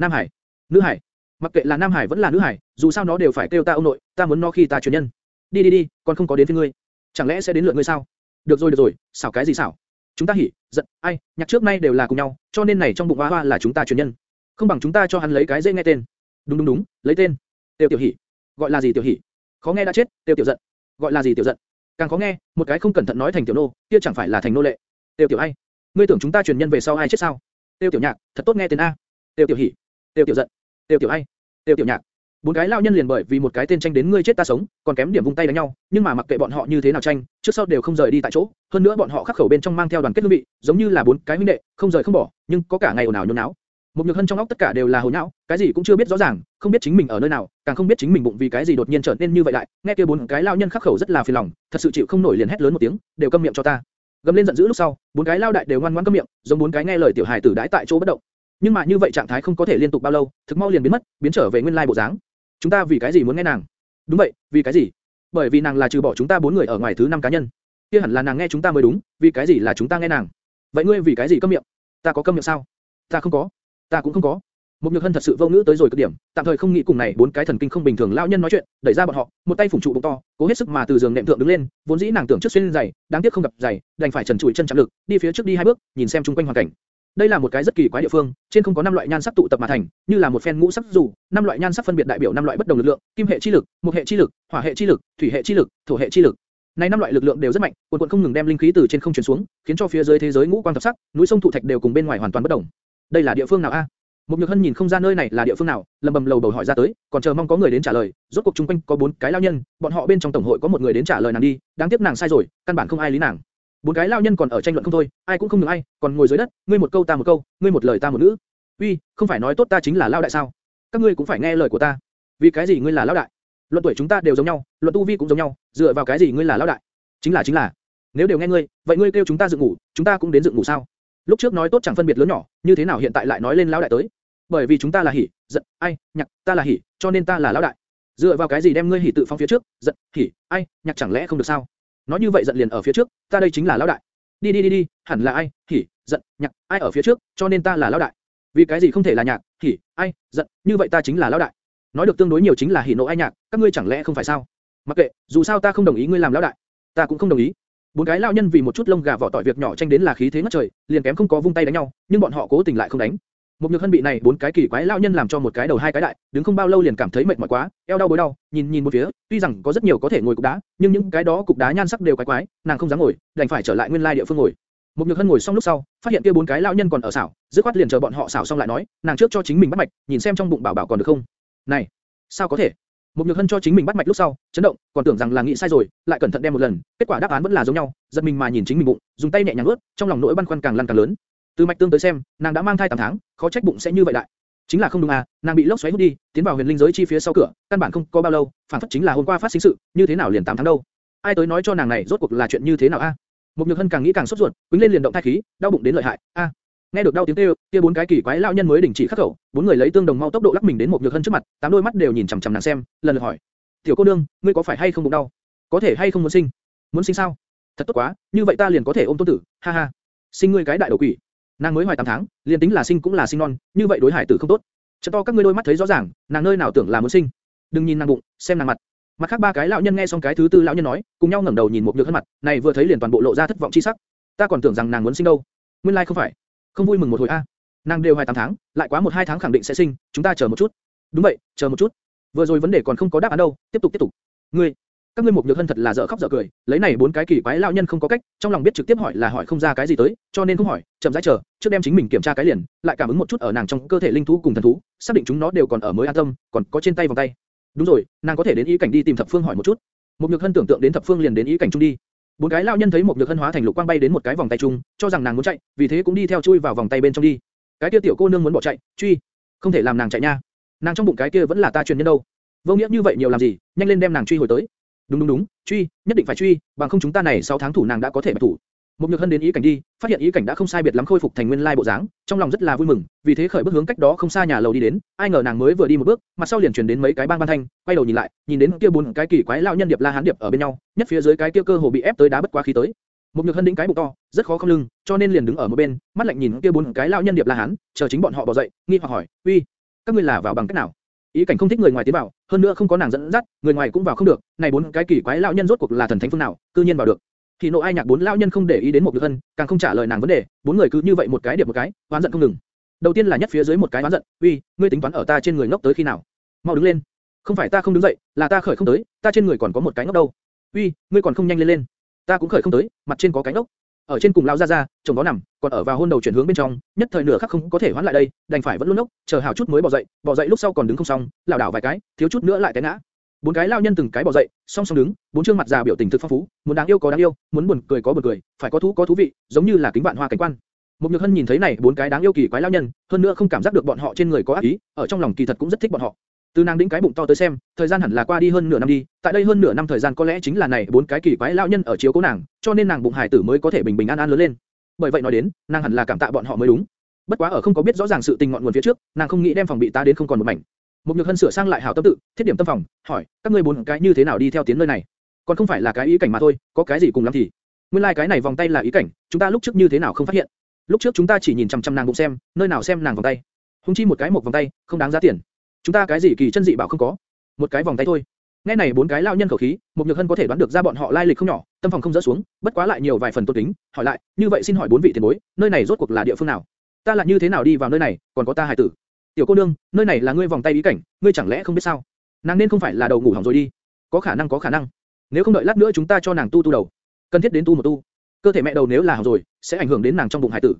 Nam Hải, nữ hải, mặc kệ là Nam Hải vẫn là nữ hải, dù sao nó đều phải kêu ta ông nội, ta muốn nó khi ta truyền nhân. Đi đi đi, còn không có đến với ngươi, chẳng lẽ sẽ đến lượt ngươi sao? Được rồi được rồi, xảo cái gì xảo? Chúng ta hỉ, giận, ai, nhạc trước nay đều là cùng nhau, cho nên này trong bụng hoa hoa là chúng ta truyền nhân. Không bằng chúng ta cho hắn lấy cái dễ nghe tên. Đúng đúng đúng, lấy tên. Tiêu Tiểu Hỉ. Gọi là gì Tiểu Hỉ? Khó nghe đã chết, Tiêu Tiểu giận. Gọi là gì Tiểu giận? Càng khó nghe, một cái không cẩn thận nói thành Tiểu nô, kia chẳng phải là thành nô lệ. Tiêu Tiểu ai? Ngươi tưởng chúng ta truyền nhân về sau ai chết sao? Tiêu Tiểu Nhạc, thật tốt nghe tên a. Tiêu Tiểu Hỉ. Tiêu Tiểu giận. Tiêu Tiểu ai? Tiêu Tiểu Nhạc. Bốn cái lao nhân liền bởi vì một cái tên tranh đến ngươi chết ta sống, còn kém điểm vung tay đánh nhau, nhưng mà mặc kệ bọn họ như thế nào tranh, trước sau đều không rời đi tại chỗ. Hơn nữa bọn họ khắc khẩu bên trong mang theo đoàn kết hương vị, giống như là bốn cái huynh đệ, không rời không bỏ, nhưng có cả ngày ồn ào nhốn náo. Một nhược hân trong óc tất cả đều là hồ nhão, cái gì cũng chưa biết rõ ràng, không biết chính mình ở nơi nào, càng không biết chính mình bụng vì cái gì đột nhiên trở nên như vậy lại. Nghe kia bốn cái lao nhân khắc khẩu rất là phiền lòng, thật sự chịu không nổi liền hét lớn một tiếng, đều câm miệng cho ta. Gầm lên giận dữ lúc sau, bốn cái lao đại đều ngoan ngoãn câm miệng, giống bốn cái nghe lời tiểu hài tử đãi tại chỗ bất động. Nhưng mà như vậy trạng thái không có thể liên tục bao lâu, thực mau liền biến mất, biến trở về nguyên lai bộ dáng. Chúng ta vì cái gì muốn nghe nàng? Đúng vậy, vì cái gì? Bởi vì nàng là trừ bỏ chúng ta bốn người ở ngoài thứ năm cá nhân. Kia hẳn là nàng nghe chúng ta mới đúng, vì cái gì là chúng ta nghe nàng? Vậy ngươi vì cái gì câm miệng? Ta có câm miệng sao? Ta không có. Ta cũng không có. Một nhược hân thật sự vô ngữ tới rồi cực điểm, tạm thời không nghĩ cùng này bốn cái thần kinh không bình thường lão nhân nói chuyện, đẩy ra bọn họ, một tay phủng trụ bụng to, cố hết sức mà từ giường nệm thượng đứng lên, vốn dĩ nàng tưởng trước xuyên giày, đáng tiếc không gặp giày, đành phải trần trụi chân chạm lực, đi phía trước đi hai bước, nhìn xem chung quanh hoàn cảnh. Đây là một cái rất kỳ quái địa phương, trên không có năm loại nhan sắc tụ tập mà thành, như là một phen ngũ sắc dù, năm loại nhan sắc phân biệt đại biểu năm loại bất đồng lực lượng, kim hệ chi lực, mộc hệ chi lực, hỏa hệ chi lực, thủy hệ chi lực, thổ hệ chi lực. Này năm loại lực lượng đều rất mạnh, cuồn cuộn không ngừng đem linh khí từ trên không truyền xuống, khiến cho phía dưới thế giới ngũ quang thập sắc, núi sông thụ thạch đều cùng bên ngoài hoàn toàn bất đồng. Đây là địa phương nào a? Một Nhược Hân nhìn không ra nơi này là địa phương nào, lầm bầm lầu bầu hỏi ra tới, còn chờ mong có người đến trả lời. Rốt cuộc chung quanh có bốn cái lao nhân, bọn họ bên trong tổng hội có một người đến trả lời nàng đi, đáng tiếc nàng sai rồi, căn bản không ai lý nàng. Bốn cái lao nhân còn ở tranh luận không thôi, ai cũng không ngừng ai, còn ngồi dưới đất, ngươi một câu ta một câu, ngươi một lời ta một ngữ. Uy, không phải nói tốt ta chính là lao đại sao? Các ngươi cũng phải nghe lời của ta. Vì cái gì ngươi là lao đại? Luận tuổi chúng ta đều giống nhau, luận tu vi cũng giống nhau, dựa vào cái gì ngươi là lao đại? Chính là chính là. Nếu đều nghe ngươi, vậy ngươi kêu chúng ta dựng ngủ, chúng ta cũng đến dựng ngủ sao? Lúc trước nói tốt chẳng phân biệt lớn nhỏ, như thế nào hiện tại lại nói lên lao đại tới? Bởi vì chúng ta là hỉ, giận, ai, nhạc, ta là hỉ, cho nên ta là lao đại. Dựa vào cái gì đem ngươi hỉ tự phong phía trước, giận, hỉ, ai, nhạc chẳng lẽ không được sao? Nói như vậy giận liền ở phía trước, ta đây chính là lão đại. Đi đi đi đi, hẳn là ai, hỉ, giận, nhạc, ai ở phía trước, cho nên ta là lão đại. Vì cái gì không thể là nhạc, hỉ, ai, giận, như vậy ta chính là lão đại. Nói được tương đối nhiều chính là hỉ nộ ai nhạc, các ngươi chẳng lẽ không phải sao? Mặc kệ, dù sao ta không đồng ý ngươi làm lão đại, ta cũng không đồng ý. Bốn cái lão nhân vì một chút lông gà vỏ tỏi việc nhỏ tranh đến là khí thế ngất trời, liền kém không có vung tay đánh nhau, nhưng bọn họ cố tình lại không đánh. Một nhược hân bị này bốn cái kỳ quái lão nhân làm cho một cái đầu hai cái đại, đứng không bao lâu liền cảm thấy mệt mỏi quá, eo đau bối đau, nhìn nhìn một phía, tuy rằng có rất nhiều có thể ngồi cục đá, nhưng những cái đó cục đá nhan sắc đều quái quái, nàng không dám ngồi, đành phải trở lại nguyên lai địa phương ngồi. Một nhược hân ngồi xong lúc sau, phát hiện kia bốn cái lão nhân còn ở xảo, dứt khoát liền chờ bọn họ xảo xong lại nói, nàng trước cho chính mình bắt mạch, nhìn xem trong bụng bảo bảo còn được không. Này, sao có thể? Một nhược hân cho chính mình bắt mạch lúc sau, chấn động, còn tưởng rằng là nghĩ sai rồi, lại cẩn thận đem một lần, kết quả đáp án vẫn là giống nhau, giật mình mà nhìn chính mình bụng, dùng tay nhẹ nhàng ướt, trong lòng nỗi băn khoăn càng lăn càng lớn. Từ mạch tương tới xem, nàng đã mang thai 8 tháng, khó trách bụng sẽ như vậy đại. Chính là không đúng à, nàng bị lốc xoáy hút đi, tiến vào huyền linh giới chi phía sau cửa, căn bản không có bao lâu, phản phất chính là hôm qua phát sinh sự, như thế nào liền 8 tháng đâu? Ai tới nói cho nàng này rốt cuộc là chuyện như thế nào a? À? Nhược hân càng nghĩ càng sốt ruột, quĩnh lên liền động thai khí, đau bụng đến lợi hại. A, nghe được đau tiếng kêu, kia bốn cái kỳ quái lão nhân mới đình chỉ khắc khẩu, bốn người lấy tương đồng mau tốc độ lắc mình đến mục nhược hân trước mặt, tám đôi mắt đều nhìn chằm chằm nàng xem, lần lượt hỏi: tiểu cô nương, ngươi có phải hay không bụng đau? có thể hay không muốn sinh? muốn sinh sao? thật tốt quá, như vậy ta liền có thể ôm tôn tử, ha ha. sinh ngươi cái đại đầu quỷ nàng mới hoài 8 tháng, liền tính là sinh cũng là sinh non, như vậy đối hải tử không tốt. Chợt to các ngươi đôi mắt thấy rõ ràng, nàng nơi nào tưởng là muốn sinh. Đừng nhìn nàng bụng, xem nàng mặt. Mặt khác ba cái lão nhân nghe xong cái thứ tư lão nhân nói, cùng nhau ngẩng đầu nhìn một nhược hân mặt, này vừa thấy liền toàn bộ lộ ra thất vọng chi sắc. Ta còn tưởng rằng nàng muốn sinh đâu, nguyên lai like không phải. Không vui mừng một hồi a. Nàng đều hoài 8 tháng, lại quá một hai tháng khẳng định sẽ sinh, chúng ta chờ một chút. Đúng vậy, chờ một chút. Vừa rồi vấn đề còn không có đáp án đâu, tiếp tục tiếp tục. Ngươi, các ngươi một nhược hân thật là dở khóc dở cười, lấy này bốn cái kỳ quái lão nhân không có cách, trong lòng biết trực tiếp hỏi là hỏi không ra cái gì tới, cho nên không hỏi, chậm rãi chờ, trước đem chính mình kiểm tra cái liền, lại cảm ứng một chút ở nàng trong cơ thể linh thú cùng thần thú, xác định chúng nó đều còn ở mới an tâm, còn có trên tay vòng tay. Đúng rồi, nàng có thể đến ý cảnh đi tìm thập phương hỏi một chút. Một nhược hân tưởng tượng đến thập phương liền đến ý cảnh trung đi. Bốn cái lão nhân thấy một nhược hân hóa thành lục quang bay đến một cái vòng tay chung cho rằng nàng muốn chạy, vì thế cũng đi theo chui vào vòng tay bên trong đi. Cái kia tiểu cô nương muốn bỏ chạy, truy, không thể làm nàng chạy nha. Nàng trong bụng cái kia vẫn là ta truyền nhân đâu. Vô nghĩa như vậy nhiều làm gì, nhanh lên đem nàng truy hồi tới. Đúng đúng đúng, truy, nhất định phải truy, bằng không chúng ta này 6 tháng thủ nàng đã có thể bạch thủ. Một nhược hân đến ý cảnh đi, phát hiện ý cảnh đã không sai biệt lắm khôi phục thành nguyên lai bộ dáng, trong lòng rất là vui mừng, vì thế khởi bước hướng cách đó không xa nhà lầu đi đến, ai ngờ nàng mới vừa đi một bước, mặt sau liền truyền đến mấy cái bang ban thanh, quay đầu nhìn lại, nhìn đến kia bốn cái kỳ quái lão nhân điệp la hán điệp ở bên nhau, nhất phía dưới cái kia cơ hồ bị ép tới đá bất quá khí tới. Một nhược hân đĩnh cái bụng to, rất khó không lưng, cho nên liền đứng ở một bên, mắt lạnh nhìn kia bốn cái lão nhân điệp la hán, chờ chính bọn họ bỏ dậy, nghi hoặc hỏi, uy, các ngươi là vào bằng cách nào? Ý cảnh không thích người ngoài tiến vào, hơn nữa không có nàng dẫn dắt, người ngoài cũng vào không được. Này bốn cái kỳ quái lão nhân rốt cuộc là thần thánh phương nào, cư nhiên vào được. Thì nộ ai nhạc bốn lão nhân không để ý đến một nhược hân, càng không trả lời nàng vấn đề, bốn người cứ như vậy một cái điệp một cái, oán giận không ngừng. Đầu tiên là nhất phía dưới một cái oán giận, uy, ngươi tính toán ở ta trên người ngốc tới khi nào? Mau đứng lên. Không phải ta không đứng dậy, là ta khởi không tới, ta trên người còn có một cái ngốc đâu. Uy, ngươi còn không nhanh lên lên. Ta cũng khởi không tới, mặt trên có cái ngốc. Ở trên cùng lão ra ra, chồng đó nằm, còn ở vào hôn đầu chuyển hướng bên trong, nhất thời nửa khắc không có thể hoán lại đây, đành phải vẫn luôn nốc chờ hảo chút mới bò dậy, bò dậy lúc sau còn đứng không xong, lảo đảo vài cái, thiếu chút nữa lại té ngã. Bốn cái lao nhân từng cái bò dậy, song song đứng, bốn trương mặt già biểu tình thực phong phú, muốn đáng yêu có đáng yêu, muốn buồn cười có buồn cười, phải có thú có thú vị, giống như là kính vạn hoa cảnh quan. mục Nhược Hân nhìn thấy này bốn cái đáng yêu kỳ quái lao nhân, hơn nữa không cảm giác được bọn họ trên người có ác ý, ở trong lòng kỳ thật cũng rất thích bọn họ. Từ nàng đĩnh cái bụng to tới xem, thời gian hẳn là qua đi hơn nửa năm đi, tại đây hơn nửa năm thời gian có lẽ chính là này bốn cái kỳ quái lao nhân ở chiếu cố nàng, cho nên nàng bụng hài tử mới có thể bình bình an an lớn lên. Bởi vậy nói đến, nàng hẳn là cảm tạ bọn họ mới đúng. Bất quá ở không có biết rõ ràng sự tình ngọn nguồn phía trước, nàng không nghĩ đem phòng bị ta đến không còn một mảnh. Một Nhược Hân sửa sang lại hảo tâm tự, thiết điểm tâm phòng, hỏi, các ngươi bốn cái như thế nào đi theo tiến nơi này? Còn không phải là cái ý cảnh mà thôi, có cái gì cùng lắm thì. Nguyên lai like cái này vòng tay là ý cảnh, chúng ta lúc trước như thế nào không phát hiện? Lúc trước chúng ta chỉ nhìn chằm chằm nàng bụng xem, nơi nào xem nàng vòng tay. Hùng chi một cái một vòng tay, không đáng giá tiền. Chúng ta cái gì kỳ chân dị bảo không có, một cái vòng tay thôi. Nghe này bốn cái lão nhân khẩu khí, một nhược hân có thể đoán được ra bọn họ lai lịch không nhỏ, tâm phòng không dỡ xuống, bất quá lại nhiều vài phần tôn kính, hỏi lại, như vậy xin hỏi bốn vị tiền bối, nơi này rốt cuộc là địa phương nào? Ta là như thế nào đi vào nơi này, còn có ta hài tử. Tiểu cô nương, nơi này là ngươi vòng tay bí cảnh, ngươi chẳng lẽ không biết sao? Nàng nên không phải là đầu ngủ hỏng rồi đi? Có khả năng có khả năng. Nếu không đợi lát nữa chúng ta cho nàng tu tu đầu, cần thiết đến tu một tu. Cơ thể mẹ đầu nếu là hỏng rồi, sẽ ảnh hưởng đến nàng trong bụng hài tử.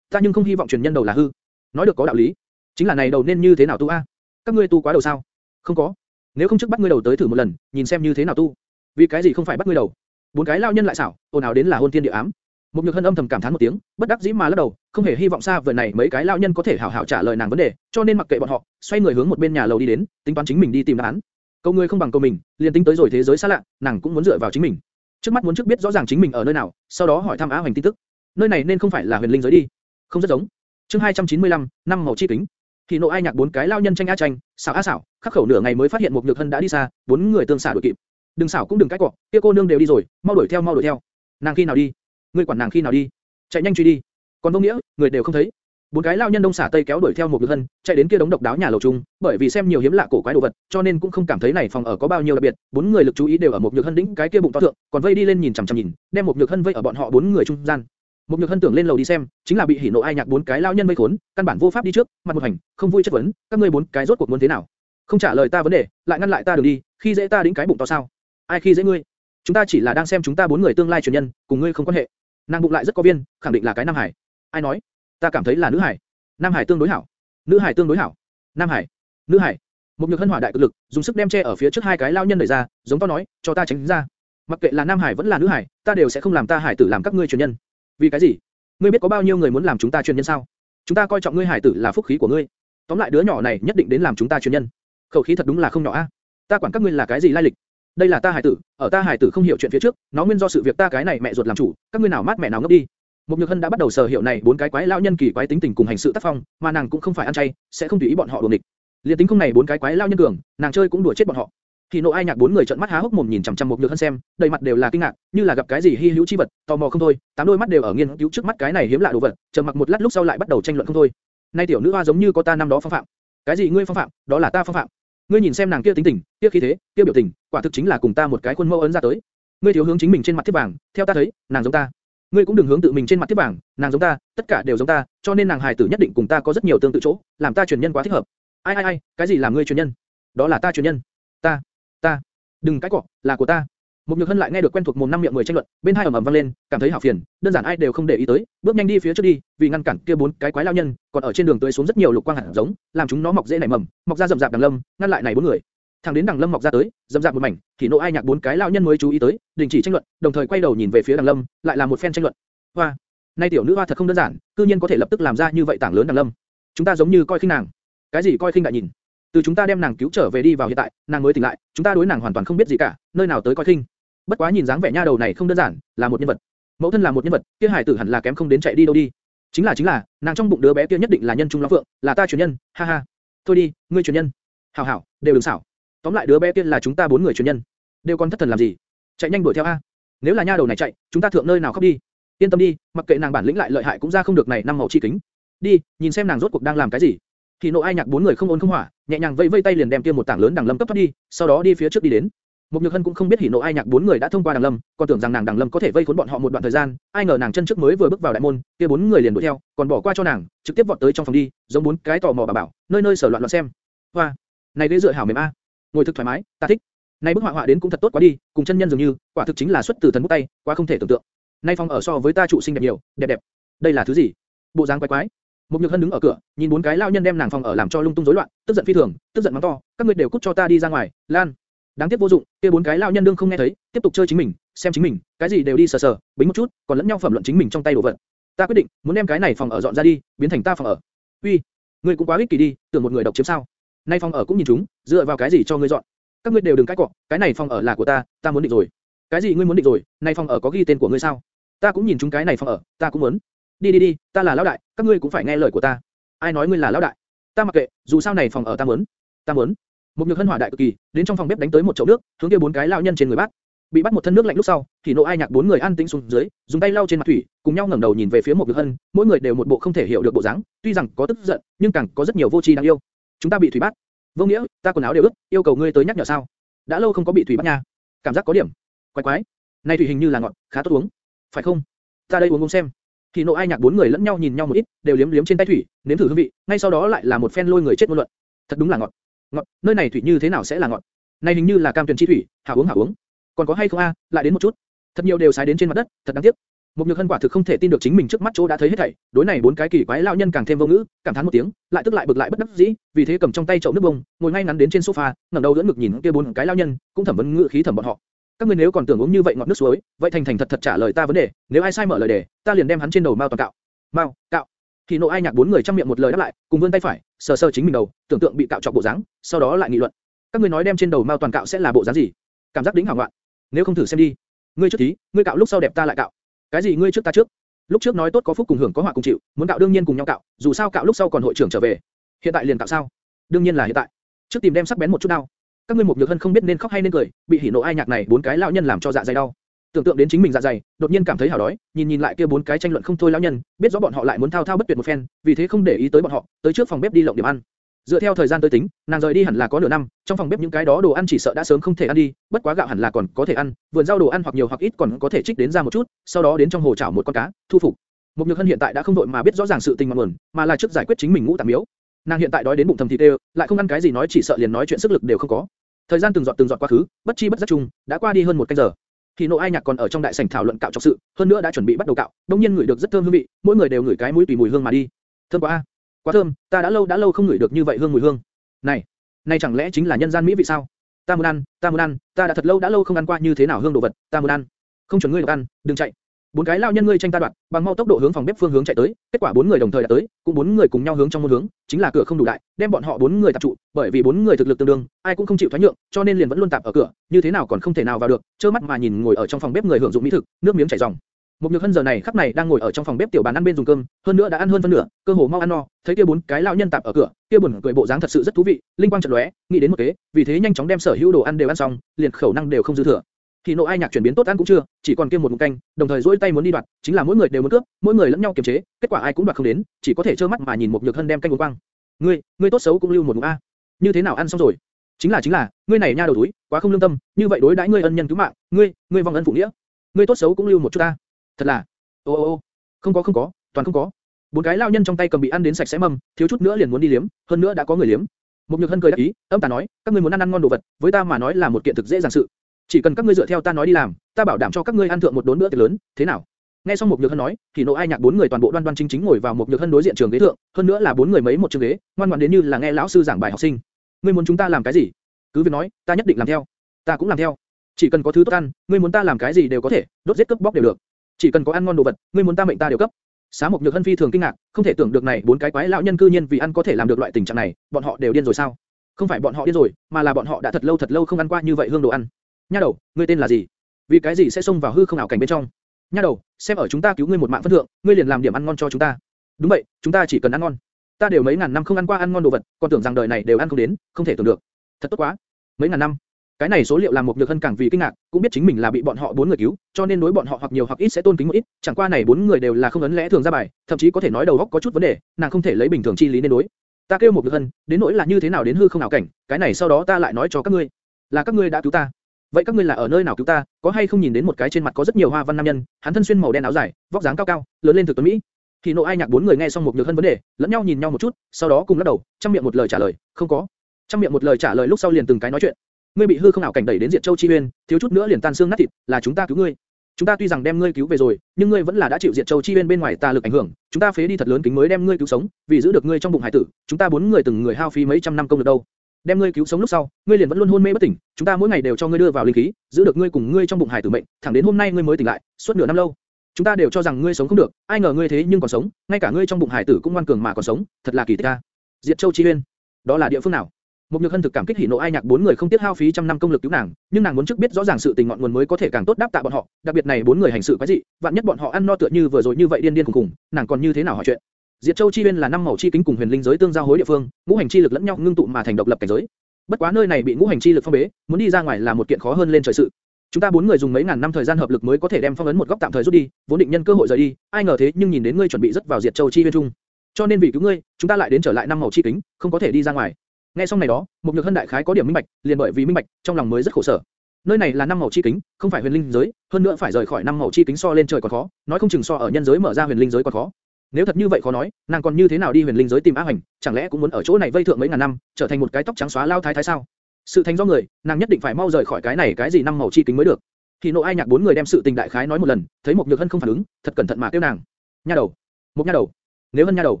Ta nhưng không hy vọng truyền nhân đầu là hư. Nói được có đạo lý. Chính là này đầu nên như thế nào tu a? Các ngươi tu quá đầu sao? Không có. Nếu không trước bắt ngươi đầu tới thử một lần, nhìn xem như thế nào tu. Vì cái gì không phải bắt ngươi đầu? Bốn cái lao nhân lại xảo, ồn ào đến là hôn thiên địa ám. Một nhược hân âm thầm cảm thán một tiếng, bất đắc dĩ mà lắc đầu, không hề hy vọng xa vời này mấy cái lao nhân có thể hảo hảo trả lời nàng vấn đề, cho nên mặc kệ bọn họ, xoay người hướng một bên nhà lầu đi đến, tính toán chính mình đi tìm đáp án. Câu người không bằng câu mình, liền tính tới rồi thế giới xa lạ, nàng cũng muốn dựa vào chính mình. Trước mắt muốn trước biết rõ ràng chính mình ở nơi nào, sau đó hỏi thăm Á Hoành tin tức. Nơi này nên không phải là huyền linh giới đi, không rất giống. Chương 295, năm màu chi kính. Thì nộ ai nhạc bốn cái lao nhân tranh a tranh, xảo a xảo, khắc khẩu nửa ngày mới phát hiện một nhược hân đã đi xa, bốn người tương xả đuổi kịp. Đừng xảo cũng đừng cãi cọ, kia cô nương đều đi rồi, mau đuổi theo mau đuổi theo. Nàng khi nào đi? Ngươi quản nàng khi nào đi? Chạy nhanh truy đi. Còn vô nghĩa, người đều không thấy. Bốn cái lao nhân đông xả tây kéo đuổi theo một nhược hân, chạy đến kia đống độc đáo nhà lầu chung, bởi vì xem nhiều hiếm lạ cổ quái đồ vật, cho nên cũng không cảm thấy này phòng ở có bao nhiêu đặc biệt. Bốn người lực chú ý đều ở một nhược hân đỉnh cái kia bụng to thượng, còn vây đi lên nhìn chằm chằm nhìn, đem một nhược hân vây ở bọn họ bốn người trung gian. Một nhược hân tưởng lên lầu đi xem, chính là bị hỉ nộ ai nhạc bốn cái lao nhân vây khốn, căn bản vô pháp đi trước, mặt một hành, không vui chất vấn, các ngươi bốn cái rốt cuộc muốn thế nào? Không trả lời ta vấn đề, lại ngăn lại ta đường đi, khi dễ ta đến cái bụng to sao? Ai khi dễ ngươi? Chúng ta chỉ là đang xem chúng ta bốn người tương lai truyền nhân, cùng ngươi không quan hệ. Nàng bụng lại rất có viên, khẳng định là cái nam hải. Ai nói? Ta cảm thấy là nữ hải. Nam hải tương đối hảo. Nữ hải tương đối hảo. Nam hải. Nữ hải. Một nhược hân hỏa đại cực lực, dùng sức đem che ở phía trước hai cái lao nhân đẩy ra, giống to nói, cho ta tránh ra. Mặc kệ là nam hải vẫn là nữ hải, ta đều sẽ không làm ta hải tử làm các ngươi truyền nhân. Vì cái gì? Ngươi biết có bao nhiêu người muốn làm chúng ta truyền nhân sao? Chúng ta coi trọng ngươi hải tử là phúc khí của ngươi. Tóm lại đứa nhỏ này nhất định đến làm chúng ta truyền nhân. Khẩu khí thật đúng là không nhỏ a. Ta quản các ngươi là cái gì lai lịch? Đây là ta hải tử, ở ta hải tử không hiểu chuyện phía trước, nó nguyên do sự việc ta cái này mẹ ruột làm chủ, các ngươi nào mát mẹ nào ngốc đi. Một Nhược Hân đã bắt đầu sở hiểu này bốn cái quái lão nhân kỳ quái tính tình cùng hành sự tác phong, mà nàng cũng không phải ăn chay, sẽ không tùy ý bọn họ đùa nghịch. Liên tính không này bốn cái quái lão nhân cường, nàng chơi cũng đùa chết bọn họ. Thì nộ ai nhạc bốn người trợn mắt há hốc mồm nhìn chằm chằm một Nhược Hân xem, đầy mặt đều là kinh ngạc, như là gặp cái gì hi hữu chi vật, tò mò không thôi, tám đôi mắt đều ở nghiên cứu trước mắt cái này hiếm lạ đồ vật, trầm mặc một lát lúc sau lại bắt đầu tranh luận không thôi. Nay tiểu nữ hoa giống như có ta năm đó phong phạm. Cái gì ngươi phong phạm, đó là ta phong phạm. Ngươi nhìn xem nàng kia tính tình, kia khí thế, kia biểu tình, quả thực chính là cùng ta một cái khuôn mẫu ấn ra tới. Ngươi thiếu hướng chính mình trên mặt thiết vàng, theo ta thấy, nàng giống ta. Ngươi cũng đừng hướng tự mình trên mặt thiết vàng, nàng giống ta, tất cả đều giống ta, cho nên nàng hài tử nhất định cùng ta có rất nhiều tương tự chỗ, làm ta truyền nhân quá thích hợp. Ai ai ai, cái gì làm ngươi truyền nhân? Đó là ta truyền nhân. Ta, ta, đừng cái cọ, là của ta. Một nhược hân lại nghe được quen thuộc mồm năm miệng mười tranh luận, bên hai ầm ầm vang lên, cảm thấy hảo phiền, đơn giản ai đều không để ý tới, bước nhanh đi phía trước đi, vì ngăn cản kia bốn cái quái lao nhân, còn ở trên đường tưới xuống rất nhiều lục quang hạt giống, làm chúng nó mọc dễ nảy mầm, mọc ra rậm rạp đằng lâm, ngăn lại này bốn người. Thằng đến đằng lâm mọc ra tới, rậm rạp một mảnh, thì nộ ai nhạc bốn cái lao nhân mới chú ý tới, đình chỉ tranh luận, đồng thời quay đầu nhìn về phía đằng lâm, lại là một phen tranh luận. Hoa, nay tiểu nữ hoa thật không đơn giản, cư nhiên có thể lập tức làm ra như vậy tảng lớn đằng lâm. Chúng ta giống như coi khinh nàng. Cái gì coi khinh đại nhìn? Từ chúng ta đem nàng cứu trở về đi vào hiện tại, nàng mới tỉnh lại, chúng ta đối nàng hoàn toàn không biết gì cả, nơi nào tới coi khinh. Bất quá nhìn dáng vẻ nha đầu này không đơn giản, là một nhân vật. Mẫu thân là một nhân vật, kia hải tử hẳn là kém không đến chạy đi đâu đi. Chính là chính là, nàng trong bụng đứa bé kia nhất định là nhân trung lão phượng, là ta truyền nhân, ha ha. Thôi đi, ngươi truyền nhân. Hảo hảo, đều đừng xảo. Tóm lại đứa bé kia là chúng ta bốn người truyền nhân. Đều còn thất thần làm gì? Chạy nhanh đuổi theo a. Nếu là nha đầu này chạy, chúng ta thượng nơi nào khóc đi. Yên tâm đi, mặc kệ nàng bản lĩnh lại lợi hại cũng ra không được này năm màu chi kính. Đi, nhìn xem nàng rốt cuộc đang làm cái gì. Thì nộ ai nhạc bốn người không ôn không hỏa, nhẹ nhàng vây vây tay liền đem kia một tảng lớn đằng lâm cấp thoát đi, sau đó đi phía trước đi đến. Một Nhược Hân cũng không biết Hỉ Nộ Ai Nhạc bốn người đã thông qua Đằng Lâm, còn tưởng rằng nàng Đằng Lâm có thể vây khốn bọn họ một đoạn thời gian, ai ngờ nàng chân trước mới vừa bước vào đại môn, kia bốn người liền đuổi theo, còn bỏ qua cho nàng, trực tiếp vọt tới trong phòng đi, giống bốn cái tò mò bà bảo, nơi nơi sở loạn loạn xem. Hoa, này ghế dựa hảo mềm a, ngồi thực thoải mái, ta thích. Này bức họa họa đến cũng thật tốt quá đi, cùng chân nhân dường như, quả thực chính là xuất từ thần bút tay, quá không thể tưởng tượng. Nay phòng ở so với ta trụ sinh đẹp nhiều, đẹp đẹp. Đây là thứ gì? Bộ dáng quái quái. Một Nhược Hân đứng ở cửa, nhìn bốn cái lão nhân đem nàng phòng ở làm cho lung tung rối loạn, tức giận phi thường, tức giận mắng to, các ngươi đều cút cho ta đi ra ngoài, lan. Đáng tiếc vô dụng, kia bốn cái lão nhân đương không nghe thấy, tiếp tục chơi chính mình, xem chính mình, cái gì đều đi sờ sờ, bính một chút, còn lẫn nhau phẩm luận chính mình trong tay đồ vật. Ta quyết định, muốn đem cái này phòng ở dọn ra đi, biến thành ta phòng ở. Uy, ngươi cũng quá ích kỷ đi, tưởng một người độc chiếm sao? Nay phòng ở cũng nhìn chúng, dựa vào cái gì cho ngươi dọn? Các ngươi đều đừng cãi cọ, cái này phòng ở là của ta, ta muốn định rồi. Cái gì ngươi muốn định rồi? Nay phòng ở có ghi tên của ngươi sao? Ta cũng nhìn chúng cái này phòng ở, ta cũng muốn. Đi đi đi, ta là lão đại, các ngươi cũng phải nghe lời của ta. Ai nói ngươi là lão đại? Ta mặc kệ, dù sao này phòng ở ta muốn. Ta muốn. Một nhược hân hỏa đại cực kỳ, đến trong phòng bếp đánh tới một chậu nước, hướng kia bốn cái lão nhân trên người bắt. Bị bắt một thân nước lạnh lúc sau, thì nộ ai nhạc bốn người an tĩnh xuống dưới, dùng tay lau trên mặt thủy, cùng nhau ngẩng đầu nhìn về phía một nhược hân, mỗi người đều một bộ không thể hiểu được bộ dáng, tuy rằng có tức giận, nhưng càng có rất nhiều vô tri đáng yêu. Chúng ta bị thủy bắt. Vô nghĩa, ta quần áo đều ướt, yêu cầu ngươi tới nhắc nhở sao? Đã lâu không có bị thủy bắt nha. Cảm giác có điểm quái quái. Này thủy hình như là ngọt, khá tốt uống. Phải không? Ta đây uống uống xem. Thì nộ ai nhạc bốn người lẫn nhau nhìn nhau một ít, đều liếm liếm trên tay thủy, nếm thử hương vị, ngay sau đó lại là một phen lôi người chết ngôn luận. Thật đúng là ngọt. Ngọt, nơi này thủy như thế nào sẽ là ngọt? Này hình như là cam tuyền chi thủy, hảo uống hảo uống. Còn có hay không a? Lại đến một chút. Thật nhiều đều xài đến trên mặt đất, thật đáng tiếc. Một nhược hân quả thực không thể tin được chính mình trước mắt chỗ đã thấy hết thảy, đối này bốn cái kỳ quái lão nhân càng thêm vô ngữ, cảm thán một tiếng, lại tức lại bực lại bất đắc dĩ, vì thế cầm trong tay chậu nước bông, ngồi ngay ngắn đến trên sofa, ngẩng đầu đỡ ngực nhìn kia bốn cái lão nhân, cũng thẩm vấn ngữ khí thẩm bọn họ. Các ngươi nếu còn tưởng uống như vậy ngọt nước suối, vậy thành thành thật thật trả lời ta vấn đề, nếu ai sai mở lời đề, ta liền đem hắn trên đầu mao toàn cạo. Mao, cạo. Thì nộ ai nhạc bốn người trong miệng một lời đáp lại, cùng vươn tay phải, sờ sờ chính mình đầu, tưởng tượng bị cạo chọc bộ dáng, sau đó lại nghị luận. Các ngươi nói đem trên đầu mao toàn cạo sẽ là bộ dáng gì? Cảm giác đỉnh hảo ngoạn. Nếu không thử xem đi. Ngươi trước thí, ngươi cạo lúc sau đẹp ta lại cạo. Cái gì ngươi trước ta trước? Lúc trước nói tốt có phúc cùng hưởng có họa cùng chịu, muốn cạo đương nhiên cùng nhau cạo, dù sao cạo lúc sau còn hội trưởng trở về. Hiện tại liền cạo sao? Đương nhiên là hiện tại. Trước tìm đem sắc bén một chút đau. Các ngươi một nhược hân không biết nên khóc hay nên cười, bị hỉ nộ ai nhạc này bốn cái lão nhân làm cho dạ dày đau. Tưởng tượng đến chính mình dạ dày, đột nhiên cảm thấy hảo đói, nhìn nhìn lại kia bốn cái tranh luận không thôi lão nhân, biết rõ bọn họ lại muốn thao thao bất tuyệt một phen, vì thế không để ý tới bọn họ, tới trước phòng bếp đi lộng điểm ăn. Dựa theo thời gian tới tính, nàng rời đi hẳn là có nửa năm, trong phòng bếp những cái đó đồ ăn chỉ sợ đã sớm không thể ăn đi, bất quá gạo hẳn là còn có thể ăn, vườn rau đồ ăn hoặc nhiều hoặc ít còn có thể trích đến ra một chút, sau đó đến trong hồ chảo một con cá, thu phục. Một nhược hân hiện tại đã không đội mà biết rõ ràng sự tình mà nguồn, mà là trước giải quyết chính mình ngũ tạm miếu. Nàng hiện tại đói đến bụng thầm thịt đều, lại không ăn cái gì nói chỉ sợ liền nói chuyện sức lực đều không có. Thời gian từng giọt từng giọt quá khứ, bất chi bất giác chung, đã qua đi hơn một canh giờ. Thì nộ ai nhạc còn ở trong đại sảnh thảo luận cạo trọc sự, hơn nữa đã chuẩn bị bắt đầu cạo, Đông nhiên ngửi được rất thơm hương vị, mỗi người đều ngửi cái mũi tùy mùi hương mà đi. Thơm quá a, quá thơm, ta đã lâu đã lâu không ngửi được như vậy hương mùi hương. Này, này chẳng lẽ chính là nhân gian mỹ vị sao? Ta muốn ăn, ta muốn ăn, ta đã thật lâu đã lâu không ăn qua như thế nào hương đồ vật, ta muốn ăn. Không chuẩn ngươi được ăn, đừng chạy. Bốn cái lao nhân ngươi tranh ta đoạt, bằng mau tốc độ hướng phòng bếp phương hướng chạy tới, kết quả bốn người đồng thời đã tới, cũng bốn người cùng nhau hướng trong môn hướng, chính là cửa không đủ đại, đem bọn họ bốn người tập trụ, bởi vì bốn người thực lực tương đương, ai cũng không chịu thoái nhượng, cho nên liền vẫn luôn tạm ở cửa, như thế nào còn không thể nào vào được, trơ mắt mà nhìn ngồi ở trong phòng bếp người hưởng dụng mỹ thực, nước miếng chảy ròng. Một nhược hân giờ này khắc này đang ngồi ở trong phòng bếp tiểu bàn ăn bên dùng cơm, hơn nữa đã ăn hơn phân nửa, cơ hồ mau ăn no, thấy kia bốn cái lão nhân tạm ở cửa, kia buồn cười bộ dáng thật sự rất thú vị, linh quang chợt lóe, nghĩ đến một kế, vì thế nhanh chóng đem sở hữu đồ ăn đều ăn xong, liền khẩu năng đều không dư thừa. Thì nộ ai nhạc chuyển biến tốt ăn cũng chưa, chỉ còn kia một ngụm canh, đồng thời duỗi tay muốn đi đoạt, chính là mỗi người đều muốn cướp, mỗi người lẫn nhau kiềm chế, kết quả ai cũng đoạt không đến, chỉ có thể trơ mắt mà nhìn một nhược hân đem canh uống quang. Ngươi, ngươi tốt xấu cũng lưu một ngụm a. Như thế nào ăn xong rồi? Chính là chính là, ngươi này nha đầu túi, quá không lương tâm, như vậy đối đãi ngươi ân nhân cứu mạng, ngươi, ngươi vong ân phụ nghĩa. Ngươi tốt xấu cũng lưu một chút a. Thật là, ô ô ô, không có không có, toàn không có. Bốn cái lao nhân trong tay cầm bị ăn đến sạch sẽ mầm, thiếu chút nữa liền muốn đi liếm, hơn nữa đã có người liếm. Một nhược hân cười đáp ý, âm tà nói, các ngươi muốn ăn ăn ngon đồ vật, với ta mà nói là một kiện thực dễ dàng sự. Chỉ cần các ngươi dựa theo ta nói đi làm, ta bảo đảm cho các ngươi ăn thượng một đốn bữa tiệc lớn, thế nào? Nghe xong một nhược hân nói, thì nộ ai nhạc bốn người toàn bộ đoan đoan chính chính ngồi vào một nhược hân đối diện trường ghế thượng, hơn nữa là bốn người mấy một trường ghế, ngoan ngoãn đến như là nghe lão sư giảng bài học sinh. Ngươi muốn chúng ta làm cái gì? Cứ việc nói, ta nhất định làm theo. Ta cũng làm theo. Chỉ cần có thứ tốt ăn, ngươi muốn ta làm cái gì đều có thể, đốt giết cướp bóc đều được. Chỉ cần có ăn ngon đồ vật, ngươi muốn ta mệnh ta đều cấp. Xá Mộc Nhược Hân phi thường kinh ngạc, không thể tưởng được này bốn cái quái lão nhân cư nhiên vì ăn có thể làm được loại tình trạng này, bọn họ đều điên rồi sao? Không phải bọn họ điên rồi, mà là bọn họ đã thật lâu thật lâu không ăn qua như vậy hương đồ ăn. Nha đầu, ngươi tên là gì? Vì cái gì sẽ xông vào hư không ảo cảnh bên trong? Nha đầu, xem ở chúng ta cứu ngươi một mạng phân thượng, ngươi liền làm điểm ăn ngon cho chúng ta. Đúng vậy, chúng ta chỉ cần ăn ngon. Ta đều mấy ngàn năm không ăn qua ăn ngon đồ vật, còn tưởng rằng đời này đều ăn không đến, không thể tưởng được. Thật tốt quá. Mấy ngàn năm. Cái này số liệu làm một nhược hân càng vì kinh ngạc, cũng biết chính mình là bị bọn họ bốn người cứu, cho nên đối bọn họ hoặc nhiều hoặc ít sẽ tôn kính một ít. Chẳng qua này bốn người đều là không ấn lẽ thường ra bài, thậm chí có thể nói đầu óc có chút vấn đề, nàng không thể lấy bình thường chi lý nên đối. Ta kêu một nhược hân, đến nỗi là như thế nào đến hư không ảo cảnh, cái này sau đó ta lại nói cho các ngươi. Là các ngươi đã cứu ta. Vậy các ngươi là ở nơi nào cứu ta? Có hay không nhìn đến một cái trên mặt có rất nhiều hoa văn nam nhân, hắn thân xuyên màu đen áo dài, vóc dáng cao cao, lớn lên thực tuấn mỹ. Thì nộ ai nhạc bốn người nghe xong một nhược hân vấn đề, lẫn nhau nhìn nhau một chút, sau đó cùng lắc đầu, trong miệng một lời trả lời, không có. Trong miệng một lời trả lời lúc sau liền từng cái nói chuyện. Ngươi bị hư không ảo cảnh đẩy đến Diệt Châu Chi Uyên, thiếu chút nữa liền tan xương nát thịt, là chúng ta cứu ngươi. Chúng ta tuy rằng đem ngươi cứu về rồi, nhưng ngươi vẫn là đã chịu Diệt Châu Chi Uyên bên ngoài tà lực ảnh hưởng, chúng ta phế đi thật lớn kính mới đem ngươi cứu sống, vì giữ được ngươi trong bụng hải tử, chúng ta bốn người từng người hao phí mấy trăm năm công lực đâu. Đem ngươi cứu sống lúc sau, ngươi liền vẫn luôn hôn mê bất tỉnh, chúng ta mỗi ngày đều cho ngươi đưa vào linh khí, giữ được ngươi cùng ngươi trong bụng hải tử mệnh, thẳng đến hôm nay ngươi mới tỉnh lại, suốt nửa năm lâu. Chúng ta đều cho rằng ngươi sống không được, ai ngờ ngươi thế nhưng còn sống, ngay cả ngươi trong bụng hải tử cũng ngoan cường mà còn sống, thật là kỳ tích a. Diệt Châu Chi Uyên, đó là địa phương nào? Một nhược hân thực cảm kích hỉ nộ ai nhạc bốn người không tiếc hao phí trăm năm công lực cứu nàng, nhưng nàng muốn trước biết rõ ràng sự tình ngọn nguồn mới có thể càng tốt đáp tạ bọn họ. Đặc biệt này bốn người hành sự quái dị, vạn nhất bọn họ ăn no tựa như vừa rồi như vậy điên điên cùng cùng, nàng còn như thế nào hỏi chuyện? Diệt Châu Chi Uyên là năm màu chi kính cùng huyền linh giới tương giao hối địa phương, ngũ hành chi lực lẫn nhau ngưng tụ mà thành độc lập cảnh giới. Bất quá nơi này bị ngũ hành chi lực phong bế, muốn đi ra ngoài là một kiện khó hơn lên trời sự. Chúng ta bốn người dùng mấy ngàn năm thời gian hợp lực mới có thể đem phong ấn một góc tạm thời rút đi, vốn định nhân cơ hội rời đi, ai ngờ thế nhưng nhìn đến ngươi chuẩn bị rất vào Diệt Châu Chi Uyên trung. Cho nên vì cứu ngươi, chúng ta lại đến trở lại năm màu chi kính, không có thể đi ra ngoài. Nghe xong này đó, một nhược hân đại khái có điểm minh bạch, liền bởi vì minh bạch, trong lòng mới rất khổ sở. Nơi này là năm màu chi kính, không phải huyền linh giới, hơn nữa phải rời khỏi năm màu chi kính so lên trời còn khó, nói không chừng so ở nhân giới mở ra huyền linh giới còn khó. Nếu thật như vậy khó nói, nàng còn như thế nào đi huyền linh giới tìm A Hoành, chẳng lẽ cũng muốn ở chỗ này vây thượng mấy ngàn năm, trở thành một cái tóc trắng xóa lao thái thái sao? Sự thành do người, nàng nhất định phải mau rời khỏi cái này cái gì năm màu chi kính mới được. Thì nộ ai nhạc bốn người đem sự tình đại khái nói một lần, thấy một nhược hân không phản ứng, thật cẩn thận mà kêu nàng. Nha đầu, một nha đầu, nếu hân nha đầu,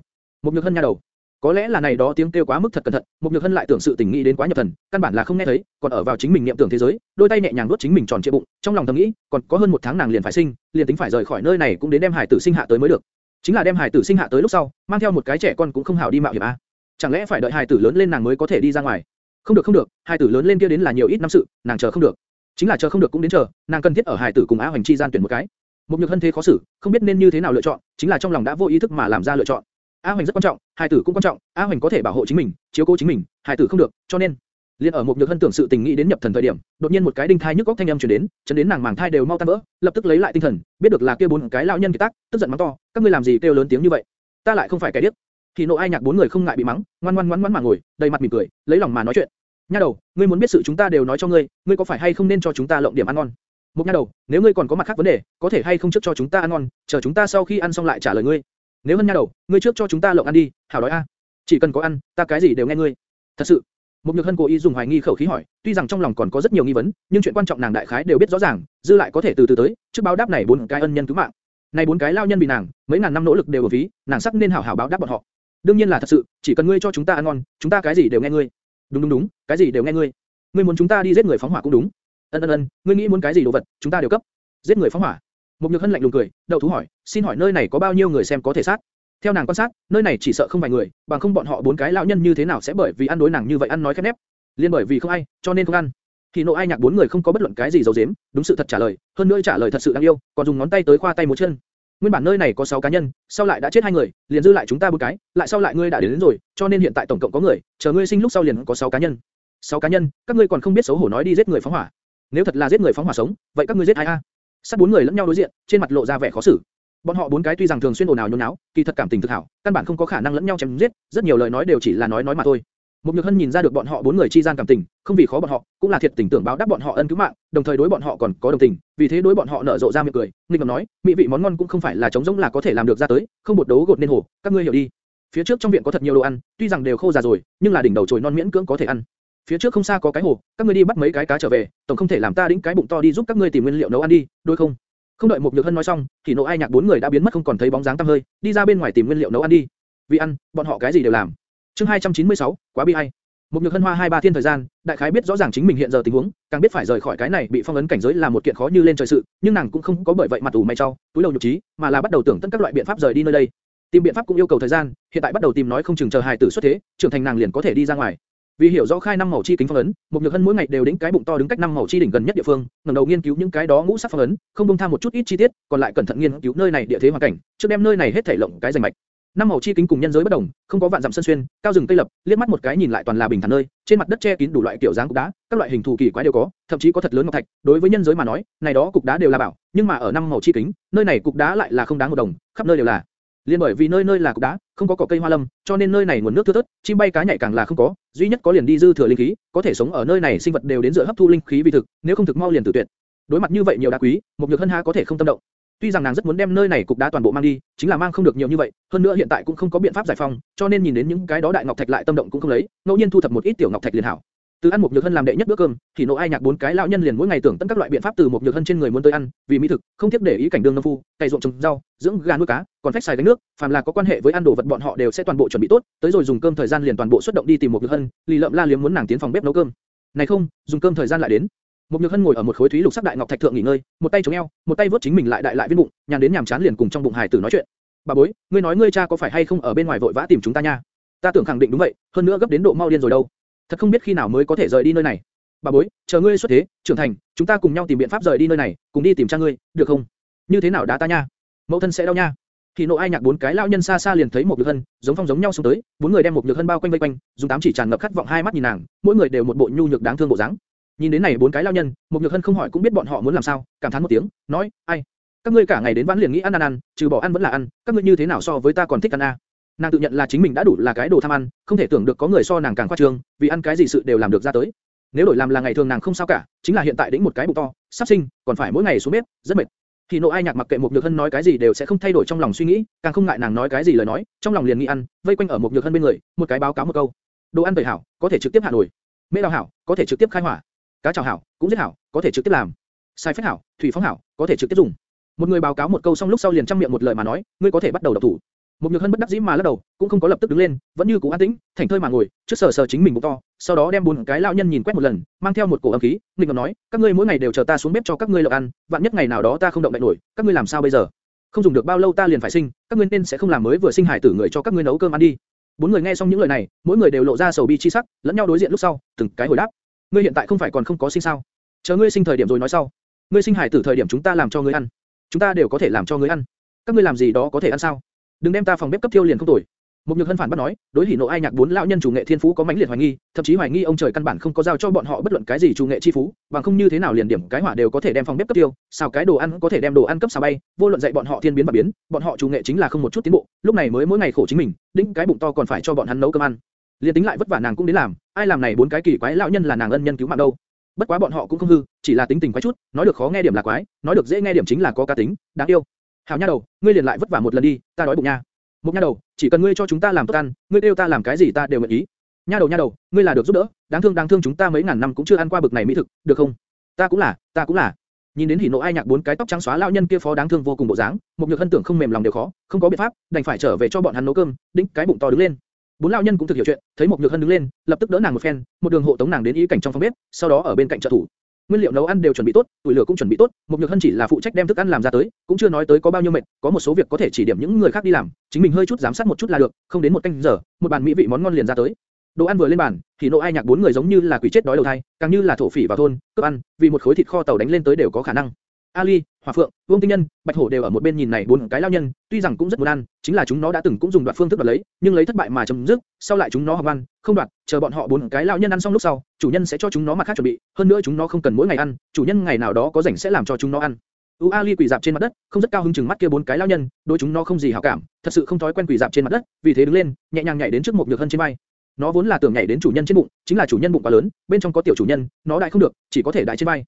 một nhược hân nha đầu. Có lẽ là này đó tiếng kêu quá mức thật cẩn thận, một nhược hân lại tưởng sự tình nghĩ đến quá nhập thần, căn bản là không nghe thấy, còn ở vào chính mình niệm tưởng thế giới, đôi tay nhẹ nhàng nuốt chính mình tròn trịa bụng, trong lòng thầm nghĩ, còn có hơn một tháng nàng liền phải sinh, liền tính phải rời khỏi nơi này cũng đến đem hải tử sinh hạ tới mới được. Chính là đem hải tử sinh hạ tới lúc sau, mang theo một cái trẻ con cũng không hảo đi mạo hiểm a. Chẳng lẽ phải đợi hải tử lớn lên nàng mới có thể đi ra ngoài? Không được không được, hải tử lớn lên kia đến là nhiều ít năm sự, nàng chờ không được. Chính là chờ không được cũng đến chờ, nàng cần thiết ở hải tử cùng Á Hoành chi gian tuyển một cái. Một nhược hân thế khó xử, không biết nên như thế nào lựa chọn, chính là trong lòng đã vô ý thức mà làm ra lựa chọn. A Hoành rất quan trọng, Hải tử cũng quan trọng, A Hoành có thể bảo hộ chính mình, chiếu cố chính mình, Hải tử không được, cho nên liên ở một nhược hân tưởng sự tình nghĩ đến nhập thần thời điểm, đột nhiên một cái đinh thai nhức óc thanh âm truyền đến, chấn đến nàng màng thai đều mau tan vỡ, lập tức lấy lại tinh thần, biết được là kia bốn cái lão nhân kỳ tác, tức giận mắng to, các ngươi làm gì kêu lớn tiếng như vậy? Ta lại không phải kẻ điếc. Thì nộ ai nhạc bốn người không ngại bị mắng, ngoan ngoan ngoan ngoãn mà ngồi, đầy mặt mỉm cười, lấy lòng mà nói chuyện. Nha đầu, ngươi muốn biết sự chúng ta đều nói cho ngươi, ngươi có phải hay không nên cho chúng ta lộng điểm ăn ngon? Một nha đầu, nếu ngươi còn có mặt khác vấn đề, có thể hay không trước cho chúng ta ăn ngon, chờ chúng ta sau khi ăn xong lại trả lời ngươi. Nếu hơn nha đầu, ngươi trước cho chúng ta lộng ăn đi, hảo đói a. Chỉ cần có ăn, ta cái gì đều nghe ngươi. Thật sự. Mục nhược hân cố ý dùng hoài nghi khẩu khí hỏi, tuy rằng trong lòng còn có rất nhiều nghi vấn, nhưng chuyện quan trọng nàng đại khái đều biết rõ ràng, dư lại có thể từ từ tới, trước báo đáp này bốn cái ân nhân cứu mạng. Này bốn cái lao nhân bị nàng, mấy ngàn năm nỗ lực đều ở phí, nàng sắc nên hảo hảo báo đáp bọn họ. đương nhiên là thật sự, chỉ cần ngươi cho chúng ta ăn ngon, chúng ta cái gì đều nghe ngươi. đúng đúng đúng, cái gì đều nghe ngươi. ngươi muốn chúng ta đi giết người phóng hỏa cũng đúng. ân ân ân, ngươi nghĩ muốn cái gì đồ vật, chúng ta đều cấp. giết người phóng hỏa. Mục nhược hân lạnh lùng cười, đầu thú hỏi, xin hỏi nơi này có bao nhiêu người xem có thể sát? Theo nàng quan sát, nơi này chỉ sợ không vài người, bằng không bọn họ bốn cái lão nhân như thế nào sẽ bởi vì ăn đối nàng như vậy ăn nói khép nép. Liên bởi vì không ai, cho nên không ăn. Thì nộ ai nhạc bốn người không có bất luận cái gì giấu giếm, đúng sự thật trả lời, hơn nữa trả lời thật sự đáng yêu, còn dùng ngón tay tới khoa tay một chân. Nguyên bản nơi này có 6 cá nhân, sau lại đã chết hai người, liền dư lại chúng ta bốn cái, lại sau lại ngươi đã đến, đến rồi, cho nên hiện tại tổng cộng có người, chờ ngươi sinh lúc sau liền có 6 cá nhân. 6 cá nhân, các ngươi còn không biết xấu hổ nói đi giết người phóng hỏa. Nếu thật là giết người phóng hỏa sống, vậy các ngươi giết ai a? Sát bốn người lẫn nhau đối diện, trên mặt lộ ra vẻ khó xử. Bọn họ bốn cái tuy rằng thường xuyên ồn ào nhốn nháo, kỳ thật cảm tình thực hảo, căn bản không có khả năng lẫn nhau chém giết, rất nhiều lời nói đều chỉ là nói nói mà thôi. Một Nhược Hân nhìn ra được bọn họ bốn người chi gian cảm tình, không vì khó bọn họ, cũng là thiệt tình tưởng báo đáp bọn họ ân cứu mạng, đồng thời đối bọn họ còn có đồng tình, vì thế đối bọn họ nở rộ ra miệng cười, nghịch ngầm nói, mỹ vị món ngon cũng không phải là chống giống là có thể làm được ra tới, không bột đấu gột nên hổ, các ngươi hiểu đi. Phía trước trong viện có thật nhiều đồ ăn, tuy rằng đều khô già rồi, nhưng là đỉnh đầu chồi non miễn cưỡng có thể ăn. Phía trước không xa có cái hồ, các ngươi đi bắt mấy cái cá trở về, tổng không thể làm ta đĩnh cái bụng to đi giúp các ngươi tìm nguyên liệu nấu ăn đi, đối không? Không đợi một Nhược Hân nói xong, thì nộ ai nhạc bốn người đã biến mất không còn thấy bóng dáng tăm hơi, đi ra bên ngoài tìm nguyên liệu nấu ăn đi. Vì ăn, bọn họ cái gì đều làm. Chương 296, quá bi ai. Một Nhược Hân hoa hai ba thiên thời gian, đại khái biết rõ ràng chính mình hiện giờ tình huống, càng biết phải rời khỏi cái này bị phong ấn cảnh giới là một kiện khó như lên trời sự, nhưng nàng cũng không có bởi vậy mặt ủ mày chau, túi đầu nhục trí, mà là bắt đầu tưởng tận các loại biện pháp rời đi nơi đây. Tìm biện pháp cũng yêu cầu thời gian, hiện tại bắt đầu tìm nói không chừng chờ hài tử xuất thế, trưởng thành nàng liền có thể đi ra ngoài. Vì hiểu rõ khai năm màu chi kính phong ấn, một nhược hân mỗi ngày đều đến cái bụng to đứng cách năm màu chi đỉnh gần nhất địa phương, ngẩng đầu nghiên cứu những cái đó ngũ sắc phong ấn, không buông tham một chút ít chi tiết, còn lại cẩn thận nghiên cứu nơi này địa thế hoàn cảnh, trước đem nơi này hết thảy lộng cái rành mạch. Năm màu chi kính cùng nhân giới bất đồng, không có vạn dặm sơn xuyên, cao rừng cây lập, liếc mắt một cái nhìn lại toàn là bình thản nơi, trên mặt đất che kín đủ loại kiểu dáng cục đá, các loại hình thù kỳ quái đều có, thậm chí có thật lớn ngọc thạch. Đối với nhân giới mà nói, này đó cục đá đều là bảo, nhưng mà ở năm màu chi kính, nơi này cục đá lại là không đáng một đồng, khắp nơi đều là. Liên bởi vì nơi nơi là cục đá, không có cỏ cây hoa lâm, cho nên nơi này nguồn nước thưa thớt, chim bay cá nhảy càng là không có, duy nhất có liền đi dư thừa linh khí, có thể sống ở nơi này sinh vật đều đến dựa hấp thu linh khí vì thực, nếu không thực mau liền tử tuyệt. Đối mặt như vậy nhiều đá quý, một nhược hân há có thể không tâm động. Tuy rằng nàng rất muốn đem nơi này cục đá toàn bộ mang đi, chính là mang không được nhiều như vậy, hơn nữa hiện tại cũng không có biện pháp giải phóng, cho nên nhìn đến những cái đó đại ngọc thạch lại tâm động cũng không lấy, ngẫu nhiên thu thập một ít tiểu ngọc thạch liền hảo. Từ ăn một nhược hân làm đệ nhất bữa cơm, thì nộ ai nhạc bốn cái lão nhân liền mỗi ngày tưởng tận các loại biện pháp từ một nhược hân trên người muốn tới ăn, vì mỹ thực, không tiếp để ý cảnh đường nông phu, cày ruộng trồng rau, dưỡng gà nuôi cá, còn phách xài gánh nước, phàm là có quan hệ với ăn đồ vật bọn họ đều sẽ toàn bộ chuẩn bị tốt, tới rồi dùng cơm thời gian liền toàn bộ xuất động đi tìm một nhược hân, lì lợm la liếm muốn nàng tiến phòng bếp nấu cơm. Này không, dùng cơm thời gian lại đến. Một nhược hân ngồi ở một khối thúy lục sắc đại ngọc thạch thượng nghỉ ngơi, một tay chống eo, một tay vớt chính mình lại đại lại viên bụng, nhàn đến nhàm chán liền cùng trong bụng hài tử nói chuyện. Bà bối, ngươi nói ngươi cha có phải hay không ở bên ngoài vội vã tìm chúng ta nha? Ta tưởng khẳng định đúng vậy, hơn nữa gấp đến độ mau điên rồi đâu. Thật không biết khi nào mới có thể rời đi nơi này. Bà bối, chờ ngươi xuất thế, trưởng thành, chúng ta cùng nhau tìm biện pháp rời đi nơi này, cùng đi tìm cha ngươi, được không? Như thế nào đã ta nha? Mẫu thân sẽ đau nha. Thì nộ ai nhạc bốn cái lão nhân xa xa liền thấy một nhược hân, giống phong giống nhau xuống tới, bốn người đem một nhược hân bao quanh vây quanh, dùng tám chỉ tràn ngập khát vọng hai mắt nhìn nàng, mỗi người đều một bộ nhu nhược đáng thương bộ dáng. Nhìn đến này bốn cái lão nhân, một nhược hân không hỏi cũng biết bọn họ muốn làm sao, cảm thán một tiếng, nói, ai, các ngươi cả ngày đến vãn liền nghĩ ăn ăn ăn, trừ bỏ ăn vẫn là ăn, các ngươi như thế nào so với ta còn thích ăn a? Nàng tự nhận là chính mình đã đủ là cái đồ tham ăn, không thể tưởng được có người so nàng càng khoa trương, vì ăn cái gì sự đều làm được ra tới. Nếu đổi làm là ngày thường nàng không sao cả, chính là hiện tại đĩnh một cái bụng to, sắp sinh, còn phải mỗi ngày xuống bếp, rất mệt. Thì nộ ai nhạc mặc kệ một nhược hân nói cái gì đều sẽ không thay đổi trong lòng suy nghĩ, càng không ngại nàng nói cái gì lời nói, trong lòng liền nghĩ ăn, vây quanh ở một nhược hân bên người, một cái báo cáo một câu. Đồ ăn tẩy hảo, có thể trực tiếp hạ nồi. Mễ đào hảo, có thể trực tiếp khai hỏa. Cá chảo hảo, cũng rất hảo, có thể trực tiếp làm. Sai phép hảo, thủy phóng hảo, có thể trực tiếp dùng. Một người báo cáo một câu xong lúc sau liền trăm miệng một lời mà nói, ngươi có thể bắt đầu đọc thủ. Một nhược hân bất đắc dĩ mà lắc đầu, cũng không có lập tức đứng lên, vẫn như cũ an tĩnh, thảnh thơi mà ngồi, trước sờ sờ chính mình bụng to, sau đó đem bốn cái lão nhân nhìn quét một lần, mang theo một cổ âm khí, nghịch ngợm nói, các ngươi mỗi ngày đều chờ ta xuống bếp cho các ngươi lộc ăn, vạn nhất ngày nào đó ta không động đậy nổi, các ngươi làm sao bây giờ? Không dùng được bao lâu ta liền phải sinh, các ngươi nên sẽ không làm mới vừa sinh hải tử người cho các ngươi nấu cơm ăn đi. Bốn người nghe xong những lời này, mỗi người đều lộ ra sầu bi chi sắc, lẫn nhau đối diện lúc sau, từng cái hồi đáp. Ngươi hiện tại không phải còn không có sinh sao? Chờ ngươi sinh thời điểm rồi nói sau. Ngươi sinh hải tử thời điểm chúng ta làm cho ngươi ăn, chúng ta đều có thể làm cho ngươi ăn. Các ngươi làm gì đó có thể ăn sao? Đừng đem ta phòng bếp cấp thiêu liền không tuổi. Một nhược hân phản bắt nói, đối hỉ nộ ai nhạc bốn lão nhân chủ nghệ thiên phú có mãnh liệt hoài nghi, thậm chí hoài nghi ông trời căn bản không có giao cho bọn họ bất luận cái gì chủ nghệ chi phú, bằng không như thế nào liền điểm cái hỏa đều có thể đem phòng bếp cấp tiêu, xào cái đồ ăn có thể đem đồ ăn cấp xào bay, vô luận dạy bọn họ thiên biến và biến, bọn họ chủ nghệ chính là không một chút tiến bộ, lúc này mới mỗi ngày khổ chính mình, đĩnh cái bụng to còn phải cho bọn hắn nấu cơm ăn. Liên tính lại vất vả nàng cũng đến làm, ai làm này bốn cái kỳ quái lão nhân là nàng ân nhân cứu mạng đâu. Bất quá bọn họ cũng không hư, chỉ là tính tình quái chút, nói được khó nghe điểm là quái, nói được dễ nghe điểm chính là có cá tính, đáng yêu. Hảo nha đầu, ngươi liền lại vất vả một lần đi, ta đói bụng nha. Một nha đầu, chỉ cần ngươi cho chúng ta làm tốt ăn, ngươi kêu ta làm cái gì ta đều nguyện ý. Nha đầu nha đầu, ngươi là được giúp đỡ, đáng thương đáng thương chúng ta mấy ngàn năm cũng chưa ăn qua bực này mỹ thực, được không? Ta cũng là, ta cũng là. Nhìn đến hỉ nộ ai nhạc bốn cái tóc trắng xóa lão nhân kia phó đáng thương vô cùng bộ dáng, một nhược hân tưởng không mềm lòng đều khó, không có biện pháp, đành phải trở về cho bọn hắn nấu cơm, đĩnh cái bụng to đứng lên. Bốn lão nhân cũng thực hiểu chuyện, thấy một nhược hân đứng lên, lập tức đỡ nàng một phen, một đường hộ tống nàng đến ý cảnh trong phòng bếp, sau đó ở bên cạnh trợ thủ. Nguyên liệu nấu ăn đều chuẩn bị tốt, tuổi lửa cũng chuẩn bị tốt, mục nhược hân chỉ là phụ trách đem thức ăn làm ra tới, cũng chưa nói tới có bao nhiêu mệt, có một số việc có thể chỉ điểm những người khác đi làm, chính mình hơi chút giám sát một chút là được, không đến một canh giờ, một bàn mỹ vị món ngon liền ra tới. Đồ ăn vừa lên bàn, thì nộ ai nhạc bốn người giống như là quỷ chết đói đầu thai, càng như là thổ phỉ vào thôn, cướp ăn, vì một khối thịt kho tàu đánh lên tới đều có khả năng. Ali, Hỏa Phượng, Vương Tinh Nhân, Bạch Hổ đều ở một bên nhìn này bốn cái lao nhân, tuy rằng cũng rất muốn ăn, chính là chúng nó đã từng cũng dùng đoạt phương thức đoạt lấy, nhưng lấy thất bại mà chấm dứt, sau lại chúng nó học ăn, không đoạt, chờ bọn họ bốn cái lao nhân ăn xong lúc sau, chủ nhân sẽ cho chúng nó mặt khác chuẩn bị, hơn nữa chúng nó không cần mỗi ngày ăn, chủ nhân ngày nào đó có rảnh sẽ làm cho chúng nó ăn. U Ali quỳ dạp trên mặt đất, không rất cao hứng chừng mắt kia bốn cái lao nhân, đối chúng nó không gì hảo cảm, thật sự không thói quen quỳ dạp trên mặt đất, vì thế đứng lên, nhẹ nhàng nhảy đến trước một nhược hân trên vai. Nó vốn là tưởng nhảy đến chủ nhân trên bụng, chính là chủ nhân bụng quá lớn, bên trong có tiểu chủ nhân, nó đại không được, chỉ có thể đại trên vai.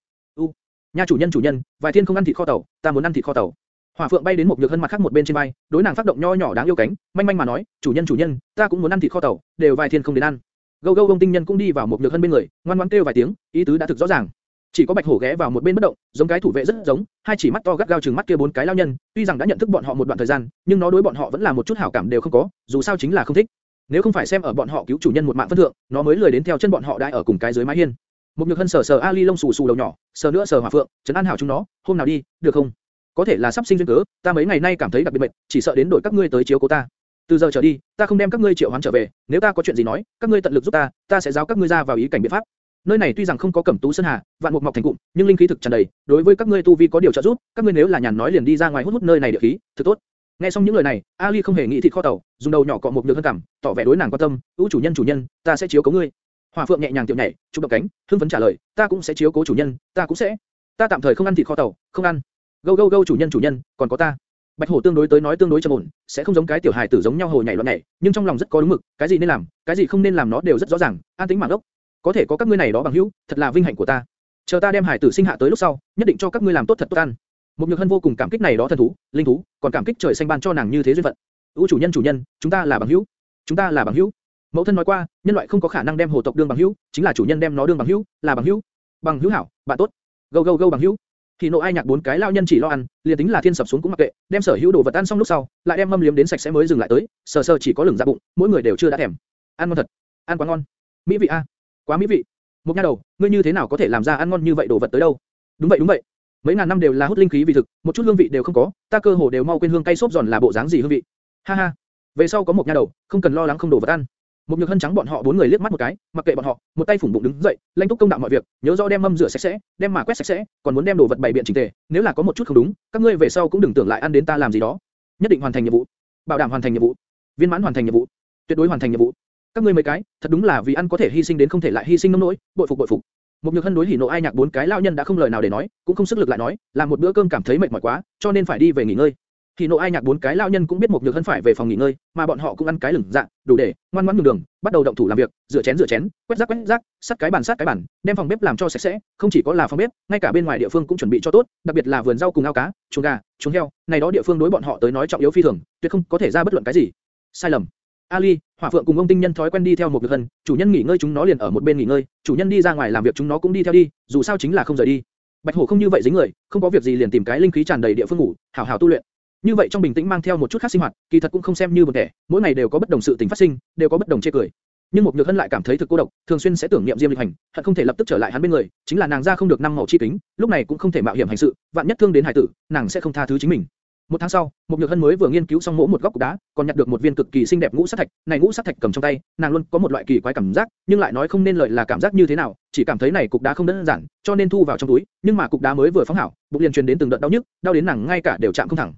Nha chủ nhân chủ nhân, vài thiên không ăn thịt kho tàu, ta muốn ăn thịt kho tàu. Hỏa Phượng bay đến một nhược hân mặt khác một bên trên bay, đối nàng phát động nho nhỏ đáng yêu cánh, manh manh mà nói, chủ nhân chủ nhân, ta cũng muốn ăn thịt kho tàu, đều vài thiên không đến ăn. Gâu gâu bông tinh nhân cũng đi vào một nhược hân bên người, ngoan ngoãn kêu vài tiếng, ý tứ đã thực rõ ràng. Chỉ có Bạch Hổ ghé vào một bên bất động, giống cái thủ vệ rất giống, hai chỉ mắt to gắt gao trừng mắt kia bốn cái lao nhân, tuy rằng đã nhận thức bọn họ một đoạn thời gian, nhưng nó đối bọn họ vẫn là một chút hảo cảm đều không có, dù sao chính là không thích. Nếu không phải xem ở bọn họ cứu chủ nhân một mạng phân thượng, nó mới lười đến theo chân bọn họ đại ở cùng cái dưới mái hiên. Một nhược hân sờ sờ Ali lông xù xù đầu nhỏ, sờ nữa sờ hỏa phượng, trấn an hảo chúng nó, hôm nào đi, được không? Có thể là sắp sinh duyên cớ, ta mấy ngày nay cảm thấy đặc biệt mệt, chỉ sợ đến đổi các ngươi tới chiếu cố ta. Từ giờ trở đi, ta không đem các ngươi triệu hoán trở về, nếu ta có chuyện gì nói, các ngươi tận lực giúp ta, ta sẽ giáo các ngươi ra vào ý cảnh biện pháp. Nơi này tuy rằng không có cẩm tú sơn hà, vạn mục mọc thành cụm, nhưng linh khí thực tràn đầy, đối với các ngươi tu vi có điều trợ giúp, các ngươi nếu là nhàn nói liền đi ra ngoài hút hút nơi này địa khí, thực tốt. Nghe xong những lời này, Ali không hề nghĩ thịt kho tàu, dùng đầu nhỏ cọ một nhược thân cảm, tỏ vẻ đối nàng quan tâm, "Ú chủ nhân chủ nhân, ta sẽ chiếu cố ngươi." Hỏa Phượng nhẹ nhàng tiểu nhảy, chụp động cánh, hưng phấn trả lời, "Ta cũng sẽ chiếu cố chủ nhân, ta cũng sẽ. Ta tạm thời không ăn thịt kho tàu, không ăn. Gâu gâu gâu chủ nhân chủ nhân, còn có ta." Bạch hổ tương đối tới nói tương đối trầm ổn, sẽ không giống cái tiểu hài tử giống nhau hồ nhảy loạn nhảy, nhưng trong lòng rất có đúng mực, cái gì nên làm, cái gì không nên làm nó đều rất rõ ràng, an tĩnh mảng ốc. Có thể có các ngươi này đó bằng hữu, thật là vinh hạnh của ta. Chờ ta đem hải tử sinh hạ tới lúc sau, nhất định cho các ngươi làm tốt thật tốt ăn. Một nhược hân vô cùng cảm kích này đó thần thú, linh thú, còn cảm kích trời xanh ban cho nàng như thế duyên phận. U chủ nhân chủ nhân, chúng ta là bằng hữu, chúng ta là bằng hữu. Mẫu thân nói qua, nhân loại không có khả năng đem hồ tộc đương bằng hữu, chính là chủ nhân đem nó đương bằng hữu, là bằng hữu. Bằng hữu hảo, bạn tốt. gâu gâu gâu bằng hữu. Thì nộ ai nhạc bốn cái lao nhân chỉ lo ăn, liền tính là thiên sập xuống cũng mặc kệ, đem sở hữu đồ vật ăn xong lúc sau, lại đem mâm liếm đến sạch sẽ mới dừng lại tới, sờ sờ chỉ có lửng ra bụng, mỗi người đều chưa đã thèm. Ăn ngon thật, ăn quá ngon. Mỹ vị a, quá mỹ vị. Một nha đầu, ngươi như thế nào có thể làm ra ăn ngon như vậy đồ vật tới đâu? Đúng vậy đúng vậy. Mấy ngàn năm đều là hút linh khí vì thực, một chút hương vị đều không có, ta cơ hồ đều mau quên hương cay xốp giòn là bộ dáng gì hương vị. Ha ha. Về sau có một nha đầu, không cần lo lắng không đồ vật ăn. Một nhược hân trắng bọn họ bốn người liếc mắt một cái, mặc kệ bọn họ, một tay phủng bụng đứng dậy, lanh túc công đạo mọi việc, nhớ rõ đem mâm rửa sạch sẽ, đem mà quét sạch sẽ, còn muốn đem đồ vật bày biện chỉnh tề, nếu là có một chút không đúng, các ngươi về sau cũng đừng tưởng lại ăn đến ta làm gì đó. Nhất định hoàn thành nhiệm vụ, bảo đảm hoàn thành nhiệm vụ, viên mãn hoàn thành nhiệm vụ, tuyệt đối hoàn thành nhiệm vụ. Các ngươi mấy cái, thật đúng là vì ăn có thể hy sinh đến không thể lại hy sinh nông nỗi, bội phục bội phục. Một nhược hân đối hỉ nộ ai nhạc bốn cái lão nhân đã không lời nào để nói, cũng không sức lực lại nói, làm một bữa cơm cảm thấy mệt mỏi quá, cho nên phải đi về nghỉ ngơi thì nộ ai nhạc bốn cái lao nhân cũng biết một nhược hân phải về phòng nghỉ ngơi, mà bọn họ cũng ăn cái lửng dạ, đủ để ngoan ngoãn nhường đường, bắt đầu động thủ làm việc, rửa chén rửa chén, quét rác quét rác, sắt cái bàn sắt cái bàn, đem phòng bếp làm cho sạch sẽ, không chỉ có là phòng bếp, ngay cả bên ngoài địa phương cũng chuẩn bị cho tốt, đặc biệt là vườn rau cùng ao cá, chuồng gà, chuồng heo, này đó địa phương đối bọn họ tới nói trọng yếu phi thường, tuyệt không có thể ra bất luận cái gì. Sai lầm. Ali, Hỏa Phượng cùng ông Tinh Nhân thói quen đi theo một Nhược Hân, chủ nhân nghỉ ngơi chúng nó liền ở một bên nghỉ ngơi, chủ nhân đi ra ngoài làm việc chúng nó cũng đi theo đi, dù sao chính là không rời đi. Bạch Hổ không như vậy dính người, không có việc gì liền tìm cái linh khí tràn đầy địa phương ngủ, hảo hảo tu luyện. Như vậy trong bình tĩnh mang theo một chút khác sinh hoạt, kỳ thật cũng không xem như một kẻ, mỗi ngày đều có bất đồng sự tình phát sinh, đều có bất đồng chê cười. Nhưng một nhược hân lại cảm thấy thực cô độc, thường xuyên sẽ tưởng niệm Diêm Lịch Hành, thật không thể lập tức trở lại hắn bên người, chính là nàng ra không được năm màu chi kính, lúc này cũng không thể mạo hiểm hành sự, vạn nhất thương đến hải tử, nàng sẽ không tha thứ chính mình. Một tháng sau, một nhược hân mới vừa nghiên cứu xong mỗ một góc cục đá, còn nhặt được một viên cực kỳ xinh đẹp ngũ sắc thạch. Này ngũ sắc thạch cầm trong tay, nàng luôn có một loại kỳ quái cảm giác, nhưng lại nói không nên lời là cảm giác như thế nào, chỉ cảm thấy này cục đá không đơn giản, cho nên thu vào trong túi. Nhưng mà cục đá mới vừa phóng hảo, bụng liền truyền đến từng đợt đau nhức, đau đến nàng ngay cả đều chạm không thẳng.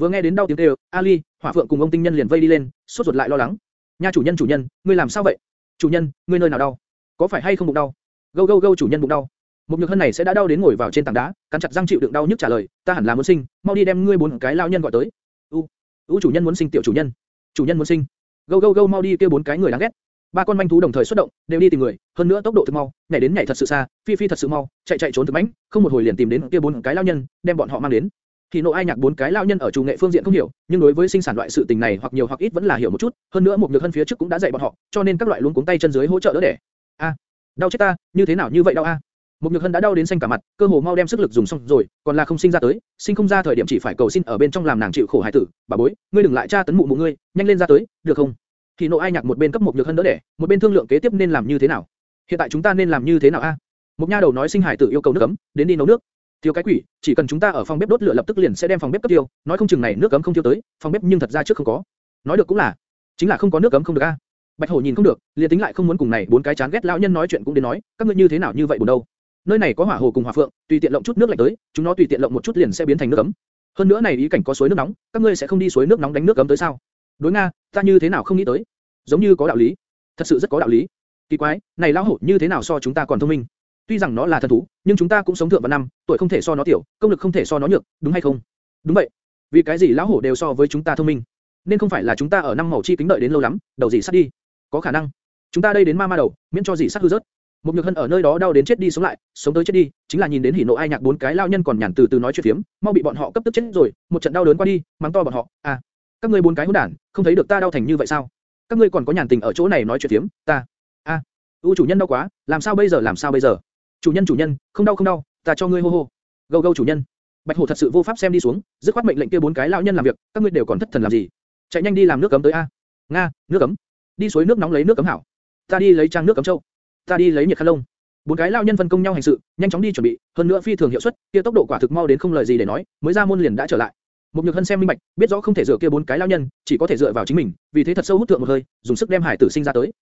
Vừa nghe đến đau tiếng kêu, Ali, Hỏa Phượng cùng ông Tinh Nhân liền vây đi lên, sốt ruột lại lo lắng. Nha chủ nhân chủ nhân, ngươi làm sao vậy? Chủ nhân, ngươi nơi nào đau? Có phải hay không bụng đau? Gâu gâu gâu chủ nhân bụng đau. Một nhược hân này sẽ đã đau đến ngồi vào trên tảng đá, cắn chặt răng chịu đựng đau nhức trả lời, ta hẳn là muốn sinh, mau đi đem ngươi bốn cái lao nhân gọi tới. U, u chủ nhân muốn sinh tiểu chủ nhân, chủ nhân muốn sinh. Gâu gâu gâu mau đi kia bốn cái người đáng ghét. Ba con manh thú đồng thời xuất động, đều đi tìm người, hơn nữa tốc độ thực mau, nhảy đến nhảy thật sự xa, phi phi thật sự mau, chạy chạy trốn thực mãnh, không một hồi liền tìm đến kia bốn cái lao nhân, đem bọn họ mang đến. Thì nộ ai nhạc bốn cái lao nhân ở chủ nghệ phương diện không hiểu, nhưng đối với sinh sản loại sự tình này hoặc nhiều hoặc ít vẫn là hiểu một chút, hơn nữa một nhược hân phía trước cũng đã dạy bọn họ, cho nên các loại luống cuống tay chân dưới hỗ trợ đỡ đẻ. A, đau chết ta, như thế nào như vậy đau a? Một nhược hân đã đau đến xanh cả mặt, cơ hồ mau đem sức lực dùng xong rồi, còn là không sinh ra tới, sinh không ra thời điểm chỉ phải cầu xin ở bên trong làm nàng chịu khổ hải tử. Bà bối, ngươi đừng lại tra tấn mụ mụ ngươi, nhanh lên ra tới, được không? Thì nộ ai nhạc một bên cấp một nhược hân đỡ đẻ, một bên thương lượng kế tiếp nên làm như thế nào. Hiện tại chúng ta nên làm như thế nào a? Một nha đầu nói sinh hải tử yêu cầu nước ấm, đến đi nấu nước. Thiếu cái quỷ, chỉ cần chúng ta ở phòng bếp đốt lửa lập tức liền sẽ đem phòng bếp cấp tiêu, nói không chừng này nước cấm không tiêu tới, phòng bếp nhưng thật ra trước không có. Nói được cũng là, chính là không có nước cấm không được a. Bạch Hổ nhìn không được, liền tính lại không muốn cùng này bốn cái chán ghét lão nhân nói chuyện cũng đến nói, các ngươi như thế nào như vậy buồn đâu? Nơi này có hỏa hồ cùng hỏa phượng, tùy tiện lộng chút nước lạnh tới, chúng nó tùy tiện lộng một chút liền sẽ biến thành nước cấm. Hơn nữa này ý cảnh có suối nước nóng, các ngươi sẽ không đi suối nước nóng đánh nước cấm tới sao? Đối nga, ta như thế nào không nghĩ tới? Giống như có đạo lý, thật sự rất có đạo lý. Kỳ quái, này lão hổ như thế nào so chúng ta còn thông minh? Tuy rằng nó là thần thú, nhưng chúng ta cũng sống thượng vạn năm, tuổi không thể so nó tiểu, công lực không thể so nó nhược, đúng hay không? Đúng vậy. Vì cái gì lão hổ đều so với chúng ta thông minh? Nên không phải là chúng ta ở năm màu chi kính đợi đến lâu lắm, đầu gì sắt đi? Có khả năng. Chúng ta đây đến ma ma đầu, miễn cho gì sắt hư rớt. Một nhược hân ở nơi đó đau đến chết đi sống lại, sống tới chết đi, chính là nhìn đến hỉ nộ ai nhạc bốn cái lao nhân còn nhàn từ từ nói chuyện phiếm, mau bị bọn họ cấp tức chết rồi, một trận đau đớn qua đi, mắng to bọn họ, à, các ngươi bốn cái hỗn đản, không thấy được ta đau thành như vậy sao? Các ngươi còn có nhàn tình ở chỗ này nói chuyện phiếm, ta, a, à, u chủ nhân đau quá, làm sao bây giờ làm sao bây giờ? Chủ nhân chủ nhân, không đau không đau, ta cho ngươi hô hô. Gâu gâu chủ nhân. Bạch hổ thật sự vô pháp xem đi xuống, dứt khoát mệnh lệnh kia bốn cái lão nhân làm việc, các ngươi đều còn thất thần làm gì? Chạy nhanh đi làm nước cấm tới a. Nga, nước cấm. Đi suối nước nóng lấy nước cấm hảo. Ta đi lấy trang nước cấm châu. Ta đi lấy nhiệt khăn lông. Bốn cái lão nhân phân công nhau hành sự, nhanh chóng đi chuẩn bị, hơn nữa phi thường hiệu suất, kia tốc độ quả thực mau đến không lời gì để nói, mới ra môn liền đã trở lại. Một nhược hân xem minh bạch, biết rõ không thể dựa kia bốn cái lão nhân, chỉ có thể dựa vào chính mình, vì thế thật sâu hút thượng một hơi, dùng sức đem hải tử sinh ra tới.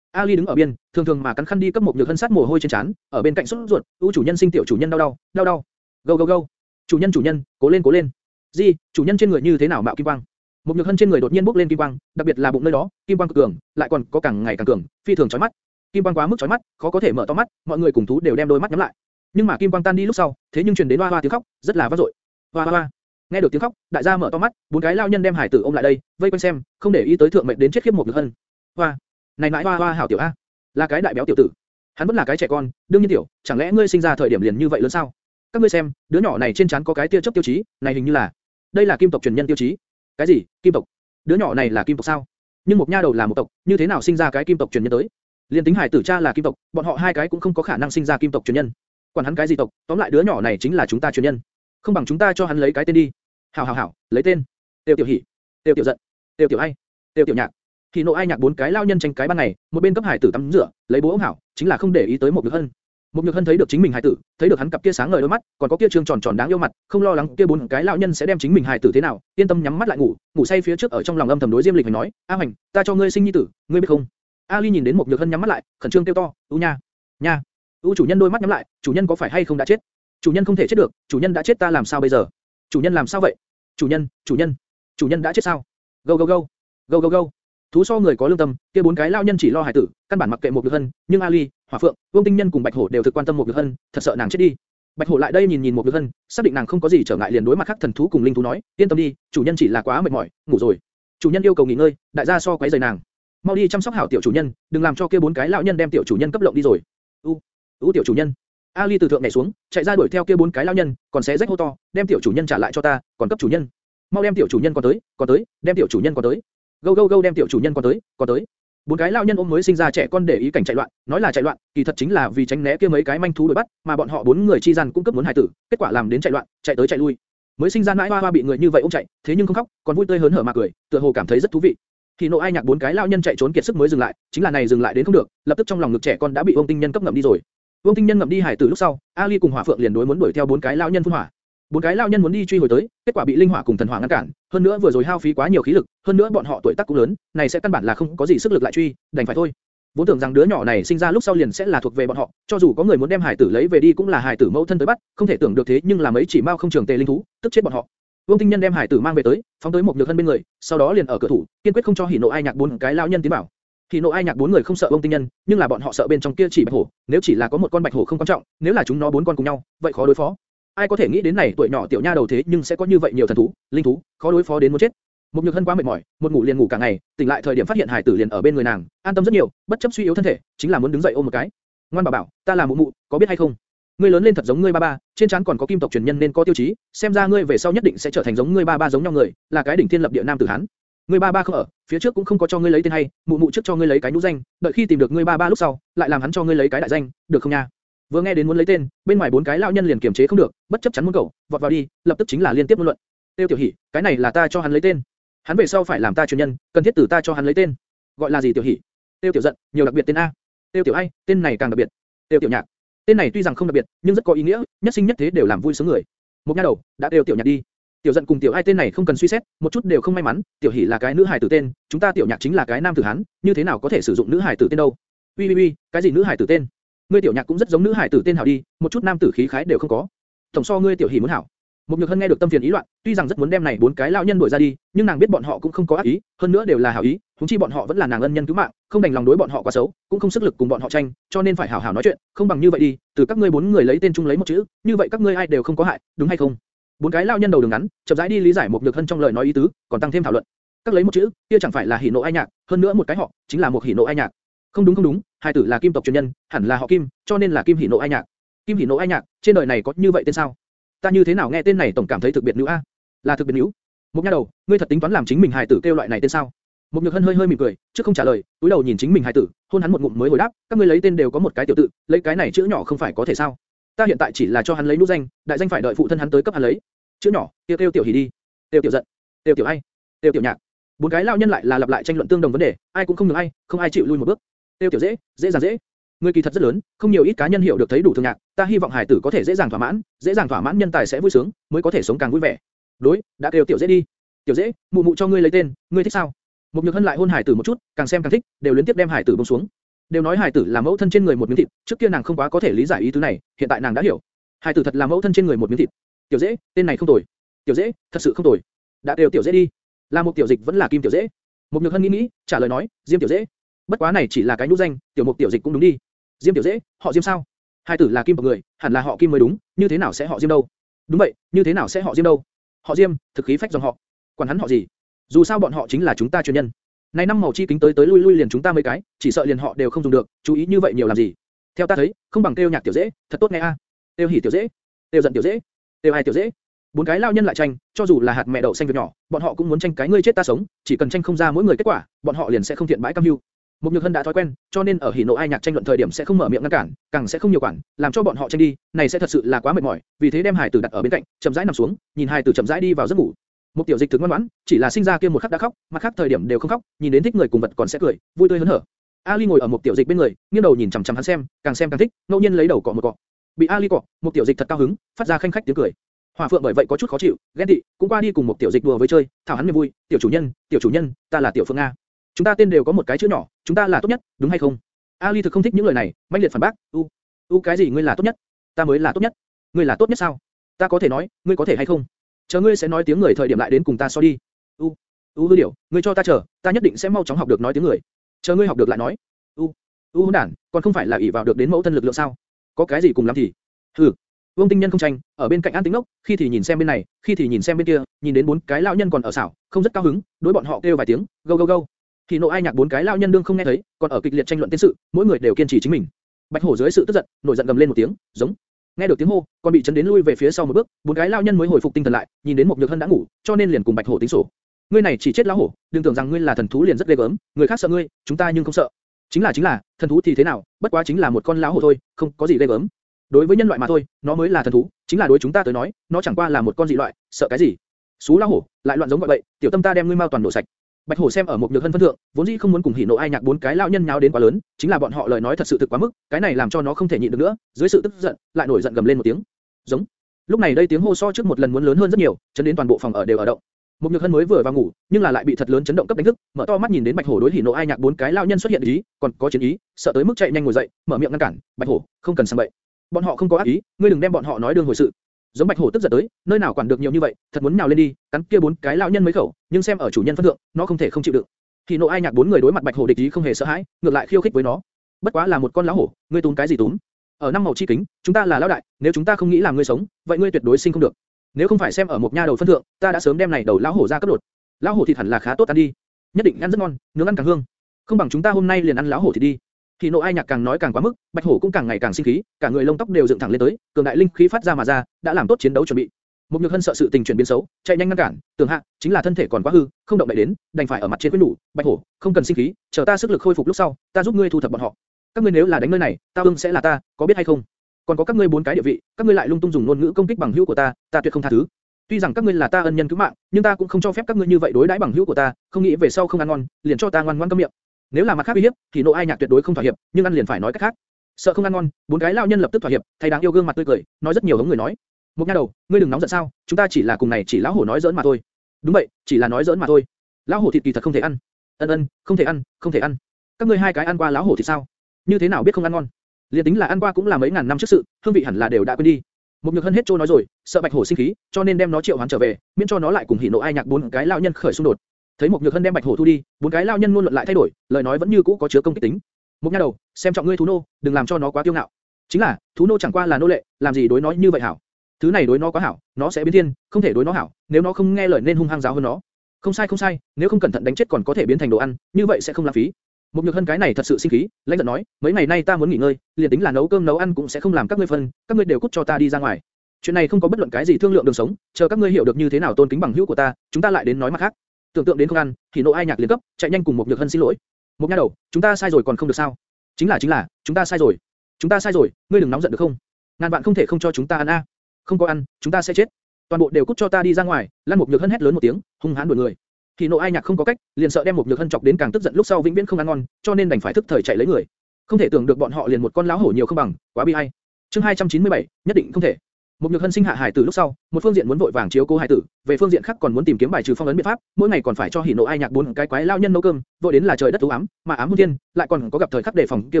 Ali đứng ở biên, thường thường mà cắn khăn đi cấp một nhược hân sát mồ hôi trên trán, ở bên cạnh sốt ruột, u chủ nhân sinh tiểu chủ nhân đau đau, đau đau. Go go go. Chủ nhân chủ nhân, cố lên cố lên. Gì, chủ nhân trên người như thế nào mạo kim quang? Một nhược hân trên người đột nhiên bốc lên kim quang, đặc biệt là bụng nơi đó, kim quang cực cường, lại còn có càng ngày càng cường, phi thường chói mắt. Kim quang quá mức chói mắt, khó có thể mở to mắt, mọi người cùng thú đều đem đôi mắt nhắm lại. Nhưng mà kim quang tan đi lúc sau, thế nhưng truyền đến hoa hoa tiếng khóc, rất là vang dội. Hoa hoa hoa. Nghe được tiếng khóc, đại gia mở to mắt, bốn cái lao nhân đem hải tử ôm lại đây, vây quanh xem, không để ý tới thượng mệnh đến chết khiếp một nhược hân. Hoa, này nãi hoa hoa hảo tiểu a, là cái đại béo tiểu tử. Hắn vẫn là cái trẻ con, đương nhiên tiểu, chẳng lẽ ngươi sinh ra thời điểm liền như vậy lớn sao? Các ngươi xem, đứa nhỏ này trên trán có cái tia chớp tiêu chí, này hình như là, đây là kim tộc truyền nhân tiêu chí. Cái gì? Kim tộc? Đứa nhỏ này là kim tộc sao? Nhưng một nha đầu là một tộc, như thế nào sinh ra cái kim tộc truyền nhân tới? Liên tính hải tử cha là kim tộc, bọn họ hai cái cũng không có khả năng sinh ra kim tộc truyền nhân. Quản hắn cái gì tộc, tóm lại đứa nhỏ này chính là chúng ta truyền nhân. Không bằng chúng ta cho hắn lấy cái tên đi. Hảo hảo hảo, lấy tên. Tiêu Tiểu Hỉ, Tiêu Tiểu Giận, Tiêu Tiểu Ai, Tiêu Tiểu Nhạc. Thì nộ ai nhạc bốn cái lao nhân tranh cái ban ngày, một bên cấp hải tử tắm rửa, lấy bố ống hảo, chính là không để ý tới một nhược hân. Một nhược hân thấy được chính mình hải tử, thấy được hắn cặp kia sáng ngời đôi mắt, còn có kia trương tròn tròn đáng yêu mặt, không lo lắng kia bốn cái lão nhân sẽ đem chính mình hải tử thế nào, yên tâm nhắm mắt lại ngủ, ngủ say phía trước ở trong lòng âm thầm đối diêm lịch nói, a Hành, ta cho ngươi sinh nhi tử, ngươi biết không? Ali nhìn đến một nhược hân nhắm mắt lại, khẩn trương kêu to, u nha, nha, u chủ nhân đôi mắt nhắm lại, chủ nhân có phải hay không đã chết? Chủ nhân không thể chết được, chủ nhân đã chết ta làm sao bây giờ? Chủ nhân làm sao vậy? Chủ nhân, chủ nhân, chủ nhân đã chết sao? Go go go, go go go. Thú so người có lương tâm, kia bốn cái lao nhân chỉ lo hải tử, căn bản mặc kệ một nhược hân, nhưng Ali, Hỏa Phượng, Vương Tinh Nhân cùng Bạch Hổ đều thực quan tâm một nhược hân, thật sợ nàng chết đi. Bạch Hổ lại đây nhìn nhìn một nhược hân, xác định nàng không có gì trở ngại liền đối mặt khắc thần thú cùng linh thú nói, yên tâm đi, chủ nhân chỉ là quá mệt mỏi, ngủ rồi. Chủ nhân yêu cầu nghỉ ngơi, đại gia so quấy rầy nàng. Mau đi chăm sóc hảo tiểu chủ nhân, đừng làm cho kia bốn cái lão nhân đem tiểu chủ nhân cấp lộng đi rồi. U, u tiểu chủ nhân. Ali từ thượng nhảy xuống, chạy ra đuổi theo kia bốn cái lão nhân, còn xé rách hô to, đem tiểu chủ nhân trả lại cho ta, còn cấp chủ nhân. Mau đem tiểu chủ nhân còn tới, còn tới, đem tiểu chủ nhân còn tới gâu gâu gâu đem tiểu chủ nhân con tới, con tới. Bốn cái lão nhân ôm mới sinh ra trẻ con để ý cảnh chạy loạn, nói là chạy loạn, kỳ thật chính là vì tránh né kia mấy cái manh thú đuổi bắt, mà bọn họ bốn người chi gian cũng cấp muốn hại tử, kết quả làm đến chạy loạn, chạy tới chạy lui. Mới sinh ra mãi hoa hoa bị người như vậy ôm chạy, thế nhưng không khóc, còn vui tươi hớn hở mà cười, tựa hồ cảm thấy rất thú vị. Thì nộ ai nhạc bốn cái lão nhân chạy trốn kiệt sức mới dừng lại, chính là này dừng lại đến không được, lập tức trong lòng ngực trẻ con đã bị Vương Tinh Nhân cấp ngậm đi rồi. Vương Tinh Nhân ngậm đi hải tử lúc sau, Ali cùng Hỏa Phượng liền đối muốn đuổi theo bốn cái lão nhân phun hỏa. Bốn cái lao nhân muốn đi truy hồi tới, kết quả bị linh hỏa cùng thần hỏa ngăn cản, hơn nữa vừa rồi hao phí quá nhiều khí lực, hơn nữa bọn họ tuổi tác cũng lớn, này sẽ căn bản là không có gì sức lực lại truy, đành phải thôi. Vốn tưởng rằng đứa nhỏ này sinh ra lúc sau liền sẽ là thuộc về bọn họ, cho dù có người muốn đem hải tử lấy về đi cũng là hải tử mẫu thân tới bắt, không thể tưởng được thế nhưng là mấy chỉ mau không trường tề linh thú, tức chết bọn họ. Vương Tinh Nhân đem hải tử mang về tới, phóng tới một nhược thân bên người, sau đó liền ở cửa thủ, kiên quyết không cho hỉ nộ ai nhạc bốn cái lao nhân tiến vào. Hỉ nộ ai nhạc bốn người không sợ Vương Tinh Nhân, nhưng là bọn họ sợ bên trong kia chỉ bạch hổ, nếu chỉ là có một con bạch hổ không quan trọng, nếu là chúng nó bốn con cùng nhau, vậy khó đối phó. Ai có thể nghĩ đến này tuổi nhỏ tiểu nha đầu thế nhưng sẽ có như vậy nhiều thần thú, linh thú, khó đối phó đến muốn chết. Một nhược hân quá mệt mỏi, một ngủ liền ngủ cả ngày, tỉnh lại thời điểm phát hiện hải tử liền ở bên người nàng, an tâm rất nhiều, bất chấp suy yếu thân thể, chính là muốn đứng dậy ôm một cái. Ngoan bảo bảo, ta là mụ mụ, có biết hay không? Ngươi lớn lên thật giống ngươi ba ba, trên trán còn có kim tộc truyền nhân nên có tiêu chí, xem ra ngươi về sau nhất định sẽ trở thành giống ngươi ba ba giống nhau người, là cái đỉnh thiên lập địa nam tử hán. Ngươi ba ba không ở, phía trước cũng không có cho ngươi lấy tên hay, mụ mụ trước cho ngươi lấy cái nhũ danh, đợi khi tìm được ngươi ba ba lúc sau, lại làm hắn cho ngươi lấy cái đại danh, được không nha? Vừa nghe đến muốn lấy tên, bên ngoài bốn cái lão nhân liền kiềm chế không được, bất chấp chắn muốn cầu, vọt vào đi, lập tức chính là liên tiếp ngôn luận. Tiêu Tiểu Hỉ, cái này là ta cho hắn lấy tên. Hắn về sau phải làm ta truyền nhân, cần thiết từ ta cho hắn lấy tên. Gọi là gì Tiểu Hỉ? Tiêu Tiểu Giận, nhiều đặc biệt tên a. Tiêu Tiểu Ai, tên này càng đặc biệt. Tiêu Tiểu Nhạc, tên này tuy rằng không đặc biệt, nhưng rất có ý nghĩa, nhất sinh nhất thế đều làm vui sướng người. Một nha đầu, đã Tiêu Tiểu Nhạc đi. Tiểu Giận cùng Tiểu Ai tên này không cần suy xét, một chút đều không may mắn. Tiểu Hỉ là cái nữ hài tử tên, chúng ta Tiểu Nhạc chính là cái nam tử hán, như thế nào có thể sử dụng nữ hài tử tên đâu? Ui ui ui, cái gì nữ hài tử tên? Ngươi Tiểu Nhạc cũng rất giống nữ hải tử tên hảo đi, một chút nam tử khí khái đều không có. Tổng so ngươi Tiểu Hỉ muốn hảo. Một Nhược Hân nghe được tâm phiền ý loạn, tuy rằng rất muốn đem này bốn cái lão nhân đuổi ra đi, nhưng nàng biết bọn họ cũng không có ác ý, hơn nữa đều là hảo ý, chúng chi bọn họ vẫn là nàng ân nhân cứu mạng, không đành lòng đối bọn họ quá xấu, cũng không sức lực cùng bọn họ tranh, cho nên phải hảo hảo nói chuyện, không bằng như vậy đi, từ các ngươi bốn người lấy tên chung lấy một chữ, như vậy các ngươi ai đều không có hại, đúng hay không? Bốn cái lão nhân đầu đường ngắn, chậm rãi đi lý giải một Nhược Hân trong lời nói ý tứ, còn tăng thêm thảo luận. Các lấy một chữ, kia chẳng phải là hỉ nộ ai nhạc, hơn nữa một cái họ, chính là một hỉ nộ ai nhạc. Không đúng không đúng, hai tử là kim tộc truyền nhân, hẳn là họ Kim, cho nên là Kim hỉ nộ ai nhạc. Kim hỉ nộ ai nhạc, trên đời này có như vậy tên sao? Ta như thế nào nghe tên này tổng cảm thấy thực biệt nữ a? Là thực biệt nữ. Một nha đầu, ngươi thật tính toán làm chính mình hài tử kêu loại này tên sao? Một nhược hân hơi hơi mỉm cười, trước không trả lời, túi đầu nhìn chính mình hài tử, hôn hắn một ngụm mới hồi đáp, các ngươi lấy tên đều có một cái tiểu tự, lấy cái này chữ nhỏ không phải có thể sao? Ta hiện tại chỉ là cho hắn lấy nút danh, đại danh phải đợi phụ thân hắn tới cấp hắn lấy. Chữ nhỏ, tiêu tiêu tiểu hỉ đi, tiêu tiểu giận, tiêu tiểu ai, tiêu tiểu nhạc. Bốn cái lao nhân lại là lặp lại tranh luận tương đồng vấn đề, ai cũng không nhường ai, không ai chịu lui một bước. Tiêu tiểu dễ, dễ dàng dễ. Người kỳ thật rất lớn, không nhiều ít cá nhân hiểu được thấy đủ thương nhạc, ta hy vọng hải tử có thể dễ dàng thỏa mãn, dễ dàng thỏa mãn nhân tài sẽ vui sướng, mới có thể sống càng vui vẻ. Đối, đã kêu tiểu dễ đi. Tiểu dễ, mụ mụ cho ngươi lấy tên, ngươi thích sao? Một nhược hân lại hôn hải tử một chút, càng xem càng thích, đều liên tiếp đem hải tử buông xuống. Đều nói hải tử là mẫu thân trên người một miếng thịt, trước kia nàng không quá có thể lý giải ý tứ này, hiện tại nàng đã hiểu. Hải tử thật là mẫu thân trên người một miếng thịt. Tiểu dễ, tên này không tồi. Tiểu dễ, thật sự không tồi. Đã kêu tiểu dễ đi. Là một tiểu dịch vẫn là kim tiểu dễ. Một nhược hân nghĩ nghĩ, trả lời nói, diêm tiểu dễ. Bất quá này chỉ là cái nhũ danh, tiểu mục tiểu dịch cũng đúng đi. Diêm tiểu dễ, họ Diêm sao? Hai tử là kim tộc người, hẳn là họ Kim mới đúng, như thế nào sẽ họ Diêm đâu? Đúng vậy, như thế nào sẽ họ Diêm đâu? Họ Diêm, thực khí phách dòng họ. Quản hắn họ gì? Dù sao bọn họ chính là chúng ta chuyên nhân. Này năm màu chi kính tới tới lui lui liền chúng ta mấy cái, chỉ sợ liền họ đều không dùng được, chú ý như vậy nhiều làm gì? Theo ta thấy, không bằng kêu nhạc tiểu dễ, thật tốt nghe a. À. Tiêu hỉ tiểu dễ, tiêu giận tiểu dễ, tiêu hai tiểu dễ. Bốn cái lao nhân lại tranh, cho dù là hạt mẹ đậu xanh việc nhỏ, bọn họ cũng muốn tranh cái ngươi chết ta sống, chỉ cần tranh không ra mỗi người kết quả, bọn họ liền sẽ không thiện bãi cam hưu. Một Nhược Hân đã thói quen, cho nên ở hỉ nộ ai nhạc tranh luận thời điểm sẽ không mở miệng ngăn cản, càng sẽ không nhiều quản, làm cho bọn họ tranh đi, này sẽ thật sự là quá mệt mỏi, vì thế đem Hải Tử đặt ở bên cạnh, chậm rãi nằm xuống, nhìn Hải Tử chậm rãi đi vào giấc ngủ. Một tiểu dịch thực ngoan ngoãn, chỉ là sinh ra kia một khắc đã khóc, mặt khác thời điểm đều không khóc, nhìn đến thích người cùng vật còn sẽ cười, vui tươi hớn hở. Ali ngồi ở một tiểu dịch bên người, nghiêng đầu nhìn chằm chằm hắn xem, càng xem càng thích, ngẫu nhiên lấy đầu cọ một cọ. Bị Ali cọ, một tiểu dịch thật cao hứng, phát ra khanh khách tiếng cười. Hỏa Phượng bởi vậy có chút khó chịu, ghen tị, cũng qua đi cùng một tiểu dịch đùa với chơi, thảo hắn niềm vui, tiểu chủ nhân, tiểu chủ nhân, ta là tiểu Phượng Nga. Chúng ta tên đều có một cái chữ nhỏ, chúng ta là tốt nhất, đúng hay không? Ali thực không thích những lời này, manh liệt phản bác, u, u cái gì ngươi là tốt nhất? Ta mới là tốt nhất. Ngươi là tốt nhất sao? Ta có thể nói, ngươi có thể hay không? Chờ ngươi sẽ nói tiếng người thời điểm lại đến cùng ta so đi. U, u hư điểu, ngươi cho ta chờ, ta nhất định sẽ mau chóng học được nói tiếng người. Chờ ngươi học được lại nói. U, u hỗn đản, còn không phải là ỷ vào được đến mẫu thân lực lượng sao? Có cái gì cùng lắm thì? Hừ. Vương Tinh Nhân không tranh, ở bên cạnh An Tĩnh Lốc, khi thì nhìn xem bên này, khi thì nhìn xem bên kia, nhìn đến bốn cái lão nhân còn ở xảo, không rất cao hứng, đối bọn họ kêu vài tiếng, go go go. Thì nộ ai nhạc bốn cái lão nhân đương không nghe thấy, còn ở kịch liệt tranh luận tiên sự, mỗi người đều kiên trì chính mình. Bạch Hổ dưới sự tức giận, nổi giận gầm lên một tiếng, giống. Nghe được tiếng hô, còn bị chấn đến lui về phía sau một bước, bốn cái lão nhân mới hồi phục tinh thần lại, nhìn đến một nhược hân đã ngủ, cho nên liền cùng Bạch Hổ tính sổ. Ngươi này chỉ chết lão hổ, đừng tưởng rằng ngươi là thần thú liền rất ghê gớm, người khác sợ ngươi, chúng ta nhưng không sợ. Chính là chính là, thần thú thì thế nào, bất quá chính là một con lão hổ thôi, không có gì ghê gớm. Đối với nhân loại mà thôi, nó mới là thần thú, chính là đối chúng ta tới nói, nó chẳng qua là một con dị loại, sợ cái gì? Sú lão hổ, lại loạn giống gọi bậy, tiểu tâm ta đem ngươi mau toàn nổ sạch. Bạch hổ xem ở một nhược hân phân thượng, vốn dĩ không muốn cùng hỉ nộ ai nhạc bốn cái lão nhân nháo đến quá lớn, chính là bọn họ lời nói thật sự thực quá mức, cái này làm cho nó không thể nhịn được nữa, dưới sự tức giận, lại nổi giận gầm lên một tiếng, giống. Lúc này đây tiếng hô so trước một lần muốn lớn hơn rất nhiều, chấn đến toàn bộ phòng ở đều ở động. Một nhược hân mới vừa vào ngủ, nhưng là lại bị thật lớn chấn động cấp đánh thức, mở to mắt nhìn đến bạch hổ đối hỉ nộ ai nhạc bốn cái lão nhân xuất hiện ý, còn có chiến ý, sợ tới mức chạy nhanh ngồi dậy, mở miệng ngăn cản, bạch hổ, không cần sang bậy. Bọn họ không có ác ý, ngươi đừng đem bọn họ nói đường hồi sự. Giống Bạch Hổ tức giận tới, nơi nào quản được nhiều như vậy, thật muốn nhào lên đi, cắn kia bốn cái lão nhân mấy khẩu, nhưng xem ở chủ nhân phân thượng, nó không thể không chịu đựng. Thì nộ ai nhạc bốn người đối mặt Bạch Hổ địch ý không hề sợ hãi, ngược lại khiêu khích với nó. Bất quá là một con lão hổ, ngươi tún cái gì tún? Ở năm màu chi kính, chúng ta là lão đại, nếu chúng ta không nghĩ làm ngươi sống, vậy ngươi tuyệt đối sinh không được. Nếu không phải xem ở một nha đầu phân thượng, ta đã sớm đem này đầu lão hổ ra cấp đột. Lão hổ thịt hẳn là khá tốt ăn đi, nhất định ăn rất ngon, nướng ăn càng hương. Không bằng chúng ta hôm nay liền ăn lão hổ thịt đi. Thì nộ ai nhạc càng nói càng quá mức, bạch hổ cũng càng ngày càng sinh khí, cả người lông tóc đều dựng thẳng lên tới, cường đại linh khí phát ra mà ra, đã làm tốt chiến đấu chuẩn bị. mục nhược hân sợ sự tình chuyển biến xấu, chạy nhanh ngăn cản, tưởng hạ, chính là thân thể còn quá hư, không động đậy đến, đành phải ở mặt trên quyết đủ. Bạch hổ, không cần sinh khí, chờ ta sức lực khôi phục lúc sau, ta giúp ngươi thu thập bọn họ. Các ngươi nếu là đánh nơi này, ta ưng sẽ là ta, có biết hay không? Còn có các ngươi bốn cái địa vị, các ngươi lại lung tung dùng ngôn ngữ công kích bằng hữu của ta, ta tuyệt không tha thứ. Tuy rằng các ngươi là ta ân nhân cứu mạng, nhưng ta cũng không cho phép các ngươi như vậy đối đãi bằng hữu của ta, không nghĩ về sau không ăn ngon, liền cho ta ngoan ngoãn câm miệng. Nếu là mặt khác uy hiếp, thì nộ ai nhạc tuyệt đối không thỏa hiệp, nhưng ăn liền phải nói cách khác. Sợ không ăn ngon, bốn cái lão nhân lập tức thỏa hiệp, thầy đáng yêu gương mặt tươi cười, nói rất nhiều hống người nói. Một nha đầu, ngươi đừng nóng giận sao, chúng ta chỉ là cùng này chỉ lão hổ nói giỡn mà thôi. Đúng vậy, chỉ là nói giỡn mà thôi. Lão hổ thịt kỳ thật không thể ăn. Ân ân, không thể ăn, không thể ăn. Các ngươi hai cái ăn qua lão hổ thịt sao? Như thế nào biết không ăn ngon? Liên tính là ăn qua cũng là mấy ngàn năm trước sự, hương vị hẳn là đều đã quên đi. Một nhược hân hết trôi nói rồi, sợ bạch hổ sinh khí, cho nên đem nó triệu hoán trở về, miễn cho nó lại cùng hỉ nộ ai nhạc bốn cái lão nhân khởi xung đột. Thấy một nhược hân đem bạch hổ thu đi, bốn cái lao nhân luôn luận lại thay đổi, lời nói vẫn như cũ có chứa công kích tính. Một nha đầu, xem trọng ngươi thú nô, đừng làm cho nó quá kiêu ngạo. Chính là, thú nô chẳng qua là nô lệ, làm gì đối nó như vậy hảo? Thứ này đối nó quá hảo, nó sẽ biến thiên, không thể đối nó hảo, nếu nó không nghe lời nên hung hăng giáo hơn nó. Không sai không sai, nếu không cẩn thận đánh chết còn có thể biến thành đồ ăn, như vậy sẽ không lãng phí. Một nhược hân cái này thật sự sinh khí, lãnh giận nói, mấy ngày nay ta muốn nghỉ ngơi, liền tính là nấu cơm nấu ăn cũng sẽ không làm các ngươi phân, các ngươi đều cút cho ta đi ra ngoài. Chuyện này không có bất luận cái gì thương lượng đường sống, chờ các ngươi hiểu được như thế nào tôn kính bằng hữu của ta, chúng ta lại đến nói mặt khác. Tưởng tượng đến không ăn, thì nộ ai nhạc liền cấp, chạy nhanh cùng một nhược hân xin lỗi. Một nha đầu, chúng ta sai rồi còn không được sao? Chính là chính là, chúng ta sai rồi. Chúng ta sai rồi, ngươi đừng nóng giận được không? Ngàn bạn không thể không cho chúng ta ăn a. Không có ăn, chúng ta sẽ chết. Toàn bộ đều cút cho ta đi ra ngoài, Lan một Nhược Hân hét lớn một tiếng, hung hãn đuổi người. Thì nộ ai nhạc không có cách, liền sợ đem một Nhược Hân chọc đến càng tức giận lúc sau vĩnh viễn không ăn ngon, cho nên đành phải thức thời chạy lấy người. Không thể tưởng được bọn họ liền một con lão hổ nhiều không bằng, quá bi ai. Chương 297, nhất định không thể. Một nhược hân sinh hạ hải tử lúc sau, một phương diện muốn vội vàng chiếu cố hải tử, về phương diện khác còn muốn tìm kiếm bài trừ phong ấn biện pháp, mỗi ngày còn phải cho hỉ nộ ai nhạc bốn cái quái lao nhân nấu cơm, vội đến là trời đất u ám, mà ám hôn thiên, lại còn có gặp thời khắc đề phòng kia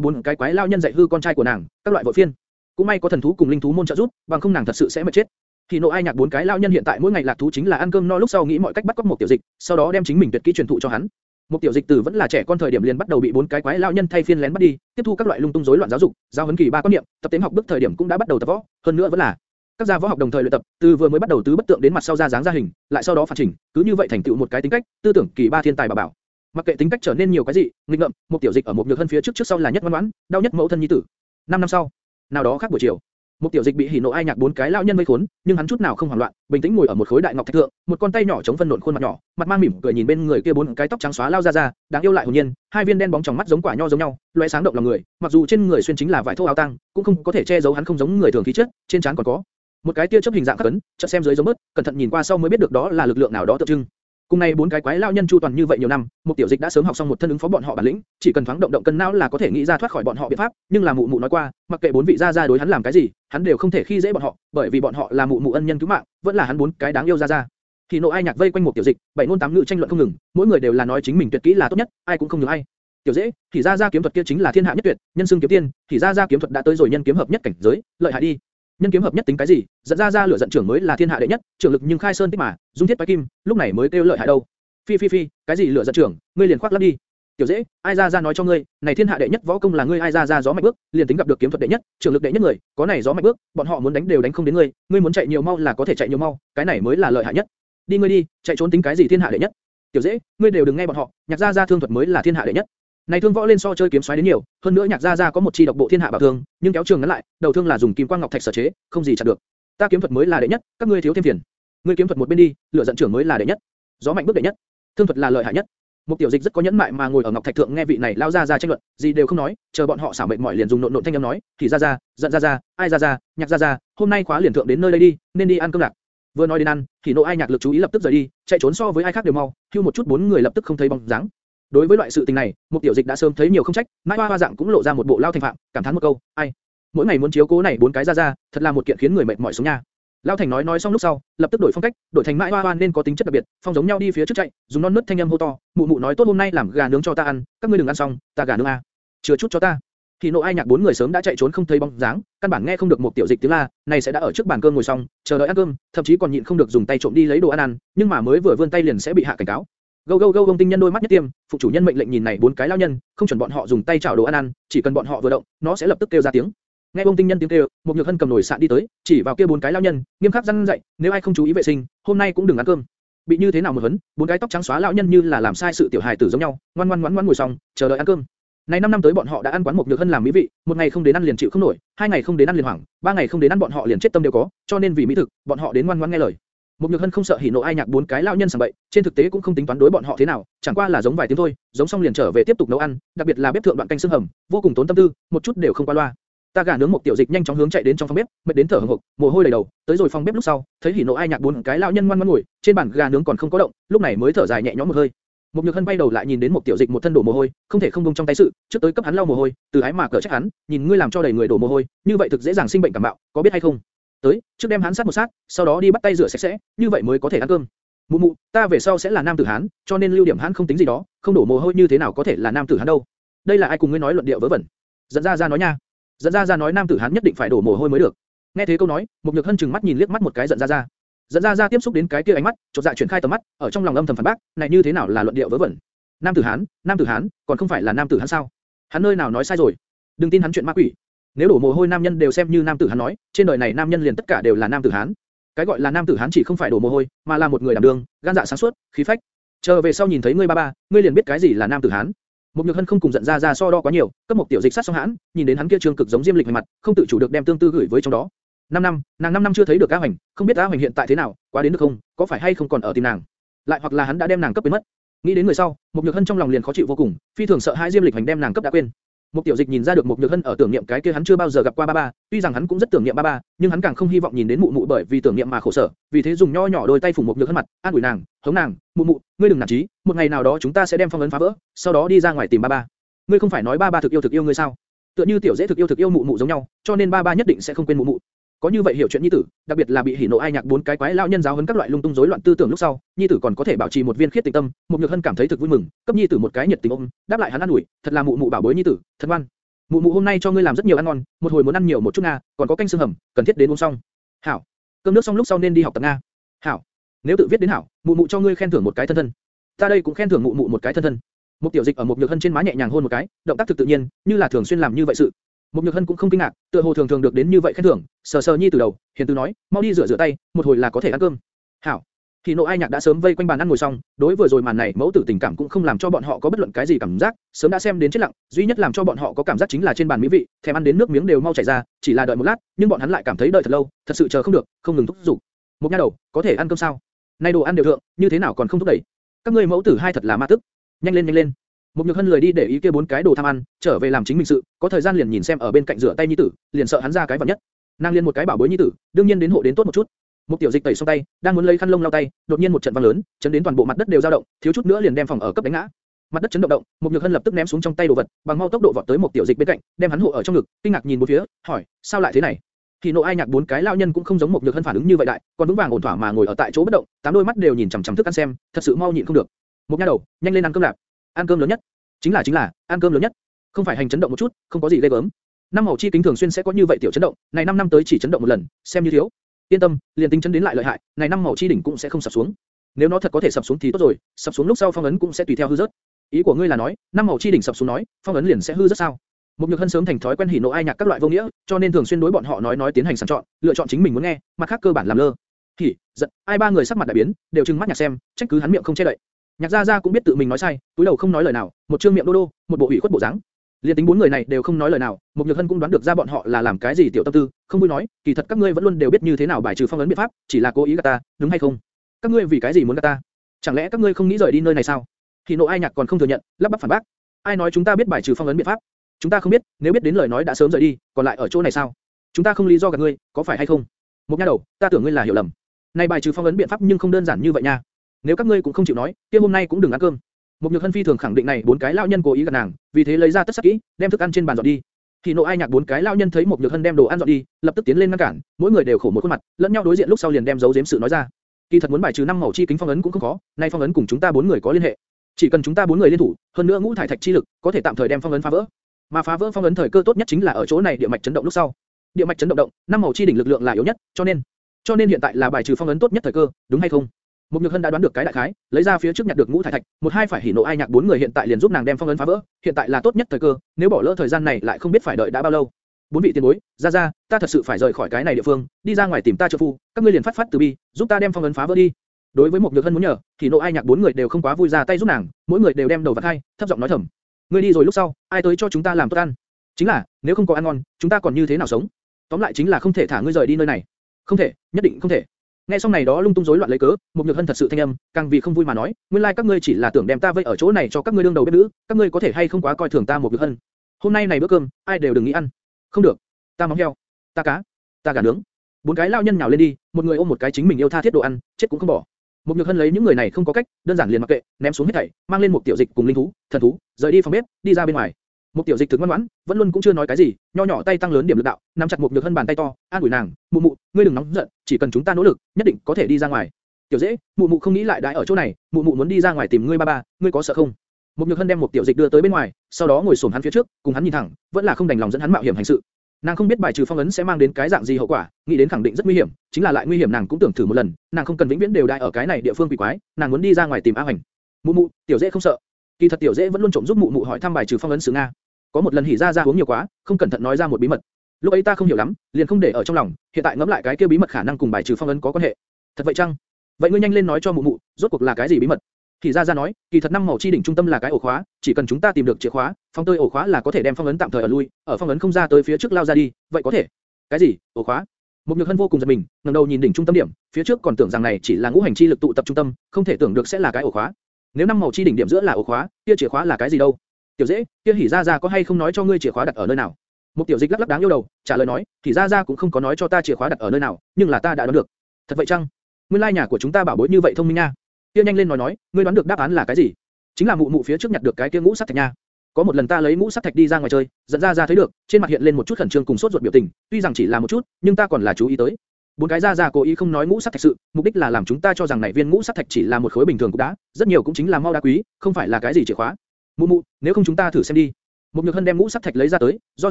bốn cái quái lao nhân dạy hư con trai của nàng, các loại vội phiên. Cũng may có thần thú cùng linh thú môn trợ giúp, bằng không nàng thật sự sẽ mệt chết. Hỉ nộ ai nhạc bốn cái lao nhân hiện tại mỗi ngày lạc thú chính là ăn cơm no lúc sau nghĩ mọi cách bắt cóc một tiểu dịch, sau đó đem chính mình tuyệt kỹ truyền thụ cho hắn. Một tiểu dịch tử vẫn là trẻ con thời điểm liền bắt đầu bị bốn cái quái lao nhân thay phiên lén bắt đi, tiếp thu các loại lung tung rối loạn giáo dục, giao huấn kỳ ba quan niệm, tập tiến học bước thời điểm cũng đã bắt đầu tập võ, hơn nữa vẫn là các gia võ học đồng thời luyện tập, từ vừa mới bắt đầu tứ bất tượng đến mặt sau ra dáng ra hình, lại sau đó phản chỉnh, cứ như vậy thành tựu một cái tính cách, tư tưởng kỳ ba thiên tài bảo bảo. Mặc kệ tính cách trở nên nhiều cái gì, nghịch ngợm, một tiểu dịch ở một nhược thân phía trước trước sau là nhất ngoan ngoãn, đau nhất mẫu thân nhi tử. Năm năm sau, nào đó khác buổi chiều, một tiểu dịch bị hỉ nộ ai nhạc bốn cái lão nhân vây khốn, nhưng hắn chút nào không hoảng loạn, bình tĩnh ngồi ở một khối đại ngọc thạch thượng, một con tay nhỏ chống phân nộn khuôn mặt nhỏ, mặt mang mỉm cười nhìn bên người kia bốn cái tóc trắng xóa lao ra ra, đáng yêu lại hồn nhiên, hai viên đen bóng trong mắt giống quả nho giống nhau, loé sáng động lòng người, mặc dù trên người xuyên chính là vải thô áo tang, cũng không có thể che giấu hắn không giống người thường khí chất, trên trán còn có một cái tia chớp hình dạng khắc ấn, chợt xem dưới giống bớt, cẩn thận nhìn qua sau mới biết được đó là lực lượng nào đó tượng trưng. Cùng này bốn cái quái lao nhân chu toàn như vậy nhiều năm, một tiểu dịch đã sớm học xong một thân ứng phó bọn họ bản lĩnh, chỉ cần thoáng động động cân não là có thể nghĩ ra thoát khỏi bọn họ biện pháp. Nhưng là mụ mụ nói qua, mặc kệ bốn vị gia gia đối hắn làm cái gì, hắn đều không thể khi dễ bọn họ, bởi vì bọn họ là mụ mụ ân nhân cứu mạng, vẫn là hắn bốn cái đáng yêu gia gia. Thì nộ ai nhạc vây quanh một tiểu dịch, bảy ngôn tám ngữ tranh luận không ngừng, mỗi người đều là nói chính mình tuyệt kỹ là tốt nhất, ai cũng không nhường ai. Tiểu dễ, thì gia gia kiếm thuật kia chính là thiên hạ nhất tuyệt, nhân xưng kiếm tiên, thì gia gia kiếm thuật đã tới rồi nhân kiếm hợp nhất cảnh giới, lợi hại đi. Nhân kiếm hợp nhất tính cái gì? Dẫn ra ra lửa giận trưởng mới là thiên hạ đệ nhất, trưởng lực nhưng khai sơn tích mà, dung thiết bái kim, lúc này mới kêu lợi hại đâu. Phi phi phi, cái gì lửa giận trưởng, ngươi liền khoác lác đi. Tiểu dễ, ai ra ra nói cho ngươi, này thiên hạ đệ nhất võ công là ngươi ai ra ra gió mạnh bước, liền tính gặp được kiếm thuật đệ nhất, trưởng lực đệ nhất người, có này gió mạnh bước, bọn họ muốn đánh đều đánh không đến ngươi, ngươi muốn chạy nhiều mau là có thể chạy nhiều mau, cái này mới là lợi hại nhất. Đi ngươi đi, chạy trốn tính cái gì thiên hạ đệ nhất? Tiểu dễ, ngươi đều đừng nghe bọn họ, nhạc gia gia thương thuật mới là thiên hạ đệ nhất. Này thương võ lên so chơi kiếm xoáy đến nhiều, hơn nữa nhạc gia gia có một chi độc bộ thiên hạ bảo thương, nhưng kéo trường ngắn lại, đầu thương là dùng kim quang ngọc thạch sở chế, không gì chặn được. Ta kiếm thuật mới là đệ nhất, các ngươi thiếu thêm tiền, Ngươi kiếm thuật một bên đi, lửa giận trưởng mới là đệ nhất. Gió mạnh bước đệ nhất, thương thuật là lợi hại nhất. Một tiểu dịch rất có nhẫn mại mà ngồi ở ngọc thạch thượng nghe vị này lao ra ra tranh luận, gì đều không nói, chờ bọn họ xảo mệt mỏi liền dùng nộn nộn thanh âm nói, thì ra ra, giận ra ra, ai ra ra, nhạc ra ra, hôm nay khóa liền thượng đến nơi đây đi, nên đi ăn cơm lạc. Vừa nói đến ăn, thì nộ ai nhạc lực chú ý lập tức rời đi, chạy trốn so với ai khác đều mau, hưu một chút bốn người lập tức không thấy bóng dáng. Đối với loại sự tình này, một tiểu dịch đã sớm thấy nhiều không trách, mai hoa hoa dạng cũng lộ ra một bộ lao thành phạm, cảm thán một câu, ai, mỗi ngày muốn chiếu cố này bốn cái ra ra, thật là một kiện khiến người mệt mỏi xuống nha. Lão Thành nói nói xong lúc sau, lập tức đổi phong cách, đổi thành mãi hoa hoa nên có tính chất đặc biệt, phong giống nhau đi phía trước chạy, dùng non nớt thanh âm hô to, mụ mụ nói tốt hôm nay làm gà nướng cho ta ăn, các ngươi đừng ăn xong, ta gà nướng à, chừa chút cho ta. Thì nộ ai nhạc bốn người sớm đã chạy trốn không thấy bóng dáng, căn bản nghe không được một tiểu dịch tiếng la, này sẽ đã ở trước bàn cơm ngồi xong, chờ đợi ăn cơm, thậm chí còn nhịn không được dùng tay trộm đi lấy đồ ăn ăn, nhưng mà mới vừa vươn tay liền sẽ bị hạ cảnh cáo. Gâu gâu gâu ông tinh nhân đôi mắt nhất tiêm, phụ chủ nhân mệnh lệnh nhìn này bốn cái lao nhân, không chuẩn bọn họ dùng tay chảo đồ ăn ăn, chỉ cần bọn họ vừa động, nó sẽ lập tức kêu ra tiếng. Nghe ông tinh nhân tiếng kêu, một nhược hân cầm nồi sạn đi tới, chỉ vào kia bốn cái lao nhân, nghiêm khắc răn dạy, nếu ai không chú ý vệ sinh, hôm nay cũng đừng ăn cơm. Bị như thế nào một hấn, bốn cái tóc trắng xóa lão nhân như là làm sai sự tiểu hài tử giống nhau, ngoan ngoan ngoan ngoan ngồi xong, chờ đợi ăn cơm. Này 5 năm tới bọn họ đã ăn quán một nhược hân làm mỹ vị, một ngày không đến ăn liền chịu không nổi, hai ngày không đến ăn liền hoảng, ba ngày không đến ăn bọn họ liền chết tâm đều có, cho nên vì mỹ thực, bọn họ đến ngoan ngoan nghe lời. Một nhược hân không sợ hỉ nộ ai nhạc bốn cái lão nhân sảng bậy, trên thực tế cũng không tính toán đối bọn họ thế nào, chẳng qua là giống vài tiếng thôi, giống xong liền trở về tiếp tục nấu ăn, đặc biệt là bếp thượng đoạn canh xương hầm, vô cùng tốn tâm tư, một chút đều không qua loa. Ta gà nướng một tiểu dịch nhanh chóng hướng chạy đến trong phòng bếp, mệt đến thở hổn hộc, mồ hôi đầy đầu, tới rồi phòng bếp lúc sau, thấy hỉ nộ ai nhạc bốn cái lão nhân ngoan ngoãn ngồi, trên bàn gà nướng còn không có động, lúc này mới thở dài nhẹ nhõm một hơi. Một nhược hân bay đầu lại nhìn đến một tiểu dịch một thân đổ mồ hôi, không thể không buông trong tay sự, trước tới cấp hắn lau mồ hôi, từ ái mà cỡ trách hắn, nhìn ngươi làm cho đầy người đổ mồ hôi, như vậy thực dễ dàng sinh bệnh cảm mạo, có biết hay không? Tới, trước đem hắn sát một sát, sau đó đi bắt tay rửa sạch sẽ, như vậy mới có thể ăn cơm. Mụ mụ, ta về sau sẽ là nam tử hán, cho nên lưu điểm hán không tính gì đó, không đổ mồ hôi như thế nào có thể là nam tử hán đâu? Đây là ai cùng ngươi nói luận điệu vớ vẩn? Dẫn ra ra nói nha. Dẫn ra ra nói nam tử hán nhất định phải đổ mồ hôi mới được. Nghe thế câu nói, mục nhược hân chừng mắt nhìn liếc mắt một cái giận ra ra. Dẫn ra ra tiếp xúc đến cái kia ánh mắt, chột dạ chuyển khai tầm mắt, ở trong lòng âm thầm phản bác, này như thế nào là luận điệu vớ vẩn? Nam tử hán, nam tử hán, còn không phải là nam tử hán sao? Hắn nơi nào nói sai rồi? Đừng tin hắn chuyện ma quỷ. Nếu đổ mồ hôi nam nhân đều xem như nam tử hán nói, trên đời này nam nhân liền tất cả đều là nam tử hán. Cái gọi là nam tử hán chỉ không phải đổ mồ hôi, mà là một người đảm đương, gan dạ sáng suốt, khí phách. Chờ về sau nhìn thấy ngươi ba ba, ngươi liền biết cái gì là nam tử hán. Một nhược hân không cùng giận ra ra so đo quá nhiều, cấp một tiểu dịch sát xong hãn, nhìn đến hắn kia trương cực giống diêm lịch mặt, không tự chủ được đem tương tư gửi với trong đó. Năm năm, nàng năm năm chưa thấy được A Hoành, không biết A Hoành hiện tại thế nào, quá đến được không, có phải hay không còn ở tìm nàng, lại hoặc là hắn đã đem nàng cấp biến mất. Nghĩ đến người sau, một nhược hân trong lòng liền khó chịu vô cùng, phi thường sợ hai diêm lịch hành đem nàng cấp đã quên. Một tiểu dịch nhìn ra được một nhược hân ở tưởng niệm cái kia hắn chưa bao giờ gặp qua ba ba, tuy rằng hắn cũng rất tưởng niệm ba ba, nhưng hắn càng không hy vọng nhìn đến mụ mụ bởi vì tưởng niệm mà khổ sở, vì thế dùng nho nhỏ đôi tay phủ một nhược hân mặt, an ủi nàng, hống nàng, mụ mụ, ngươi đừng nản chí, một ngày nào đó chúng ta sẽ đem phong ấn phá vỡ, sau đó đi ra ngoài tìm ba ba. Ngươi không phải nói ba ba thực yêu thực yêu ngươi sao? Tựa như tiểu dễ thực yêu thực yêu mụ mụ giống nhau, cho nên ba ba nhất định sẽ không quên mụ mụ. Có như vậy hiểu chuyện nhi tử, đặc biệt là bị hỉ nộ ai nhạc bốn cái quái lão nhân giáo huấn các loại lung tung rối loạn tư tưởng lúc sau, nhi tử còn có thể bảo trì một viên khiết tịnh tâm, một nhược hân cảm thấy thực vui mừng, cấp nhi tử một cái nhiệt tình ôm, đáp lại hắn ăn ủi, thật là mụ mụ bảo bối nhi tử, thật ngoan. Mụ mụ hôm nay cho ngươi làm rất nhiều ăn ngon, một hồi muốn ăn nhiều một chút nga, còn có canh xương hầm, cần thiết đến uống xong. Hảo, cơm nước xong lúc sau nên đi học tập nga. Hảo, nếu tự viết đến hảo, mụ mụ cho ngươi khen thưởng một cái thân thân. Ta đây cũng khen thưởng mụ mụ một cái thân thân. Một tiểu dịch ở một nhược hân trên má nhẹ nhàng hôn một cái, động tác thực tự nhiên, như là thường xuyên làm như vậy sự. Một nhược hân cũng không kinh ngạc, tựa hồ thường thường được đến như vậy khen thưởng, Sờ sờ nhi từ đầu, hiền từ nói, mau đi rửa rửa tay, một hồi là có thể ăn cơm. Hảo. Thì nộ ai nhạc đã sớm vây quanh bàn ăn ngồi xong, đối vừa rồi màn này mẫu tử tình cảm cũng không làm cho bọn họ có bất luận cái gì cảm giác, sớm đã xem đến chết lặng, duy nhất làm cho bọn họ có cảm giác chính là trên bàn mỹ vị, thèm ăn đến nước miếng đều mau chảy ra, chỉ là đợi một lát, nhưng bọn hắn lại cảm thấy đợi thật lâu, thật sự chờ không được, không ngừng thúc giục. Một nha đầu, có thể ăn cơm sao? Nay đồ ăn đều thượng, như thế nào còn không thúc đẩy? Các ngươi mẫu tử hai thật là ma tức. Nhanh lên nhanh lên. Một nhược hân lười đi để ý kia bốn cái đồ tham ăn, trở về làm chính mình sự, có thời gian liền nhìn xem ở bên cạnh rửa tay nhi tử, liền sợ hắn ra cái vật nhất. Nàng liền một cái bảo bối nhi tử, đương nhiên đến hộ đến tốt một chút. Một tiểu dịch tẩy xong tay, đang muốn lấy khăn lông lau tay, đột nhiên một trận vang lớn, chấn đến toàn bộ mặt đất đều dao động, thiếu chút nữa liền đem phòng ở cấp đánh ngã. Mặt đất chấn động động, một nhược hân lập tức ném xuống trong tay đồ vật, bằng mau tốc độ vọt tới một tiểu dịch bên cạnh, đem hắn hộ ở trong ngực, kinh ngạc nhìn một phía, hỏi, sao lại thế này? Thì nộ ai nhạc bốn cái lão nhân cũng không giống một nhược hân phản ứng như vậy đại, còn vững vàng ổn thỏa mà ngồi ở tại chỗ bất động, tám đôi mắt đều nhìn chằm chằm thức ăn xem, thật sự mau nhịn không được. Một nha đầu, nhanh lên ăn cơm lạp, ăn cơm lớn nhất, chính là chính là ăn cơm lớn nhất, không phải hành chấn động một chút, không có gì ghê gớm. Năm màu chi kính thường xuyên sẽ có như vậy tiểu chấn động, này năm năm tới chỉ chấn động một lần, xem như thiếu. Yên tâm, liền tính chấn đến lại lợi hại, này năm màu chi đỉnh cũng sẽ không sập xuống. Nếu nó thật có thể sập xuống thì tốt rồi, sập xuống lúc sau phong ấn cũng sẽ tùy theo hư rớt. Ý của ngươi là nói, năm màu chi đỉnh sập xuống nói, phong ấn liền sẽ hư rớt sao? Một nhược hân sớm thành thói quen hỉ nộ ai nhạc các loại vô nghĩa, cho nên thường xuyên đối bọn họ nói nói tiến hành sàng chọn, lựa chọn chính mình muốn nghe, mặt khác cơ bản làm lơ. Hỉ, giận, ai ba người sắc mặt đại biến, đều trừng mắt nhạc xem, trách cứ hắn miệng không che đậy. Nhạc gia gia cũng biết tự mình nói sai, túi đầu không nói lời nào, một trương miệng đô đô, một bộ ủy khuất bộ dáng. Liên tính bốn người này đều không nói lời nào, Mục nhược hân cũng đoán được ra bọn họ là làm cái gì tiểu tâm tư, không vui nói, kỳ thật các ngươi vẫn luôn đều biết như thế nào bài trừ phong ấn biện pháp, chỉ là cố ý gạt ta, đúng hay không? Các ngươi vì cái gì muốn gạt ta? Chẳng lẽ các ngươi không nghĩ rời đi nơi này sao? Thì nộ ai nhạc còn không thừa nhận, lắp bắp phản bác. Ai nói chúng ta biết bài trừ phong ấn biện pháp? Chúng ta không biết, nếu biết đến lời nói đã sớm rời đi, còn lại ở chỗ này sao? Chúng ta không lý do gạt ngươi, có phải hay không? Một nha đầu, ta tưởng ngươi là hiểu lầm. Này bài trừ phong ấn biện pháp nhưng không đơn giản như vậy nha. Nếu các ngươi cũng không chịu nói, kia hôm nay cũng đừng ăn cơm. Mục nhược hân phi thường khẳng định này bốn cái lão nhân cố ý gạt nàng, vì thế lấy ra tất sắc kỹ, đem thức ăn trên bàn dọn đi. Thì nộ ai nhạc bốn cái lão nhân thấy Mục nhược hân đem đồ ăn dọn đi, lập tức tiến lên ngăn cản, mỗi người đều khổ một khuôn mặt, lẫn nhau đối diện lúc sau liền đem giấu giếm sự nói ra. Kỳ thật muốn bài trừ năm màu chi kính phong ấn cũng không khó, nay phong ấn cùng chúng ta bốn người có liên hệ. Chỉ cần chúng ta bốn người liên thủ, hơn nữa ngũ thải thạch chi lực, có thể tạm thời đem phong ấn phá vỡ. Mà phá vỡ phong ấn thời cơ tốt nhất chính là ở chỗ này địa mạch chấn động lúc sau. Địa mạch chấn động động, năm màu chi đỉnh lực lượng là yếu nhất, cho nên, cho nên hiện tại là bài trừ phong ấn tốt nhất thời cơ, đúng hay không? Một Nhược Hân đã đoán được cái đại khái, lấy ra phía trước nhặt được ngũ thải thạch, một hai phải hỉ nộ ai nhạc bốn người hiện tại liền giúp nàng đem phong ấn phá vỡ, hiện tại là tốt nhất thời cơ, nếu bỏ lỡ thời gian này lại không biết phải đợi đã bao lâu. Bốn vị tiền bối, ra ra, ta thật sự phải rời khỏi cái này địa phương, đi ra ngoài tìm ta trợ phu, các ngươi liền phát phát từ bi, giúp ta đem phong ấn phá vỡ đi. Đối với một Nhược Hân muốn nhờ, thì nộ ai nhạc bốn người đều không quá vui ra tay giúp nàng, mỗi người đều đem đầu vặt hai, thấp giọng nói thầm. Ngươi đi rồi lúc sau, ai tới cho chúng ta làm tốt ăn? Chính là, nếu không có ăn ngon, chúng ta còn như thế nào sống? Tóm lại chính là không thể thả ngươi rời đi nơi này. Không thể, nhất định không thể. Nghe xong này đó lung tung rối loạn lấy cớ, một nhược hân thật sự thanh âm, càng vì không vui mà nói, nguyên lai like các ngươi chỉ là tưởng đem ta vây ở chỗ này cho các ngươi đương đầu bếp nữ, các ngươi có thể hay không quá coi thường ta một nhược hân. Hôm nay này bữa cơm, ai đều đừng nghĩ ăn. Không được, ta móng heo, ta cá, ta gà nướng. Bốn cái lao nhân nhào lên đi, một người ôm một cái chính mình yêu tha thiết đồ ăn, chết cũng không bỏ. Một nhược hân lấy những người này không có cách, đơn giản liền mặc kệ, ném xuống hết thảy, mang lên một tiểu dịch cùng linh thú, thần thú, rời đi phòng bếp, đi ra bên ngoài. Một tiểu dịch thực ngoan ngoãn, vẫn luôn cũng chưa nói cái gì, nho nhỏ tay tăng lớn điểm lực đạo, nắm chặt một nhược hân bàn tay to, an ủi nàng, mụ mụ, ngươi đừng nóng giận, chỉ cần chúng ta nỗ lực, nhất định có thể đi ra ngoài. Tiểu dễ, mụ mụ không nghĩ lại đãi ở chỗ này, mụ mụ muốn đi ra ngoài tìm ngươi ba ba, ngươi có sợ không? Một nhược hân đem một tiểu dịch đưa tới bên ngoài, sau đó ngồi sồn hắn phía trước, cùng hắn nhìn thẳng, vẫn là không đành lòng dẫn hắn mạo hiểm hành sự. Nàng không biết bài trừ phong ấn sẽ mang đến cái dạng gì hậu quả, nghĩ đến khẳng định rất nguy hiểm, chính là lại nguy hiểm nàng cũng tưởng thử một lần, nàng không cần vĩnh viễn đều đại ở cái này địa phương quỷ quái, nàng muốn đi ra ngoài tìm A Hoành. Mụ mụ, tiểu dễ không sợ. Kỳ thật tiểu dễ vẫn luôn trộm giúp mụ mụ hỏi thăm bài trừ phong ấn xứ nga. Có một lần hỉ ra ra uống nhiều quá, không cẩn thận nói ra một bí mật. Lúc ấy ta không hiểu lắm, liền không để ở trong lòng, hiện tại ngẫm lại cái kia bí mật khả năng cùng bài trừ phong ấn có quan hệ. Thật vậy chăng? Vậy ngươi nhanh lên nói cho mụ mụ, rốt cuộc là cái gì bí mật? Thì ra ra nói, kỳ thật năm màu chi đỉnh trung tâm là cái ổ khóa, chỉ cần chúng ta tìm được chìa khóa, phong tơi ổ khóa là có thể đem phong ấn tạm thời ở lui, ở phong ấn không ra tới phía trước lao ra đi, vậy có thể. Cái gì? Ổ khóa? Một nhược hân vô cùng giật mình, ngẩng đầu nhìn đỉnh trung tâm điểm, phía trước còn tưởng rằng này chỉ là ngũ hành chi lực tụ tập trung tâm, không thể tưởng được sẽ là cái ổ khóa. Nếu năm màu chi đỉnh điểm giữa là ổ khóa, kia chìa khóa là cái gì đâu? Tiểu dễ, kia hỉ ra ra có hay không nói cho ngươi chìa khóa đặt ở nơi nào? Một tiểu dịch lắc lắc đáng yêu đầu, trả lời nói, hỉ ra ra cũng không có nói cho ta chìa khóa đặt ở nơi nào, nhưng là ta đã đoán được. Thật vậy chăng? Nguyên lai nhà của chúng ta bảo bối như vậy thông minh nha. Kia nhanh lên nói nói, ngươi đoán được đáp án là cái gì? Chính là mụ mụ phía trước nhặt được cái kia ngũ sắc thạch nha. Có một lần ta lấy ngũ sắc thạch đi ra ngoài chơi, dẫn ra ra thấy được, trên mặt hiện lên một chút khẩn trương cùng sốt ruột biểu tình, tuy rằng chỉ là một chút, nhưng ta còn là chú ý tới. Bốn cái ra ra cố ý không nói ngũ sắc thạch sự, mục đích là làm chúng ta cho rằng này viên ngũ sắc thạch chỉ là một khối bình thường cục đá, rất nhiều cũng chính là mau đá quý, không phải là cái gì chìa khóa. Mụ mụ, nếu không chúng ta thử xem đi. Một nhược hân đem ngũ sắc thạch lấy ra tới, do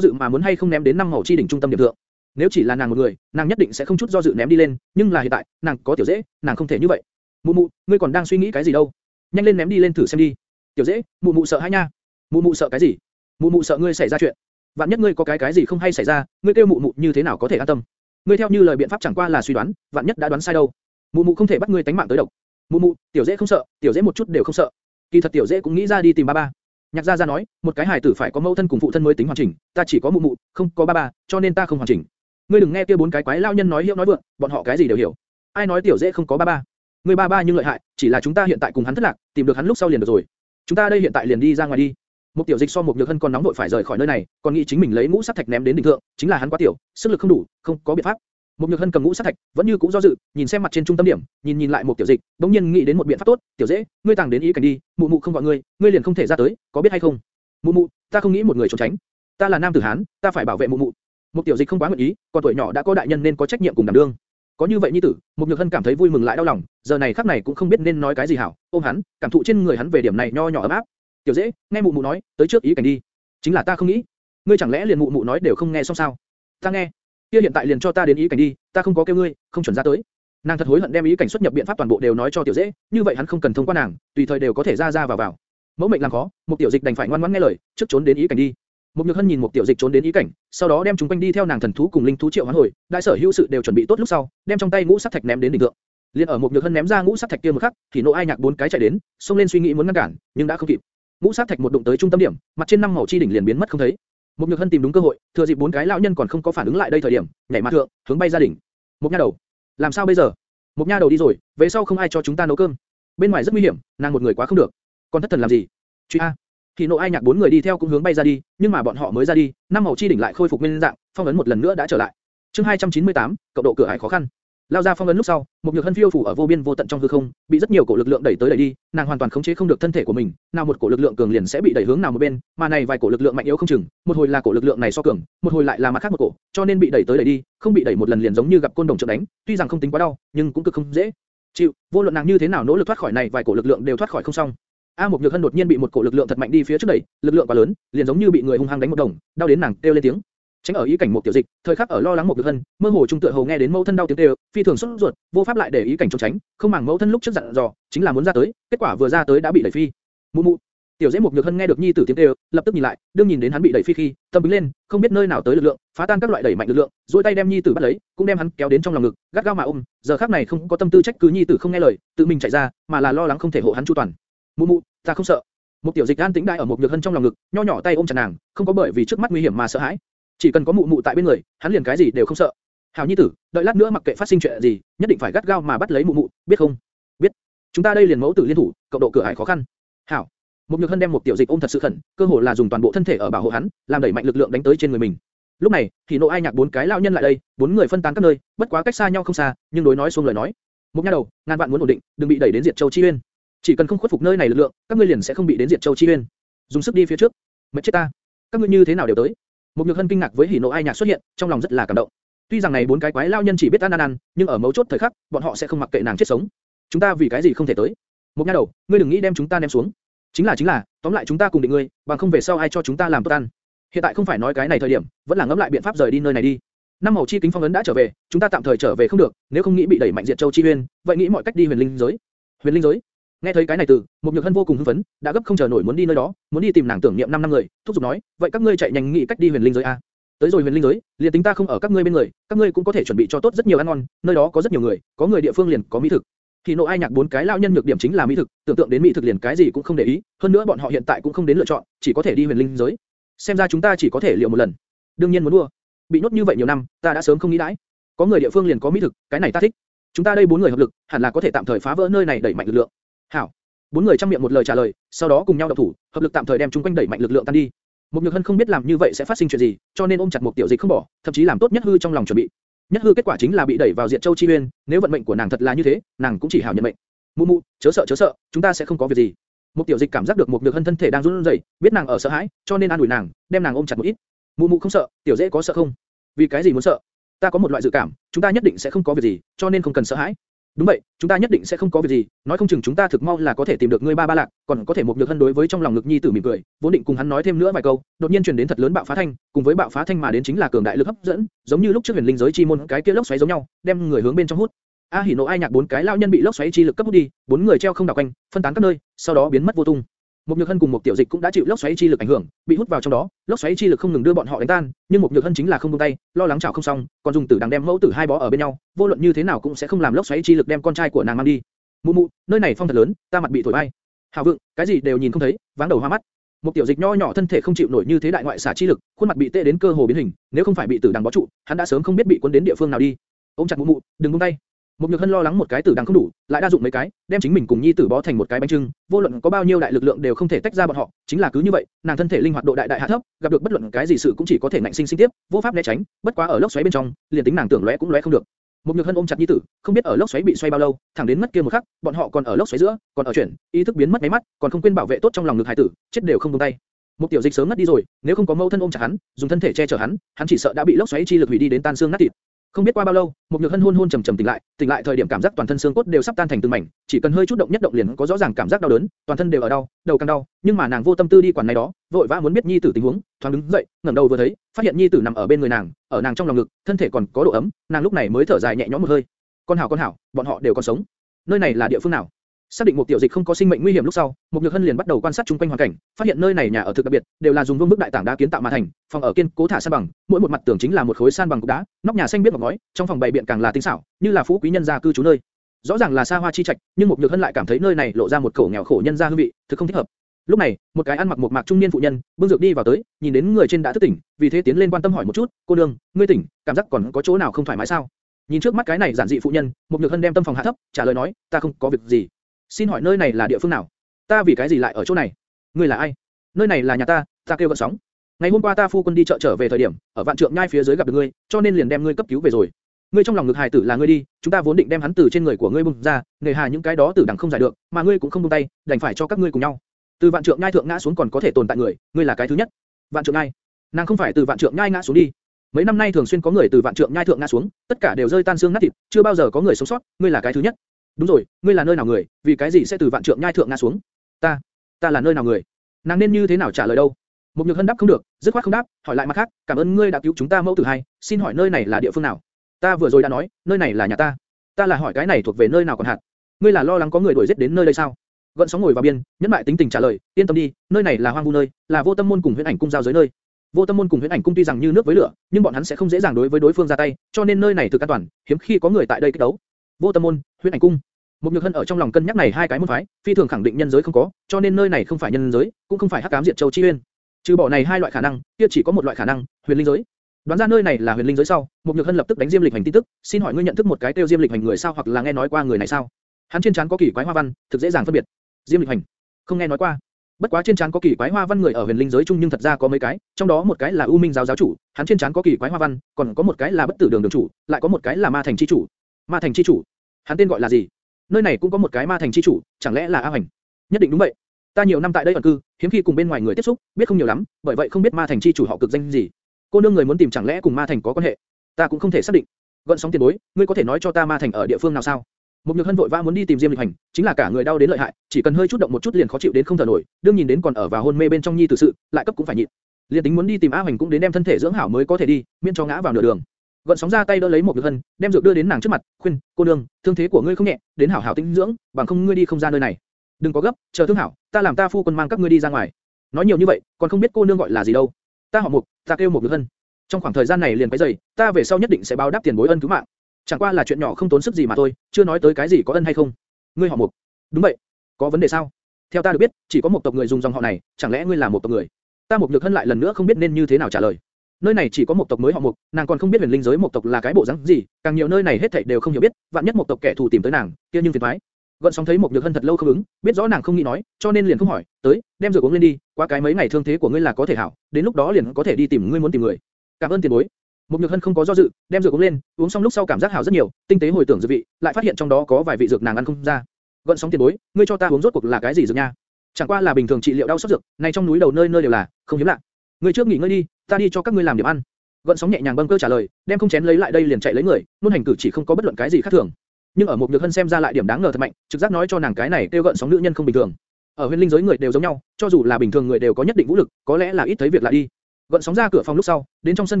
dự mà muốn hay không ném đến năm màu chi đỉnh trung tâm điểm thượng. Nếu chỉ là nàng một người, nàng nhất định sẽ không chút do dự ném đi lên, nhưng là hiện tại, nàng có tiểu dễ, nàng không thể như vậy. Mụ mụ, ngươi còn đang suy nghĩ cái gì đâu? Nhanh lên ném đi lên thử xem đi. Tiểu dễ, mụ mụ sợ hãi nha. Mụ mụ sợ cái gì? Mụ mụ sợ ngươi xảy ra chuyện. Vạn nhất ngươi có cái cái gì không hay xảy ra, ngươi kêu mụ mụ như thế nào có thể an tâm? ngươi theo như lời biện pháp chẳng qua là suy đoán, vạn nhất đã đoán sai đâu. Mụ mụ không thể bắt ngươi tánh mạng tới độc. Mụ mụ, tiểu dễ không sợ, tiểu dễ một chút đều không sợ. Kỳ thật tiểu dễ cũng nghĩ ra đi tìm ba ba. Nhạc gia gia nói, một cái hài tử phải có mẫu thân cùng phụ thân mới tính hoàn chỉnh, ta chỉ có mụ mụ, không có ba ba, cho nên ta không hoàn chỉnh. Ngươi đừng nghe kia bốn cái quái lao nhân nói hiệu nói vượng, bọn họ cái gì đều hiểu. Ai nói tiểu dễ không có ba ba? Ngươi ba ba nhưng lợi hại, chỉ là chúng ta hiện tại cùng hắn thất lạc, tìm được hắn lúc sau liền được rồi. Chúng ta đây hiện tại liền đi ra ngoài đi. Một tiểu dịch so một nhược hân còn nóng đội phải rời khỏi nơi này, còn nghĩ chính mình lấy ngũ sát thạch ném đến đỉnh thượng, chính là hắn quá tiểu, sức lực không đủ, không có biện pháp. Một nhược hân cầm ngũ sát thạch, vẫn như cũ do dự, nhìn xem mặt trên trung tâm điểm, nhìn nhìn lại một tiểu dịch, đống nhiên nghĩ đến một biện pháp tốt, tiểu dễ, ngươi tàng đến ý cảnh đi, mụ mụ không gọi ngươi, ngươi liền không thể ra tới, có biết hay không? Mụ mụ, ta không nghĩ một người trốn tránh, ta là nam tử hán, ta phải bảo vệ mụ mụ. Một tiểu dịch không quá nguyện ý, còn tuổi nhỏ đã có đại nhân nên có trách nhiệm cùng đảm đương. Có như vậy nhi tử, một nhược hân cảm thấy vui mừng lại đau lòng, giờ này khắc này cũng không biết nên nói cái gì hảo, ôm hắn, cảm thụ trên người hắn về điểm này nho nhỏ ấm áp. Tiểu dễ, nghe mụ mụ nói, tới trước ý cảnh đi. Chính là ta không nghĩ. Ngươi chẳng lẽ liền mụ mụ nói đều không nghe xong sao? Ta nghe. Kia hiện tại liền cho ta đến ý cảnh đi, ta không có kêu ngươi, không chuẩn ra tới. Nàng thật hối hận đem ý cảnh xuất nhập biện pháp toàn bộ đều nói cho tiểu dễ, như vậy hắn không cần thông qua nàng, tùy thời đều có thể ra ra vào vào. Mẫu mệnh làm khó, một tiểu dịch đành phải ngoan ngoãn nghe lời, trước trốn đến ý cảnh đi. Một nhược hân nhìn một tiểu dịch trốn đến ý cảnh, sau đó đem chúng quanh đi theo nàng thần thú cùng linh thú triệu hoán hồi, đại sở hữu sự đều chuẩn bị tốt lúc sau, đem trong tay ngũ sắc thạch ném đến đỉnh thượng. Liên ở một nhược hân ném ra ngũ sắc thạch kia một khắc, thì nộ ai nhạc bốn cái chạy đến, xông lên suy nghĩ muốn ngăn cản, nhưng đã không kịp. Ngũ sắc thạch một đụng tới trung tâm điểm, mặt trên năm màu chi đỉnh liền biến mất không thấy. Một nhược hân tìm đúng cơ hội, thừa dịp bốn cái lão nhân còn không có phản ứng lại đây thời điểm, nhảy mà thượng, hướng bay ra đỉnh. Một nha đầu, làm sao bây giờ? Một nha đầu đi rồi, về sau không ai cho chúng ta nấu cơm. Bên ngoài rất nguy hiểm, nàng một người quá không được. Còn thất thần làm gì? Truy a. Thì nộ ai nhạc bốn người đi theo cũng hướng bay ra đi, nhưng mà bọn họ mới ra đi, năm màu chi đỉnh lại khôi phục nguyên dạng, phong ấn một lần nữa đã trở lại. Chương 298, cộng độ cửa hải khó khăn. Lao ra phong ấn lúc sau, một nhược hân phiêu phủ ở vô biên vô tận trong hư không, bị rất nhiều cổ lực lượng đẩy tới đẩy đi, nàng hoàn toàn khống chế không được thân thể của mình, nào một cổ lực lượng cường liền sẽ bị đẩy hướng nào một bên, mà này vài cổ lực lượng mạnh yếu không chừng, một hồi là cổ lực lượng này so cường, một hồi lại là mặt khác một cổ, cho nên bị đẩy tới đẩy đi, không bị đẩy một lần liền giống như gặp côn đồng trượng đánh, tuy rằng không tính quá đau, nhưng cũng cực không dễ chịu. Vô luận nàng như thế nào nỗ lực thoát khỏi này vài cổ lực lượng đều thoát khỏi không xong. A một Nhược Hân đột nhiên bị một cổ lực lượng thật mạnh đi phía trước đẩy, lực lượng quá lớn, liền giống như bị người hung hăng đánh một đồng, đau đến nàng kêu lên tiếng. Tránh ở ý cảnh một tiểu dịch, thời khắc ở lo lắng một được Hân, mơ hồ trung tựa hồ nghe đến mẫu thân đau tiếng kêu, phi thường sốt ruột, vô pháp lại để ý cảnh trốn tránh, không màng mẫu thân lúc trước dặn dò, chính là muốn ra tới, kết quả vừa ra tới đã bị đẩy phi. Mụ mụ. Tiểu dễ một Nhược Hân nghe được nhi tử tiếng kêu, lập tức nhìn lại, đương nhìn đến hắn bị đẩy phi khi, tâm bính lên, không biết nơi nào tới lực lượng, phá tan các loại đẩy mạnh lực lượng, duỗi tay đem nhi tử bắt lấy, cũng đem hắn kéo đến trong lòng ngực, gắt gao mà ôm, giờ khắc này không có tâm tư trách cứ nhi tử không nghe lời, tự mình chạy ra, mà là lo lắng không thể hộ hắn chu toàn. Mụ mụ, ta không sợ. Một tiểu dịch an tĩnh đại ở một nhược hân trong lòng ngực, nho nhỏ tay ôm chặt nàng, không có bởi vì trước mắt nguy hiểm mà sợ hãi. Chỉ cần có mụ mụ tại bên người, hắn liền cái gì đều không sợ. Hảo nhi tử, đợi lát nữa mặc kệ phát sinh chuyện gì, nhất định phải gắt gao mà bắt lấy mụ mụ, biết không? Biết. Chúng ta đây liền mẫu tử liên thủ, cộng độ cửa hải khó khăn. Hảo. Một nhược hân đem một tiểu dịch ôm thật sự khẩn, cơ hồ là dùng toàn bộ thân thể ở bảo hộ hắn, làm đẩy mạnh lực lượng đánh tới trên người mình. Lúc này, thì nộ ai nhạc bốn cái lão nhân lại đây, bốn người phân tán các nơi, bất quá cách xa nhau không xa, nhưng đối nói xuống lời nói. Một nha đầu, ngàn vạn muốn ổn định, đừng bị đẩy đến diệt châu chi uyên. Chỉ cần không khuất phục nơi này lực lượng, các ngươi liền sẽ không bị đến diệt châu chi uyên. Dùng sức đi phía trước. Mệt chết ta. Các ngươi như thế nào đều tới? Một nhược hân kinh ngạc với hỉ nộ ai nhạc xuất hiện, trong lòng rất là cảm động. Tuy rằng này bốn cái quái lao nhân chỉ biết ăn ăn ăn, nhưng ở mấu chốt thời khắc, bọn họ sẽ không mặc kệ nàng chết sống. Chúng ta vì cái gì không thể tới? Một nha đầu, ngươi đừng nghĩ đem chúng ta ném xuống. Chính là chính là, tóm lại chúng ta cùng định ngươi, bằng không về sau ai cho chúng ta làm tốt ăn. Hiện tại không phải nói cái này thời điểm, vẫn là ngẫm lại biện pháp rời đi nơi này đi. Năm màu chi kính phong ấn đã trở về, chúng ta tạm thời trở về không được, nếu không nghĩ bị đẩy mạnh diệt châu chi uyên, vậy nghĩ mọi cách đi huyền linh giới. Huyền linh giới? Nghe thấy cái này từ, một nhược hân vô cùng hưng phấn, đã gấp không chờ nổi muốn đi nơi đó, muốn đi tìm nàng tưởng niệm 5 năm người, thúc giục nói, vậy các ngươi chạy nhanh nghĩ cách đi huyền linh giới a. Tới rồi huyền linh giới, liền tính ta không ở các ngươi bên người, các ngươi cũng có thể chuẩn bị cho tốt rất nhiều ăn ngon, nơi đó có rất nhiều người, có người địa phương liền có mỹ thực. Thì nộ ai nhạc bốn cái lão nhân nhược điểm chính là mỹ thực, tưởng tượng đến mỹ thực liền cái gì cũng không để ý, hơn nữa bọn họ hiện tại cũng không đến lựa chọn, chỉ có thể đi huyền linh giới. Xem ra chúng ta chỉ có thể liệu một lần. đương nhiên muốn đua. Bị nhốt như vậy nhiều năm, ta đã sớm không nghĩ đãi. Có người địa phương liền có mỹ thực, cái này ta thích. Chúng ta đây bốn người hợp lực, hẳn là có thể tạm thời phá vỡ nơi này đẩy mạnh lực lượng. Hảo. Bốn người trong miệng một lời trả lời, sau đó cùng nhau động thủ, hợp lực tạm thời đem chúng quanh đẩy mạnh lực lượng tan đi. Một Nhược Hân không biết làm như vậy sẽ phát sinh chuyện gì, cho nên ôm chặt một tiểu dịch không bỏ, thậm chí làm tốt nhất hư trong lòng chuẩn bị. Nhất hư kết quả chính là bị đẩy vào diện Châu Chi Uyên, nếu vận mệnh của nàng thật là như thế, nàng cũng chỉ hảo nhận mệnh. Mụ mụ, chớ sợ chớ sợ, chúng ta sẽ không có việc gì. Một tiểu dịch cảm giác được một Nhược Hân thân thể đang run rẩy, biết nàng ở sợ hãi, cho nên an ủi nàng, đem nàng ôm chặt một ít. Mụ mụ không sợ, tiểu dễ có sợ không? Vì cái gì muốn sợ? Ta có một loại dự cảm, chúng ta nhất định sẽ không có việc gì, cho nên không cần sợ hãi. Đúng vậy, chúng ta nhất định sẽ không có việc gì, nói không chừng chúng ta thực mau là có thể tìm được ngươi ba ba lạc, còn có thể một nhược hân đối với trong lòng ngực nhi tử mỉm cười, vốn định cùng hắn nói thêm nữa vài câu, đột nhiên truyền đến thật lớn bạo phá thanh, cùng với bạo phá thanh mà đến chính là cường đại lực hấp dẫn, giống như lúc trước huyền linh giới chi môn cái kia lốc xoáy giống nhau, đem người hướng bên trong hút. A hỉ nộ ai nhạc bốn cái lão nhân bị lốc xoáy chi lực cấp hút đi, bốn người treo không đảo quanh, phân tán các nơi, sau đó biến mất vô tung. Một Nhược Hân cùng một Tiểu Dịch cũng đã chịu lốc xoáy chi lực ảnh hưởng, bị hút vào trong đó, lốc xoáy chi lực không ngừng đưa bọn họ đánh tan, nhưng một Nhược Hân chính là không buông tay, lo lắng chảo không xong, còn dùng tử đằng đem mẫu tử hai bó ở bên nhau, vô luận như thế nào cũng sẽ không làm lốc xoáy chi lực đem con trai của nàng mang đi. Mụ mụ, nơi này phong thật lớn, ta mặt bị thổi bay. Hảo vượng, cái gì đều nhìn không thấy, váng đầu hoa mắt. Một tiểu dịch nho nhỏ thân thể không chịu nổi như thế đại ngoại xả chi lực, khuôn mặt bị tê đến cơ hồ biến hình, nếu không phải bị tử đằng bó trụ, hắn đã sớm không biết bị cuốn đến địa phương nào đi. Ôm chặt mụ mụ, đừng buông tay. Một nhược hân lo lắng một cái tử đằng không đủ, lại đa dụng mấy cái, đem chính mình cùng nhi tử bó thành một cái bánh trưng, vô luận có bao nhiêu đại lực lượng đều không thể tách ra bọn họ, chính là cứ như vậy, nàng thân thể linh hoạt độ đại đại hạ thấp, gặp được bất luận cái gì sự cũng chỉ có thể ngạnh sinh sinh tiếp, vô pháp né tránh, bất quá ở lốc xoáy bên trong, liền tính nàng tưởng lóe cũng lóe không được. Một nhược hân ôm chặt nhi tử, không biết ở lốc xoáy bị xoay bao lâu, thẳng đến mất kia một khắc, bọn họ còn ở lốc xoáy giữa, còn ở chuyển, ý thức biến mất mấy mắt, còn không quên bảo vệ tốt trong lòng ngực hải tử, chết đều không buông tay. Một tiểu dịch sớm ngất đi rồi, nếu không có mâu thân ôm chặt hắn, dùng thân thể che chở hắn, hắn chỉ sợ đã bị lốc xoáy chi lực hủy đi đến tan xương nát thịt. Không biết qua bao lâu, một nhược hân hôn hôn trầm trầm tỉnh lại, tỉnh lại thời điểm cảm giác toàn thân xương cốt đều sắp tan thành từng mảnh, chỉ cần hơi chút động nhất động liền có rõ ràng cảm giác đau đớn, toàn thân đều ở đau, đầu càng đau, nhưng mà nàng vô tâm tư đi quản này đó, vội vã muốn biết nhi tử tình huống, thoáng đứng dậy, ngẩng đầu vừa thấy, phát hiện nhi tử nằm ở bên người nàng, ở nàng trong lòng ngực, thân thể còn có độ ấm, nàng lúc này mới thở dài nhẹ nhõm một hơi. Con hảo con hảo, bọn họ đều còn sống. Nơi này là địa phương nào? Xác định một tiểu dịch không có sinh mệnh nguy hiểm lúc sau, một nhược hân liền bắt đầu quan sát chung quanh hoàn cảnh, phát hiện nơi này nhà ở thực đặc biệt, đều là dùng vương bức đại tảng đá kiến tạo mà thành, phòng ở kiên cố thả san bằng, mỗi một mặt tường chính là một khối san bằng cục đá, nóc nhà xanh biết ngọc ngói, trong phòng bày biện càng là tinh xảo, như là phú quý nhân gia cư trú nơi. rõ ràng là xa hoa chi trạch, nhưng một nhược hân lại cảm thấy nơi này lộ ra một cổ nghèo khổ nhân gia hương vị, thực không thích hợp. lúc này, một cái ăn mặc một mạc trung niên phụ nhân, bưng dược đi vào tới, nhìn đến người trên đã thức tỉnh, vì thế tiến lên quan tâm hỏi một chút, cô đương, ngươi tỉnh, cảm giác còn có chỗ nào không thoải mái sao? nhìn trước mắt cái này giản dị phụ nhân, một nhược hân đem tâm phòng hạ thấp, trả lời nói, ta không có việc gì xin hỏi nơi này là địa phương nào? Ta vì cái gì lại ở chỗ này? Ngươi là ai? Nơi này là nhà ta, ta kêu gợn sóng. Ngày hôm qua ta phu quân đi chợ trở về thời điểm, ở vạn trượng nhai phía dưới gặp được ngươi, cho nên liền đem ngươi cấp cứu về rồi. Ngươi trong lòng ngực hài tử là ngươi đi, chúng ta vốn định đem hắn từ trên người của ngươi bung ra, nghề hà những cái đó tử đẳng không giải được, mà ngươi cũng không buông tay, đành phải cho các ngươi cùng nhau. Từ vạn trượng nhai thượng ngã xuống còn có thể tồn tại người, ngươi là cái thứ nhất. Vạn trượng nhai, nàng không phải từ vạn trượng nhai ngã xuống đi. Mấy năm nay thường xuyên có người từ vạn trượng nhai thượng ngã xuống, tất cả đều rơi tan xương nát thịt, chưa bao giờ có người sống sót, ngươi là cái thứ nhất. Đúng rồi, ngươi là nơi nào người, vì cái gì sẽ từ vạn trượng nhai thượng ngã xuống? Ta, ta là nơi nào người? Nàng nên như thế nào trả lời đâu? Một nhược hân đáp không được, dứt khoát không đáp, hỏi lại mặt khác, cảm ơn ngươi đã cứu chúng ta mẫu tử hai, xin hỏi nơi này là địa phương nào? Ta vừa rồi đã nói, nơi này là nhà ta. Ta là hỏi cái này thuộc về nơi nào còn hạt? Ngươi là lo lắng có người đuổi giết đến nơi đây sao? Gợn sóng ngồi vào biên, nhẫn lại tính tình trả lời, yên tâm đi, nơi này là hoang vu nơi, là vô tâm môn cùng huyễn ảnh cung giao giới nơi. Vô tâm môn cùng huyễn ảnh cung tuy rằng như nước với lửa, nhưng bọn hắn sẽ không dễ dàng đối với đối phương ra tay, cho nên nơi này thực an toàn, hiếm khi có người tại đây kích đấu. Vô tâm môn, huyễn ảnh cung, một nhược hân ở trong lòng cân nhắc này hai cái môn phái, phi thường khẳng định nhân giới không có, cho nên nơi này không phải nhân giới, cũng không phải hắc ám diệt châu chi uyên. Trừ bỏ này hai loại khả năng, kia chỉ có một loại khả năng, huyền linh giới. Đoán ra nơi này là huyền linh giới sau, một nhược hân lập tức đánh diêm lịch hành tin tức, xin hỏi ngươi nhận thức một cái tiêu diêm lịch hành người sao hoặc là nghe nói qua người này sao? Hắn trên trán có kỳ quái hoa văn, thực dễ dàng phân biệt. Diêm lịch hành, không nghe nói qua. Bất quá trên trán có kỳ quái hoa văn người ở huyền linh giới chung nhưng thật ra có mấy cái, trong đó một cái là U Minh giáo giáo chủ, hắn trên trán có kỳ quái hoa văn, còn có một cái là bất tử đường đường chủ, lại có một cái là ma thành chi chủ. Ma thành chi chủ, hắn tên gọi là gì? nơi này cũng có một cái ma thành chi chủ, chẳng lẽ là A Hoành? Nhất định đúng vậy. Ta nhiều năm tại đây ẩn cư, hiếm khi cùng bên ngoài người tiếp xúc, biết không nhiều lắm, bởi vậy không biết ma thành chi chủ họ cực danh gì. Cô nương người muốn tìm chẳng lẽ cùng ma thành có quan hệ? Ta cũng không thể xác định. Gọn sóng tiền bối, ngươi có thể nói cho ta ma thành ở địa phương nào sao? Một nhược hân vội vã muốn đi tìm Diêm Lịch Hành, chính là cả người đau đến lợi hại, chỉ cần hơi chút động một chút liền khó chịu đến không thở nổi, đương nhìn đến còn ở vào hôn mê bên trong nhi tử sự, lại cấp cũng phải nhịn. Liên tính muốn đi tìm A Hoành cũng đến đem thân thể dưỡng hảo mới có thể đi, miễn cho ngã vào nửa đường gợn sóng ra tay đỡ lấy một dược hân, đem dược đưa đến nàng trước mặt, khuyên, cô nương, thương thế của ngươi không nhẹ, đến hảo hảo tinh dưỡng, bằng không ngươi đi không ra nơi này. đừng có gấp, chờ thương hảo, ta làm ta phu quân mang các ngươi đi ra ngoài. nói nhiều như vậy, còn không biết cô nương gọi là gì đâu. ta họ mục, ta kêu một dược hân. trong khoảng thời gian này liền cái dày, ta về sau nhất định sẽ báo đáp tiền bối ân cứu mạng. chẳng qua là chuyện nhỏ không tốn sức gì mà thôi, chưa nói tới cái gì có ân hay không. ngươi họ mục, đúng vậy, có vấn đề sao? theo ta được biết, chỉ có một tộc người dùng dòng họ này, chẳng lẽ ngươi là một tộc người? ta một nhược hân lại lần nữa không biết nên như thế nào trả lời nơi này chỉ có một tộc mới họ mục, nàng còn không biết huyền linh giới một tộc là cái bộ dáng gì, càng nhiều nơi này hết thảy đều không hiểu biết, vạn nhất một tộc kẻ thù tìm tới nàng, kia nhưng phiền toái. Gọn sóng thấy một nhược hân thật lâu không ứng, biết rõ nàng không nghĩ nói, cho nên liền không hỏi, tới, đem rượu uống lên đi, qua cái mấy ngày thương thế của ngươi là có thể hảo, đến lúc đó liền có thể đi tìm ngươi muốn tìm người. Cảm ơn tiền bối. Một nhược hân không có do dự, đem rượu uống lên, uống xong lúc sau cảm giác hảo rất nhiều, tinh tế hồi tưởng dược vị, lại phát hiện trong đó có vài vị dược nàng ăn không ra. Gọn sóng tiền bối, ngươi cho ta uống rốt cuộc là cái gì dược nha? Chẳng qua là bình thường trị liệu đau sốt dược, này trong núi đầu nơi nơi đều là, không hiếm lạ. Ngươi trước nghỉ ngơi đi, ta đi cho các ngươi làm điểm ăn. Gọn sóng nhẹ nhàng bâng cơ trả lời, đem không chén lấy lại đây liền chạy lấy người, luôn hành cử chỉ không có bất luận cái gì khác thường. Nhưng ở một nhược hân xem ra lại điểm đáng ngờ thật mạnh, trực giác nói cho nàng cái này tiêu gợn sóng nữ nhân không bình thường. Ở huyền linh giới người đều giống nhau, cho dù là bình thường người đều có nhất định vũ lực, có lẽ là ít thấy việc lại đi. Gọn sóng ra cửa phòng lúc sau, đến trong sân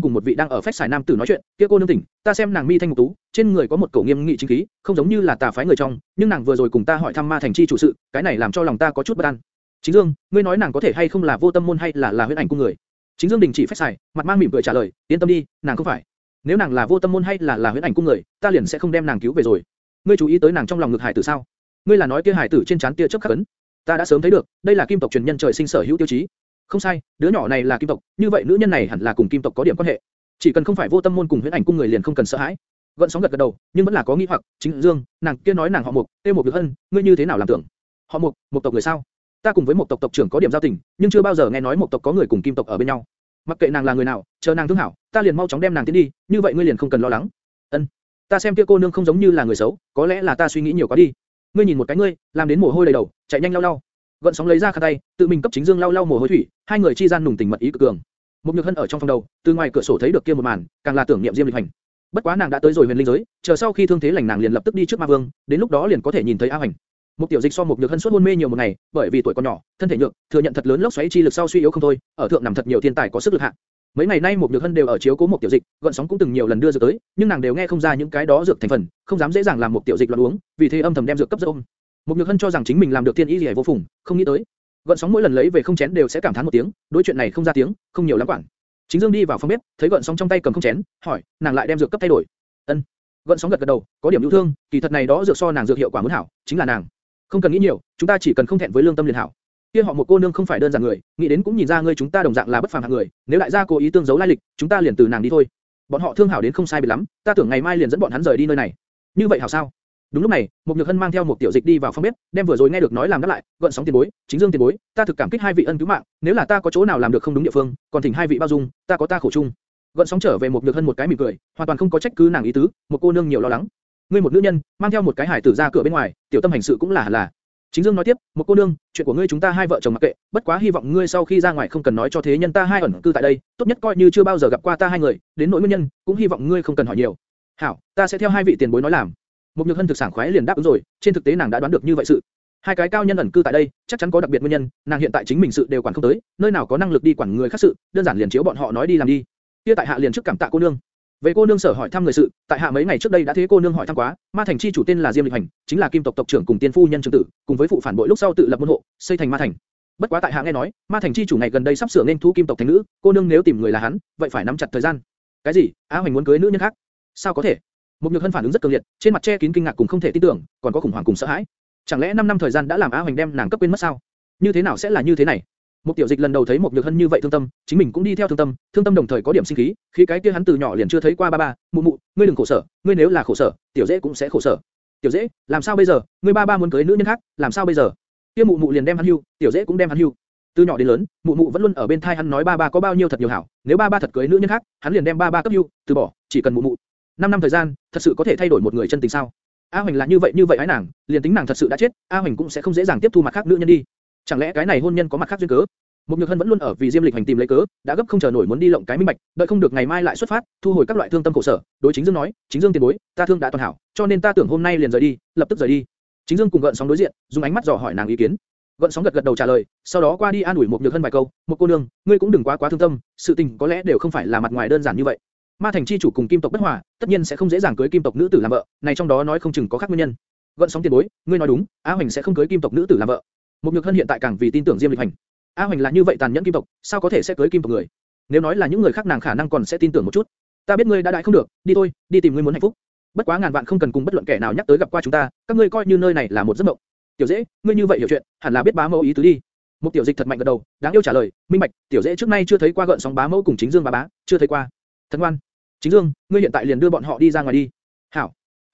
cùng một vị đang ở phách xài nam tử nói chuyện, kia cô nương tỉnh, ta xem nàng mi thanh mục tú, trên người có một cổ nghiêm nghị chính khí, không giống như là tà phái người trong, nhưng nàng vừa rồi cùng ta hỏi thăm ma thành chi chủ sự, cái này làm cho lòng ta có chút bất an. Chính Dương, ngươi nói nàng có thể hay không là vô tâm môn hay là là huyễn ảnh cung người? Chính Dương đình chỉ phép xài, mặt mang mỉm cười trả lời, yên tâm đi, nàng không phải. Nếu nàng là vô tâm môn hay là là huyễn ảnh cung người, ta liền sẽ không đem nàng cứu về rồi. Ngươi chú ý tới nàng trong lòng ngực hải tử sao? Ngươi là nói kia hải tử trên trán tia chớp khắc ấn? Ta đã sớm thấy được, đây là kim tộc truyền nhân trời sinh sở hữu tiêu chí. Không sai, đứa nhỏ này là kim tộc, như vậy nữ nhân này hẳn là cùng kim tộc có điểm quan hệ. Chỉ cần không phải vô tâm môn cùng huyễn ảnh cung người liền không cần sợ hãi. Gọn sóng gật gật đầu, nhưng vẫn là có nghi hoặc, chính Dương, nàng kia nói nàng họ Mục, tiêu Mục được hơn, ngươi như thế nào làm tưởng? Họ Mục, một tộc người sao? Ta cùng với một tộc tộc trưởng có điểm giao tình, nhưng chưa bao giờ nghe nói một tộc có người cùng kim tộc ở bên nhau. Mặc kệ nàng là người nào, chờ nàng thương hảo, ta liền mau chóng đem nàng tiến đi, như vậy ngươi liền không cần lo lắng. Ân, ta xem kia cô nương không giống như là người xấu, có lẽ là ta suy nghĩ nhiều quá đi. Ngươi nhìn một cái ngươi, làm đến mồ hôi đầy đầu, chạy nhanh lau lau. Gọn sóng lấy ra khăn tay, tự mình cấp chính Dương lau lau mồ hôi thủy, hai người chi gian nùng tình mật ý cực cường. Mục nhược hân ở trong phòng đầu, từ ngoài cửa sổ thấy được kia một màn, càng là tưởng niệm Diêm Lịch Hành. Bất quá nàng đã tới rồi huyền linh giới, chờ sau khi thương thế lành nàng liền lập tức đi trước ma vương, đến lúc đó liền có thể nhìn thấy A Hành. Một tiểu dịch so một nhược hân suốt hôn mê nhiều một ngày, bởi vì tuổi còn nhỏ, thân thể nhược, thừa nhận thật lớn lốc xoáy chi lực sau suy yếu không thôi, ở thượng nằm thật nhiều thiên tài có sức lực hạ. Mấy ngày nay một nhược hân đều ở chiếu cố một tiểu dịch, gợn sóng cũng từng nhiều lần đưa dược tới, nhưng nàng đều nghe không ra những cái đó dược thành phần, không dám dễ dàng làm một tiểu dịch loạn uống, vì thế âm thầm đem dược cấp dơ ôm. Một nhược hân cho rằng chính mình làm được thiên ý gì vô phùng, không nghĩ tới. Gợn sóng mỗi lần lấy về không chén đều sẽ cảm thán một tiếng, đối chuyện này không ra tiếng, không nhiều lắm quản. Chính Dương đi vào phòng bếp, thấy gợn sóng trong tay cầm không chén, hỏi, nàng lại đem dược cấp thay đổi. Ân. Gợn sóng gật gật đầu, có điểm lưu thương, kỳ thật này đó dược so nàng dược hiệu quả muốn hảo, chính là nàng. Không cần nghĩ nhiều, chúng ta chỉ cần không thẹn với lương tâm liền hảo. Kia họ một cô nương không phải đơn giản người, nghĩ đến cũng nhìn ra ngươi chúng ta đồng dạng là bất phàm hạng người, nếu đại gia cố ý tương giấu lai lịch, chúng ta liền từ nàng đi thôi. Bọn họ thương hảo đến không sai biệt lắm, ta tưởng ngày mai liền dẫn bọn hắn rời đi nơi này. Như vậy hảo sao? Đúng lúc này, một nhược hân mang theo một tiểu dịch đi vào phòng bếp, đem vừa rồi nghe được nói làm đáp lại, gợn sóng tiền bối, chính dương tiền bối, ta thực cảm kích hai vị ân cứu mạng, nếu là ta có chỗ nào làm được không đúng địa phương, còn thỉnh hai vị bao dung, ta có ta khổ chung. Gợn sóng trở về một nhược hân một cái mỉm cười, hoàn toàn không có trách cứ nàng ý tứ, một cô nương nhiều lo lắng. Ngươi một nữ nhân, mang theo một cái hải tử ra cửa bên ngoài, tiểu tâm hành sự cũng là là. Chính Dương nói tiếp, một cô nương, chuyện của ngươi chúng ta hai vợ chồng mặc kệ, bất quá hy vọng ngươi sau khi ra ngoài không cần nói cho thế nhân ta hai ẩn cư tại đây, tốt nhất coi như chưa bao giờ gặp qua ta hai người, đến nỗi nguyên nhân, cũng hy vọng ngươi không cần hỏi nhiều. Hảo, ta sẽ theo hai vị tiền bối nói làm. Một nhược hân thực sản khoái liền đáp ứng rồi, trên thực tế nàng đã đoán được như vậy sự. Hai cái cao nhân ẩn cư tại đây, chắc chắn có đặc biệt nguyên nhân, nàng hiện tại chính mình sự đều quản không tới, nơi nào có năng lực đi quản người khác sự, đơn giản liền chiếu bọn họ nói đi làm đi. Kia tại hạ liền trước cảm tạ cô nương. Về cô nương sở hỏi thăm người sự, tại hạ mấy ngày trước đây đã thế cô nương hỏi thăm quá, ma thành chi chủ tên là Diêm Lịch Hành, chính là kim tộc tộc trưởng cùng tiên phu nhân trưởng tử, cùng với phụ phản bội lúc sau tự lập môn hộ, xây thành ma thành. Bất quá tại hạ nghe nói, ma thành chi chủ ngày gần đây sắp sửa nên thu kim tộc thành nữ, cô nương nếu tìm người là hắn, vậy phải nắm chặt thời gian. Cái gì? Á Hoành muốn cưới nữ nhân khác? Sao có thể? Một nhược hân phản ứng rất cường liệt, trên mặt che kín kinh ngạc cùng không thể tin tưởng, còn có khủng hoảng cùng sợ hãi. Chẳng lẽ 5 năm thời gian đã làm Á Hoành đem nàng cấp quên mất sao? Như thế nào sẽ là như thế này? Một tiểu dịch lần đầu thấy một nhược hân như vậy thương tâm, chính mình cũng đi theo thương tâm, thương tâm đồng thời có điểm sinh khí, khí cái kia hắn từ nhỏ liền chưa thấy qua ba ba, mụ mụ, ngươi đừng khổ sở, ngươi nếu là khổ sở, tiểu dễ cũng sẽ khổ sở. Tiểu dễ, làm sao bây giờ? Ngươi ba ba muốn cưới nữ nhân khác, làm sao bây giờ? Kia mụ mụ liền đem hắn hưu, tiểu dễ cũng đem hắn hưu. Từ nhỏ đến lớn, mụ mụ vẫn luôn ở bên thai hắn nói ba ba có bao nhiêu thật nhiều hảo, nếu ba ba thật cưới nữ nhân khác, hắn liền đem ba ba cấp hưu, từ bỏ, chỉ cần mụ mụ. Năm năm thời gian, thật sự có thể thay đổi một người chân tình sao? A Hoành là như vậy như vậy ái nàng, liền tính nàng thật sự đã chết, A Hoành cũng sẽ không dễ dàng tiếp thu mặt khác nữ nhân đi. Chẳng lẽ cái này hôn nhân có mặt khác duyên cớ? Một Nhược Hân vẫn luôn ở vì Diêm Lịch hành tìm lấy cớ, đã gấp không chờ nổi muốn đi lộng cái minh bạch, đợi không được ngày mai lại xuất phát, thu hồi các loại thương tâm khổ sở. Đối Chính Dương nói, Chính Dương tiền bối, ta thương đã toàn hảo, cho nên ta tưởng hôm nay liền rời đi, lập tức rời đi. Chính Dương cùng gợn sóng đối diện, dùng ánh mắt dò hỏi nàng ý kiến. Gợn sóng gật gật đầu trả lời, sau đó qua đi an ủi một Nhược Hân vài câu, một cô nương, ngươi cũng đừng quá quá thương tâm, sự tình có lẽ đều không phải là mặt ngoài đơn giản như vậy. Ma thành chi chủ cùng kim tộc bất hòa, tất nhiên sẽ không dễ dàng cưới kim tộc nữ tử làm vợ, này trong đó nói không chừng có khác nguyên nhân. Gợn sóng tiền bối, ngươi nói đúng, Á Hoành sẽ không cưới kim tộc nữ tử làm vợ. Một Nhược Hân hiện tại càng vì tin tưởng Diêm Lịch Hành. A Hoành là như vậy tàn nhẫn kim tộc, sao có thể sẽ cưới kim tộc người? Nếu nói là những người khác nàng khả năng còn sẽ tin tưởng một chút. Ta biết ngươi đã đại không được, đi thôi, đi tìm ngươi muốn hạnh phúc. Bất quá ngàn vạn không cần cùng bất luận kẻ nào nhắc tới gặp qua chúng ta, các ngươi coi như nơi này là một giấc mộng. Tiểu Dễ, ngươi như vậy hiểu chuyện, hẳn là biết bá mẫu ý tứ đi. Một tiểu dịch thật mạnh gật đầu, đáng yêu trả lời, minh bạch, tiểu Dễ trước nay chưa thấy qua gợn sóng bá mẫu cùng chính Dương bá bá, chưa thấy qua. Thần ngoan. Chính Dương, ngươi hiện tại liền đưa bọn họ đi ra ngoài đi.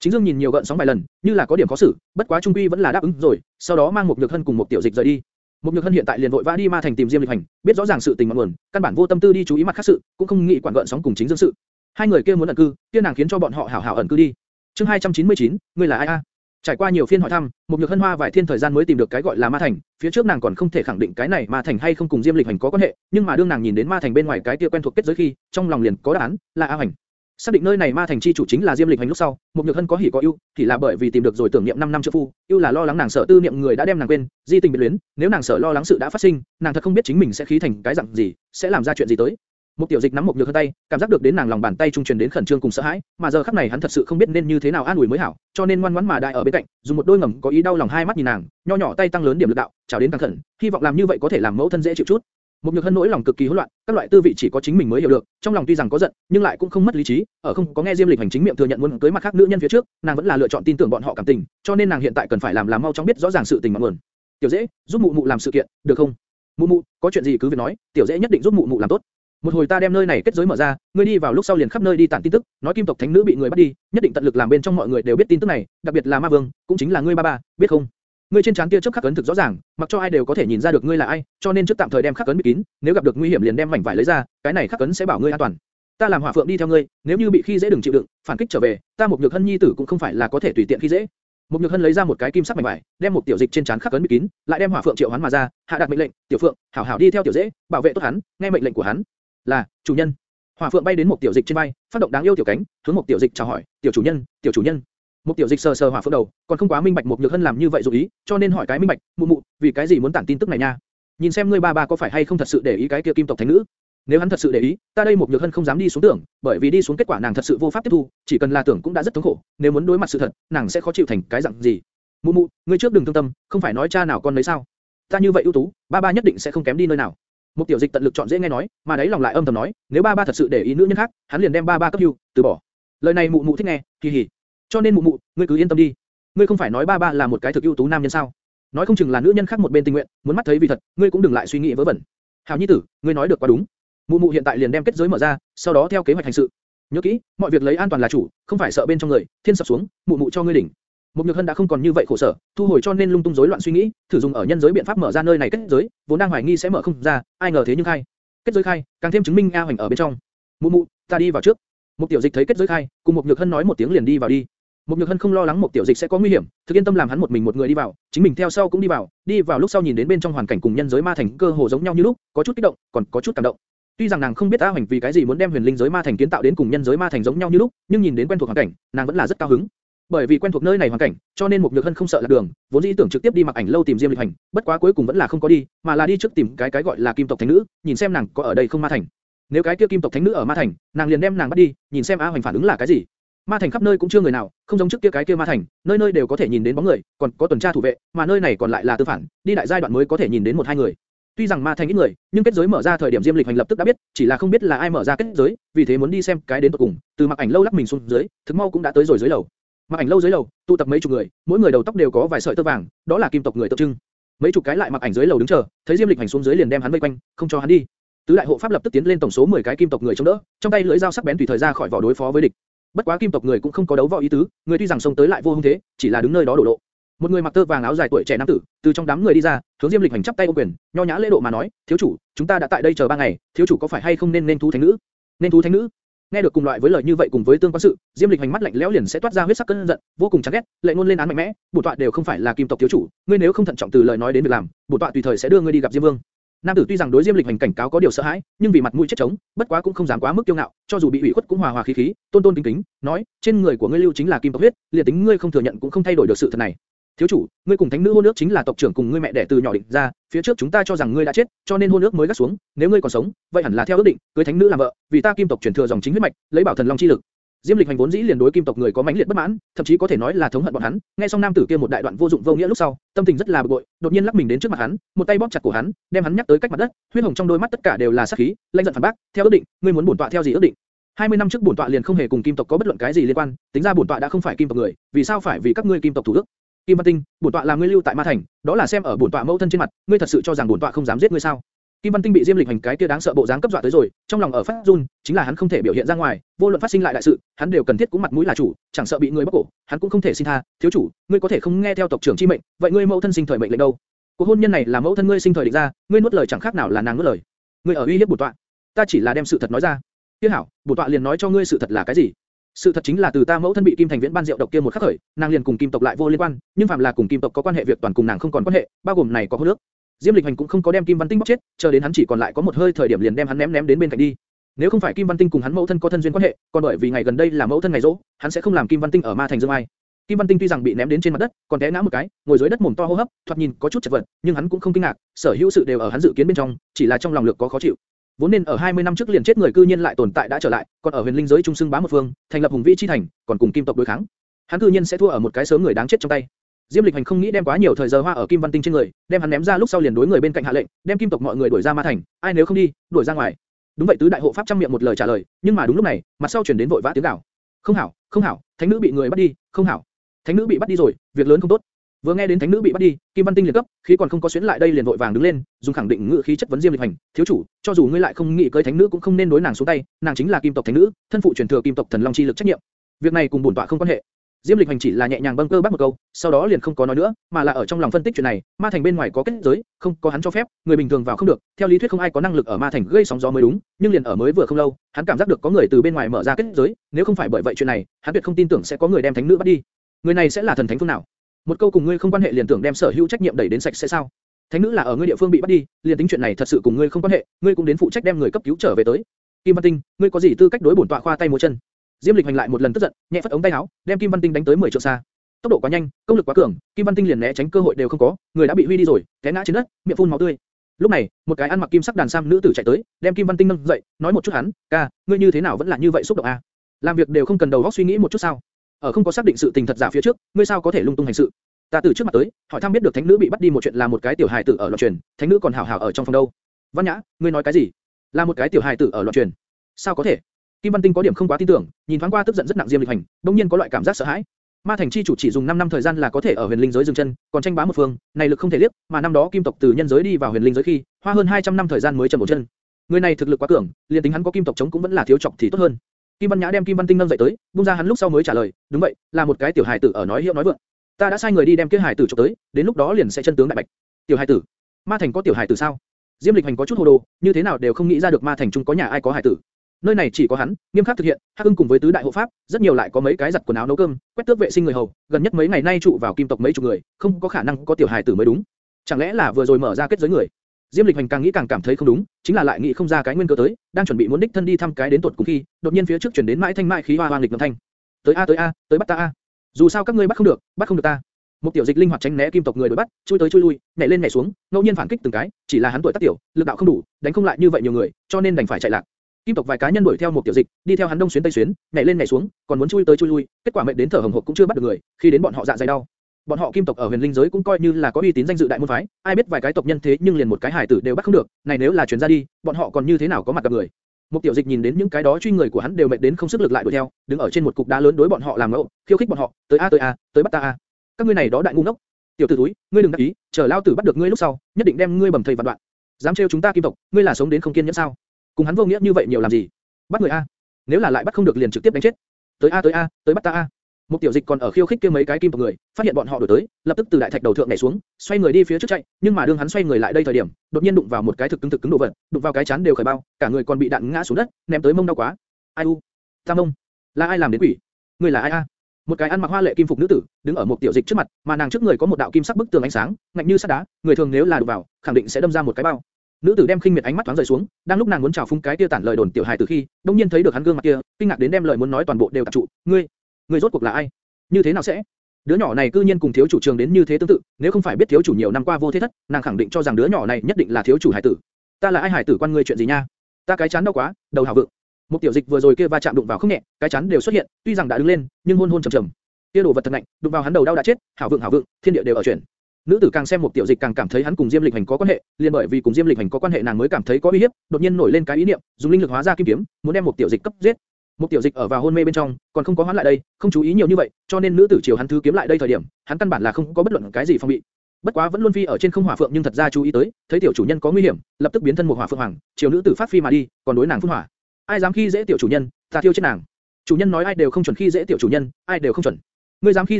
Chính Dương nhìn nhiều gợn sóng vài lần, như là có điểm khó xử, bất quá trung quy vẫn là đáp ứng rồi, sau đó mang một nhược hân cùng một tiểu dịch rời đi. Một nhược hân hiện tại liền vội vã đi ma thành tìm Diêm Lịch Hành, biết rõ ràng sự tình mọi nguồn, căn bản vô tâm tư đi chú ý mặt khác sự, cũng không nghĩ quản gợn sóng cùng chính dương sự. Hai người kia muốn ẩn cư, kia nàng khiến cho bọn họ hảo hảo ẩn cư đi. Chương 299, ngươi là ai a? Trải qua nhiều phiên hỏi thăm, một nhược hân hoa vài thiên thời gian mới tìm được cái gọi là ma thành. Phía trước nàng còn không thể khẳng định cái này ma thành hay không cùng Diêm Lịch Hành có quan hệ, nhưng mà đương nàng nhìn đến ma thành bên ngoài cái kia quen thuộc kết giới khi, trong lòng liền có đáp án, là A Hành xác định nơi này ma thành chi chủ chính là Diêm Lịch Hành lúc sau, một nhược hân có hỉ có ưu, thì là bởi vì tìm được rồi tưởng niệm 5 năm trợ phu, ưu là lo lắng nàng sợ tư niệm người đã đem nàng quên, di tình biệt luyến, nếu nàng sợ lo lắng sự đã phát sinh, nàng thật không biết chính mình sẽ khí thành cái dạng gì, sẽ làm ra chuyện gì tới. Một tiểu dịch nắm một nhược hân tay, cảm giác được đến nàng lòng bàn tay trung truyền đến khẩn trương cùng sợ hãi, mà giờ khắc này hắn thật sự không biết nên như thế nào an ủi mới hảo, cho nên ngoan ngoãn mà đại ở bên cạnh, dùng một đôi ngầm có ý đau lòng hai mắt nhìn nàng, nho nhỏ tay tăng lớn điểm lực đạo, chào đến căng khẩn, hy vọng làm như vậy có thể làm mẫu thân dễ chịu chút. Một nhược hân nỗi lòng cực kỳ hỗn loạn, các loại tư vị chỉ có chính mình mới hiểu được, trong lòng tuy rằng có giận, nhưng lại cũng không mất lý trí, ở không có nghe Diêm Lịch hành chính miệng thừa nhận muốn cưới mặt khác nữ nhân phía trước, nàng vẫn là lựa chọn tin tưởng bọn họ cảm tình, cho nên nàng hiện tại cần phải làm là mau chóng biết rõ ràng sự tình mọi nguồn. Tiểu dễ, giúp mụ mụ làm sự kiện, được không? Mụ mụ, có chuyện gì cứ việc nói, tiểu dễ nhất định giúp mụ mụ làm tốt. Một hồi ta đem nơi này kết giới mở ra, ngươi đi vào lúc sau liền khắp nơi đi tản tin tức, nói kim tộc thánh nữ bị người bắt đi, nhất định tận lực làm bên trong mọi người đều biết tin tức này, đặc biệt là ma vương, cũng chính là ngươi ba ba, biết không? Ngươi trên trán kia chớp khắc ấn thực rõ ràng, mặc cho ai đều có thể nhìn ra được ngươi là ai, cho nên trước tạm thời đem khắc ấn bị kín, nếu gặp được nguy hiểm liền đem mảnh vải lấy ra, cái này khắc ấn sẽ bảo ngươi an toàn. Ta làm hỏa phượng đi theo ngươi, nếu như bị khi dễ đừng chịu đựng, phản kích trở về, ta một nhược hân nhi tử cũng không phải là có thể tùy tiện khi dễ. Một nhược hân lấy ra một cái kim sắc mảnh vải, đem một tiểu dịch trên trán khắc ấn bị kín, lại đem hỏa phượng triệu hoán mà ra, hạ đạt mệnh lệnh, tiểu phượng, hảo hảo đi theo tiểu dễ, bảo vệ tốt hắn, nghe mệnh lệnh của hắn. Là, chủ nhân. Hỏa phượng bay đến một tiểu dịch trên bay, phát động đáng yêu tiểu cánh, hướng một tiểu dịch chào hỏi, tiểu chủ nhân, tiểu chủ nhân. Một tiểu dịch sờ sờ hỏa phượng đầu, còn không quá minh bạch một nhược hân làm như vậy dụ ý, cho nên hỏi cái minh bạch, mụ mụ, vì cái gì muốn tản tin tức này nha? Nhìn xem ngươi ba ba có phải hay không thật sự để ý cái kia kim tộc thánh nữ? Nếu hắn thật sự để ý, ta đây một nhược hân không dám đi xuống tưởng, bởi vì đi xuống kết quả nàng thật sự vô pháp tiếp thu, chỉ cần là tưởng cũng đã rất thống khổ, nếu muốn đối mặt sự thật, nàng sẽ khó chịu thành cái dạng gì? Mụ mụ, ngươi trước đừng thương tâm, không phải nói cha nào con lấy sao? Ta như vậy ưu tú, ba ba nhất định sẽ không kém đi nơi nào. Một tiểu dịch tận lực chọn dễ nghe nói, mà đấy lòng lại âm thầm nói, nếu ba ba thật sự để ý nữ nhân khác, hắn liền đem ba ba cấp hưu, từ bỏ. Lời này mụ mụ thích nghe, kỳ hỉ. Cho nên mụ mụ, ngươi cứ yên tâm đi. Ngươi không phải nói ba ba là một cái thực ưu tú nam nhân sao? Nói không chừng là nữ nhân khác một bên tình nguyện, muốn mắt thấy vì thật, ngươi cũng đừng lại suy nghĩ vớ vẩn. Hảo nhi tử, ngươi nói được quá đúng. Mụ mụ hiện tại liền đem kết giới mở ra, sau đó theo kế hoạch hành sự. Nhớ kỹ, mọi việc lấy an toàn là chủ, không phải sợ bên trong người, thiên sập xuống, mụ mụ cho ngươi đỉnh. Một nhược hân đã không còn như vậy khổ sở, thu hồi cho nên lung tung rối loạn suy nghĩ, thử dùng ở nhân giới biện pháp mở ra nơi này kết giới, vốn đang hoài nghi sẽ mở không ra, ai ngờ thế nhưng khai. Kết giới khai, càng thêm chứng minh a hoành ở bên trong. Mụ mụ, ta đi vào trước. Một tiểu dịch thấy kết giới khai, cùng một nhược hân nói một tiếng liền đi vào đi. Một nhược hân không lo lắng một tiểu dịch sẽ có nguy hiểm, thực yên tâm làm hắn một mình một người đi vào, chính mình theo sau cũng đi vào, đi vào lúc sau nhìn đến bên trong hoàn cảnh cùng nhân giới ma thành cơ hồ giống nhau như lúc, có chút kích động, còn có chút cảm động. Tuy rằng nàng không biết A Hoành vì cái gì muốn đem huyền linh giới ma thành kiến tạo đến cùng nhân giới ma thành giống nhau như lúc, nhưng nhìn đến quen thuộc hoàn cảnh, nàng vẫn là rất cao hứng. Bởi vì quen thuộc nơi này hoàn cảnh, cho nên Mục nhược hân không sợ lạc đường, vốn dĩ tưởng trực tiếp đi mặc ảnh lâu tìm Diêm Lịch Hành, bất quá cuối cùng vẫn là không có đi, mà là đi trước tìm cái cái gọi là kim tộc thánh nữ, nhìn xem nàng có ở đây không ma thành. Nếu cái kia kim tộc thánh nữ ở ma thành, nàng liền đem nàng bắt đi, nhìn xem A Hoành phản ứng là cái gì. Ma thành khắp nơi cũng chưa người nào, không giống trước kia cái kia ma thành, nơi nơi đều có thể nhìn đến bóng người, còn có tuần tra thủ vệ, mà nơi này còn lại là tư phản, đi đại giai đoạn mới có thể nhìn đến một hai người. Tuy rằng ma thành ít người, nhưng kết giới mở ra thời điểm Diêm Lịch Hành lập tức đã biết, chỉ là không biết là ai mở ra kết giới, vì thế muốn đi xem cái đến tận cùng. Từ mặc ảnh lâu lắc mình xuống dưới, thực mau cũng đã tới rồi dưới lầu. Mặc ảnh lâu dưới lầu, tụ tập mấy chục người, mỗi người đầu tóc đều có vài sợi tơ vàng, đó là kim tộc người tượng trưng. Mấy chục cái lại mặc ảnh dưới lầu đứng chờ, thấy Diêm Lịch Hành xuống dưới liền đem hắn vây quanh, không cho hắn đi. Tứ đại hộ pháp lập tức tiến lên tổng số 10 cái kim tộc người chống đỡ, trong tay lưỡi dao sắc bén tùy thời ra khỏi vỏ đối phó với địch. Bất quá kim tộc người cũng không có đấu võ ý tứ, người tuy rằng xông tới lại vô hung thế, chỉ là đứng nơi đó đổ lộ. Một người mặc tơ vàng áo dài tuổi trẻ nam tử, từ trong đám người đi ra, hướng Diêm Lịch Hành chắp tay ôm quyền, nho nhã lễ độ mà nói, thiếu chủ, chúng ta đã tại đây chờ ba ngày, thiếu chủ có phải hay không nên nên thú thánh nữ? Nên thú thánh nữ? Nghe được cùng loại với lời như vậy cùng với tương quan sự, Diêm Lịch Hành mắt lạnh lẽo liền sẽ toát ra huyết sắc cơn giận, vô cùng chán ghét, lệ ngôn lên án mạnh mẽ, bổn tọa đều không phải là kim tộc thiếu chủ, ngươi nếu không thận trọng từ lời nói đến việc làm, bổn tọa tùy thời sẽ đưa ngươi đi gặp Diêm Vương. Nam tử tuy rằng đối Diêm Lịch Hành cảnh cáo có điều sợ hãi, nhưng vì mặt mũi chết chống, bất quá cũng không dám quá mức kiêu ngạo, cho dù bị ủy khuất cũng hòa hòa khí khí, tôn tôn kính kính, nói, trên người của ngươi lưu chính là kim tộc huyết, liền tính ngươi không thừa nhận cũng không thay đổi được sự thật này. Thiếu chủ, ngươi cùng thánh nữ hôn nước chính là tộc trưởng cùng ngươi mẹ đẻ từ nhỏ định ra, phía trước chúng ta cho rằng ngươi đã chết, cho nên hôn nước mới gác xuống, nếu ngươi còn sống, vậy hẳn là theo ước định, cưới thánh nữ làm vợ, vì ta kim tộc truyền thừa dòng chính huyết mạch, lấy bảo thần long chi lực. Diêm Lịch Hành vốn dĩ liền đối kim tộc người có mãnh liệt bất mãn, thậm chí có thể nói là thống hận bọn hắn. Nghe xong nam tử kia một đại đoạn vô dụng vô nghĩa lúc sau, tâm tình rất là bực bội, đột nhiên lắc mình đến trước mặt hắn, một tay bóp chặt cổ hắn, đem hắn nhắc tới cách mặt đất, huyết hồng trong đôi mắt tất cả đều là sát khí, lạnh giận phản bác, theo ước định, ngươi muốn bổn tọa theo gì ước định? 20 năm trước bổn tọa liền không hề cùng kim tộc có bất luận cái gì liên quan, tính ra bổn tọa đã không phải kim tộc người, vì sao phải vì các ngươi kim tộc thủ đức? Kim Văn Tinh, bổn tọa là ngươi lưu tại Ma Thành, đó là xem ở bổn tọa mẫu thân trên mặt, ngươi thật sự cho rằng bổn tọa không dám giết ngươi sao? Kim Văn Tinh bị Diêm Lịch Hành cái kia đáng sợ bộ dáng cấp dọa tới rồi, trong lòng ở phát run, chính là hắn không thể biểu hiện ra ngoài, vô luận phát sinh lại đại sự, hắn đều cần thiết cũng mặt mũi là chủ, chẳng sợ bị người bóc cổ, hắn cũng không thể xin tha. Thiếu chủ, ngươi có thể không nghe theo tộc trưởng chi mệnh, vậy ngươi mẫu thân sinh thời mệnh lệnh đâu? Cuộc hôn nhân này là mẫu thân ngươi sinh thời định ra, ngươi nuốt lời chẳng khác nào là nàng nuốt lời. Ngươi ở uy hiếp bổn tọa, ta chỉ là đem sự thật nói ra. Tiếc hảo, bổn tọa liền nói cho ngươi sự thật là cái gì. Sự thật chính là từ ta mẫu thân bị Kim Thành Viễn ban rượu độc kia một khắc khởi, nàng liền cùng Kim tộc lại vô liên quan, nhưng phạm là cùng Kim tộc có quan hệ việc toàn cùng nàng không còn quan hệ, bao gồm này có hôn nước. Diêm Lịch Hành cũng không có đem Kim Văn Tinh bóc chết, chờ đến hắn chỉ còn lại có một hơi thời điểm liền đem hắn ném ném đến bên cạnh đi. Nếu không phải Kim Văn Tinh cùng hắn mẫu thân có thân duyên quan hệ, còn bởi vì ngày gần đây là mẫu thân ngày rỗ, hắn sẽ không làm Kim Văn Tinh ở ma thành dương ai. Kim Văn Tinh tuy rằng bị ném đến trên mặt đất, còn té ngã một cái, ngồi dưới đất mồm to hô hấp, thoạt nhìn có chút chật vật, nhưng hắn cũng không kinh ngạc, sở hữu sự đều ở hắn dự kiến bên trong, chỉ là trong lòng lực có khó chịu. Vốn nên ở 20 năm trước liền chết người cư nhiên lại tồn tại đã trở lại, còn ở huyền linh giới trung sưng bá một phương, thành lập hùng vĩ chi thành, còn cùng kim tộc đối kháng. Hắn cư nhiên sẽ thua ở một cái sớm người đáng chết trong tay. Diêm Lịch Hành không nghĩ đem quá nhiều thời giờ hoa ở Kim Văn Tinh trên người, đem hắn ném ra lúc sau liền đối người bên cạnh hạ lệnh, đem kim tộc mọi người đuổi ra ma thành, ai nếu không đi, đuổi ra ngoài. Đúng vậy tứ đại hộ pháp trăm miệng một lời trả lời, nhưng mà đúng lúc này, mặt sau truyền đến vội vã tiếng gào. Không hảo, không hảo, thánh nữ bị người bắt đi, không hảo. Thánh nữ bị bắt đi rồi, việc lớn không tốt. Vừa nghe đến thánh nữ bị bắt đi, Kim Văn Tinh liền cấp, khí còn không có xuyến lại đây liền vội vàng đứng lên, dùng khẳng định ngữ khí chất vấn Diêm Lịch Hành, thiếu chủ, cho dù ngươi lại không nghĩ cưới thánh nữ cũng không nên đối nàng xuống tay, nàng chính là kim tộc thánh nữ, thân phụ truyền thừa kim tộc thần long chi lực trách nhiệm. Việc này cùng bổn tọa không quan hệ. Diêm Lịch Hành chỉ là nhẹ nhàng bâng cơ bắt một câu, sau đó liền không có nói nữa, mà là ở trong lòng phân tích chuyện này, ma thành bên ngoài có kết giới, không có hắn cho phép, người bình thường vào không được, theo lý thuyết không ai có năng lực ở ma thành gây sóng gió mới đúng, nhưng liền ở mới vừa không lâu, hắn cảm giác được có người từ bên ngoài mở ra kết giới, nếu không phải bởi vậy chuyện này, hắn tuyệt không tin tưởng sẽ có người đem thánh nữ bắt đi. Người này sẽ là thần thánh phương nào? Một câu cùng ngươi không quan hệ liền tưởng đem sở hữu trách nhiệm đẩy đến sạch sẽ sao? Thánh nữ là ở ngươi địa phương bị bắt đi, liền tính chuyện này thật sự cùng ngươi không quan hệ, ngươi cũng đến phụ trách đem người cấp cứu trở về tới. Kim Văn Tinh, ngươi có gì tư cách đối bổn tọa khoa tay múa chân? Diêm Lịch hành lại một lần tức giận, nhẹ phất ống tay áo, đem Kim Văn Tinh đánh tới 10 trượng xa. Tốc độ quá nhanh, công lực quá cường, Kim Văn Tinh liền né tránh cơ hội đều không có, người đã bị huy đi rồi, té ngã trên đất, miệng phun máu tươi. Lúc này, một cái ăn mặc kim sắc đàn sam nữ tử chạy tới, đem Kim Văn Tinh nâng dậy, nói một chút hắn, ca, ngươi như thế nào vẫn là như vậy xúc động a? Làm việc đều không cần đầu óc suy nghĩ một chút sao? Ở không có xác định sự tình thật giả phía trước, ngươi sao có thể lung tung hành sự? Ta từ trước mặt tới, hỏi thăm biết được thánh nữ bị bắt đi một chuyện là một cái tiểu hài tử ở loạn truyền, thánh nữ còn hảo hảo ở trong phòng đâu. Văn Nhã, ngươi nói cái gì? Là một cái tiểu hài tử ở loạn truyền? Sao có thể? Kim Văn Tinh có điểm không quá tin tưởng, nhìn thoáng qua tức giận rất nặng Diêm Lịch Hành, đột nhiên có loại cảm giác sợ hãi. Ma Thành chi chủ chỉ dùng 5 năm thời gian là có thể ở Huyền Linh giới dừng chân, còn tranh bá một phương, này lực không thể liếc, mà năm đó Kim tộc từ nhân giới đi vào Huyền Linh giới khi, hoa hơn 200 năm thời gian mới chậm một chân. Người này thực lực quá cường, liền tính hắn có Kim tộc chống cũng vẫn là thiếu trọng thì tốt hơn. Kim Văn Nhã đem Kim Văn Tinh nâng dậy tới, buông ra hắn lúc sau mới trả lời, đúng vậy, là một cái tiểu hài tử ở nói hiệu nói vượng. Ta đã sai người đi đem kia hài tử chụp tới, đến lúc đó liền sẽ chân tướng đại bạch. Tiểu hài tử? Ma Thành có tiểu hài tử sao? Diêm Lịch Hành có chút hồ đồ, như thế nào đều không nghĩ ra được Ma Thành trung có nhà ai có hài tử nơi này chỉ có hắn, nghiêm khắc thực hiện, Hắc Ưng cùng với tứ đại hộ pháp, rất nhiều lại có mấy cái giặt quần áo nấu cơm, quét tước vệ sinh người hầu, gần nhất mấy ngày nay trụ vào kim tộc mấy chục người, không có khả năng có tiểu hài tử mới đúng. Chẳng lẽ là vừa rồi mở ra kết giới người? Diêm Lịch Hành càng nghĩ càng cảm thấy không đúng, chính là lại nghĩ không ra cái nguyên cơ tới, đang chuẩn bị muốn đích thân đi thăm cái đến tuột cùng khi, đột nhiên phía trước truyền đến mãi thanh mãi khí hoa hoang lịch ngầm thanh. Tới a tới a, tới bắt ta a. Dù sao các ngươi bắt không được, bắt không được ta. Một tiểu dịch linh hoạt tránh né kim tộc người đuổi bắt, chui tới chui lui, nhảy lên nhảy xuống, ngẫu nhiên phản kích từng cái, chỉ là hắn tuổi tác tiểu, lực đạo không đủ, đánh không lại như vậy nhiều người, cho nên đành phải chạy lạc. Kim tộc vài cá nhân đuổi theo một tiểu dịch, đi theo hắn đông xuyến tây xuyến, nhảy lên nhảy xuống, còn muốn chui tới chui lui, kết quả mệt đến thở hồng hộc cũng chưa bắt được người, khi đến bọn họ dạ dày đau. Bọn họ kim tộc ở huyền linh giới cũng coi như là có uy tín danh dự đại môn phái, ai biết vài cái tộc nhân thế nhưng liền một cái hải tử đều bắt không được, này nếu là truyền ra đi, bọn họ còn như thế nào có mặt gặp người. Một tiểu dịch nhìn đến những cái đó truy người của hắn đều mệt đến không sức lực lại đuổi theo, đứng ở trên một cục đá lớn đối bọn họ làm ngẫu, khiêu khích bọn họ, tới a tới a, tới bắt ta a. Các ngươi này đó đại ngu ngốc. Tiểu tử túi, ngươi đừng đắc ý, chờ lao tử bắt được ngươi lúc sau, nhất định đem ngươi bầm thây vạn đoạn. Dám trêu chúng ta kim tộc, ngươi là sống đến không kiên nhẫn sao? Cùng hắn vô nghĩa như vậy nhiều làm gì? bắt người a. Nếu là lại bắt không được liền trực tiếp đánh chết. Tới a tới a, tới bắt ta a. Một tiểu dịch còn ở khiêu khích kia mấy cái kim tộc người, phát hiện bọn họ đuổi tới, lập tức từ đại thạch đầu thượng nhảy xuống, xoay người đi phía trước chạy, nhưng mà đương hắn xoay người lại đây thời điểm, đột nhiên đụng vào một cái thực cứng thực cứng đồ vật, đụng vào cái chán đều khởi bao, cả người còn bị đạn ngã xuống đất, ném tới mông đau quá. Ai u? Tam mông. Là ai làm đến quỷ? Người là ai a? Một cái ăn mặc hoa lệ kim phục nữ tử, đứng ở một tiểu dịch trước mặt, mà nàng trước người có một đạo kim sắc bức tường ánh sáng, ngạnh như sắt đá, người thường nếu là đụng vào, khẳng định sẽ đâm ra một cái bao. Nữ tử đem khinh miệt ánh mắt thoáng rời xuống, đang lúc nàng muốn chào phúng cái kia tản lời đồn tiểu hài từ khi, đột nhiên thấy được hắn gương mặt kia, kinh ngạc đến đem lời muốn nói toàn bộ đều tập trụ. Ngươi, ngươi rốt cuộc là ai? Như thế nào sẽ? Đứa nhỏ này cư nhiên cùng thiếu chủ trường đến như thế tương tự, nếu không phải biết thiếu chủ nhiều năm qua vô thế thất, nàng khẳng định cho rằng đứa nhỏ này nhất định là thiếu chủ hải tử. Ta là ai hải tử quan ngươi chuyện gì nha? Ta cái chán đau quá, đầu hảo vượng. Một tiểu dịch vừa rồi kia va chạm đụng vào không nhẹ, cái chán đều xuất hiện, tuy rằng đã đứng lên, nhưng hôn hôn trầm trầm. Kia đồ vật thật nạnh, đụng vào hắn đầu đau đã chết, hảo vượng hảo vượng, thiên địa đều ở chuyển. Nữ tử càng xem một tiểu dịch càng cảm thấy hắn cùng Diêm Lịch Hành có quan hệ, liền bởi vì cùng Diêm Lịch Hành có quan hệ nàng mới cảm thấy có uy hiếp, đột nhiên nổi lên cái ý niệm, dùng linh lực hóa ra kim kiếm, muốn đem một tiểu dịch cấp giết. Một tiểu dịch ở vào hôn mê bên trong, còn không có hoán lại đây, không chú ý nhiều như vậy, cho nên nữ tử chiều hắn thứ kiếm lại đây thời điểm, hắn căn bản là không có bất luận cái gì phòng bị. Bất quá vẫn luôn phi ở trên không hỏa phượng nhưng thật ra chú ý tới, thấy tiểu chủ nhân có nguy hiểm, lập tức biến thân một hỏa phượng hoàng, chiều nữ tử phát phi mà đi, còn đối nàng phun hỏa. Ai dám khi dễ tiểu chủ nhân, ta thiêu chết nàng. Chủ nhân nói ai đều không chuẩn khi dễ tiểu chủ nhân, ai đều không chuẩn. Ngươi dám khi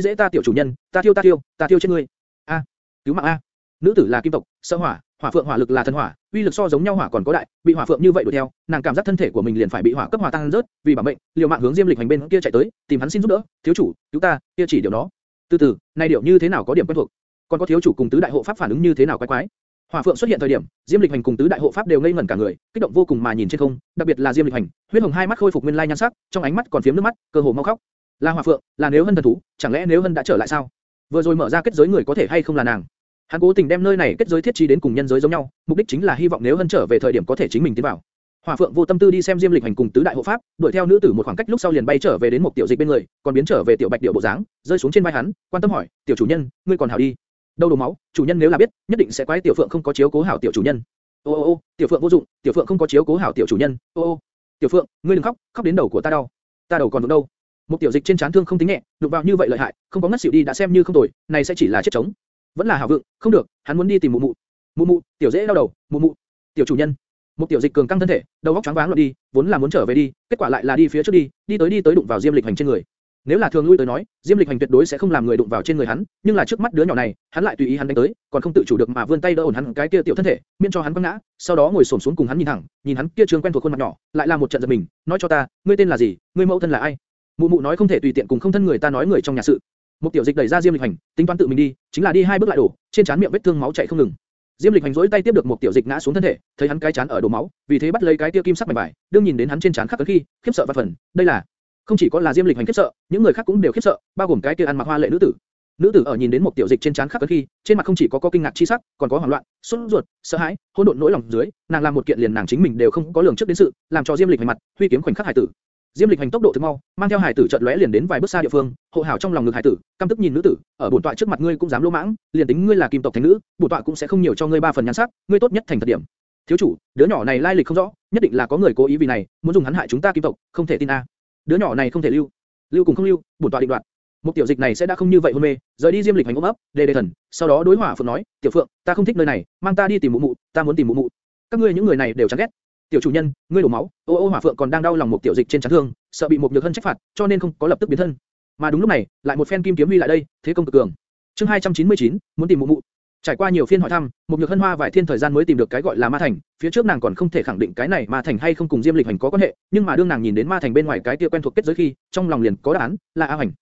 dễ ta tiểu chủ nhân, ta thiêu ta thiêu, ta thiêu chết ngươi. A, cứu mạng a. Nữ tử là kim tộc, sợ hỏa, hỏa phượng hỏa lực là thần hỏa, uy lực so giống nhau hỏa còn có đại, bị hỏa phượng như vậy đuổi theo, nàng cảm giác thân thể của mình liền phải bị hỏa cấp hỏa tăng rớt, vì bảo mệnh, liều mạng hướng Diêm Lịch hành bên kia chạy tới, tìm hắn xin giúp đỡ, thiếu chủ, cứu ta, kia chỉ điều nó. Từ từ, này điều như thế nào có điểm quen thuộc, còn có thiếu chủ cùng tứ đại hộ pháp phản ứng như thế nào quái quái. Hỏa phượng xuất hiện thời điểm, Diêm Lịch hành cùng tứ đại hộ pháp đều ngây ngẩn cả người, kích động vô cùng mà nhìn trên không, đặc biệt là Diêm Lịch hành, huyết hồng hai mắt khôi phục nguyên lai nhan sắc, trong ánh mắt còn phiếm nước mắt, cơ hồ mau khóc. Là Hỏa phượng, là nếu hân thần thú, chẳng lẽ nếu hân đã trở lại sao? Vừa rồi mở ra kết giới người có thể hay không là nàng? Hắn cố tình đem nơi này kết giới thiết trí đến cùng nhân giới giống nhau, mục đích chính là hy vọng nếu hân trở về thời điểm có thể chính mình tiến vào. Hỏa Phượng vô tâm tư đi xem Diêm Lịch hành cùng tứ đại hộ pháp, đuổi theo nữ tử một khoảng cách lúc sau liền bay trở về đến một tiểu dịch bên người, còn biến trở về tiểu bạch điệu bộ dáng, rơi xuống trên vai hắn, quan tâm hỏi, tiểu chủ nhân, ngươi còn hảo đi? Đâu đổ máu, chủ nhân nếu là biết, nhất định sẽ quái tiểu Phượng không có chiếu cố hảo tiểu chủ nhân. Ô ô ô, tiểu Phượng vô dụng, tiểu Phượng không có chiếu cố hảo tiểu chủ nhân. Ô ô, tiểu Phượng, ngươi đừng khóc, khóc đến đầu của ta đau. Ta đầu còn vững đâu. Một tiểu dịch trên trán thương không tính nhẹ, đụng vào như vậy lợi hại, không có ngất xỉu đi đã xem như không tồi, này sẽ chỉ là chết chống. Vẫn là hảo vượng, không được, hắn muốn đi tìm mụ mụ. Mụ mụ, tiểu dễ đau đầu, mụ mụ, tiểu chủ nhân. Một tiểu dịch cường căng thân thể, đầu óc choáng váng loạn đi, vốn là muốn trở về đi, kết quả lại là đi phía trước đi, đi tới đi tới đụng vào Diêm Lịch Hành trên người. Nếu là thường lui tới nói, Diêm Lịch Hành tuyệt đối sẽ không làm người đụng vào trên người hắn, nhưng là trước mắt đứa nhỏ này, hắn lại tùy ý hắn đánh tới, còn không tự chủ được mà vươn tay đỡ ổn hắn cái kia tiểu thân thể, miễn cho hắn quăng ngã, sau đó ngồi xổm xuống cùng hắn nhìn thẳng, nhìn hắn kia trương quen thuộc khuôn mặt nhỏ, lại là một trận giật mình, nói cho ta, ngươi tên là gì, ngươi mẫu thân là ai? Mụ mụ nói không thể tùy tiện cùng không thân người ta nói người trong nhà sự. Một tiểu dịch đẩy ra Diêm Lịch Hành, tính toán tự mình đi, chính là đi hai bước lại đổ, trên trán miệng vết thương máu chảy không ngừng. Diêm Lịch Hành rỗi tay tiếp được một tiểu dịch ngã xuống thân thể, thấy hắn cái chán ở đổ máu, vì thế bắt lấy cái tiêu kim sắc mảnh vải, đương nhìn đến hắn trên chán khắc cấn khi, khiếp sợ và phần, đây là không chỉ có là Diêm Lịch Hành khiếp sợ, những người khác cũng đều khiếp sợ, bao gồm cái kia ăn mặc hoa lệ nữ tử. Nữ tử ở nhìn đến một tiểu dịch trên chán khắc cấn khi, trên mặt không chỉ có có kinh ngạc chi sắc, còn có hoảng loạn, sốt ruột, sợ hãi, hỗn độn nỗi lòng dưới, nàng làm một kiện liền nàng chính mình đều không có lường trước đến sự, làm cho Diêm Lịch Hành mặt, huy kiếm khoảnh khắc hải tử. Diêm Lịch hành tốc độ thực mau, mang theo hải tử chợt lóe liền đến vài bước xa địa phương, hộ hảo trong lòng ngực hải tử, căm tức nhìn nữ tử, ở bổn tọa trước mặt ngươi cũng dám lỗ mãng, liền tính ngươi là kim tộc thánh nữ, bổn tọa cũng sẽ không nhiều cho ngươi ba phần nhan sắc, ngươi tốt nhất thành thật điểm. Thiếu chủ, đứa nhỏ này lai lịch không rõ, nhất định là có người cố ý vì này, muốn dùng hắn hại chúng ta kim tộc, không thể tin a. Đứa nhỏ này không thể lưu, lưu cùng không lưu, bổn tọa định đoạt. Một tiểu dịch này sẽ đã không như vậy hôn mê, rời đi Diêm Lịch hành ôm ấp, đề đề thần, sau đó đối hỏa phượng nói, tiểu phượng, ta không thích nơi này, mang ta đi tìm mụ mụ, ta muốn tìm mụ mụ. Các ngươi những người này đều chán ghét, tiểu chủ nhân, ngươi đổ máu, ô ô hỏa phượng còn đang đau lòng một tiểu dịch trên chán thương, sợ bị một nhược hân trách phạt, cho nên không có lập tức biến thân. Mà đúng lúc này, lại một phen kim kiếm huy lại đây, thế công cực cường. Chương 299, muốn tìm mụ mụ. Trải qua nhiều phiên hỏi thăm, một nhược hân hoa vài thiên thời gian mới tìm được cái gọi là ma thành. Phía trước nàng còn không thể khẳng định cái này ma thành hay không cùng Diêm Lịch Hành có quan hệ, nhưng mà đương nàng nhìn đến ma thành bên ngoài cái kia quen thuộc kết giới khi, trong lòng liền có đáp án, là A Hành.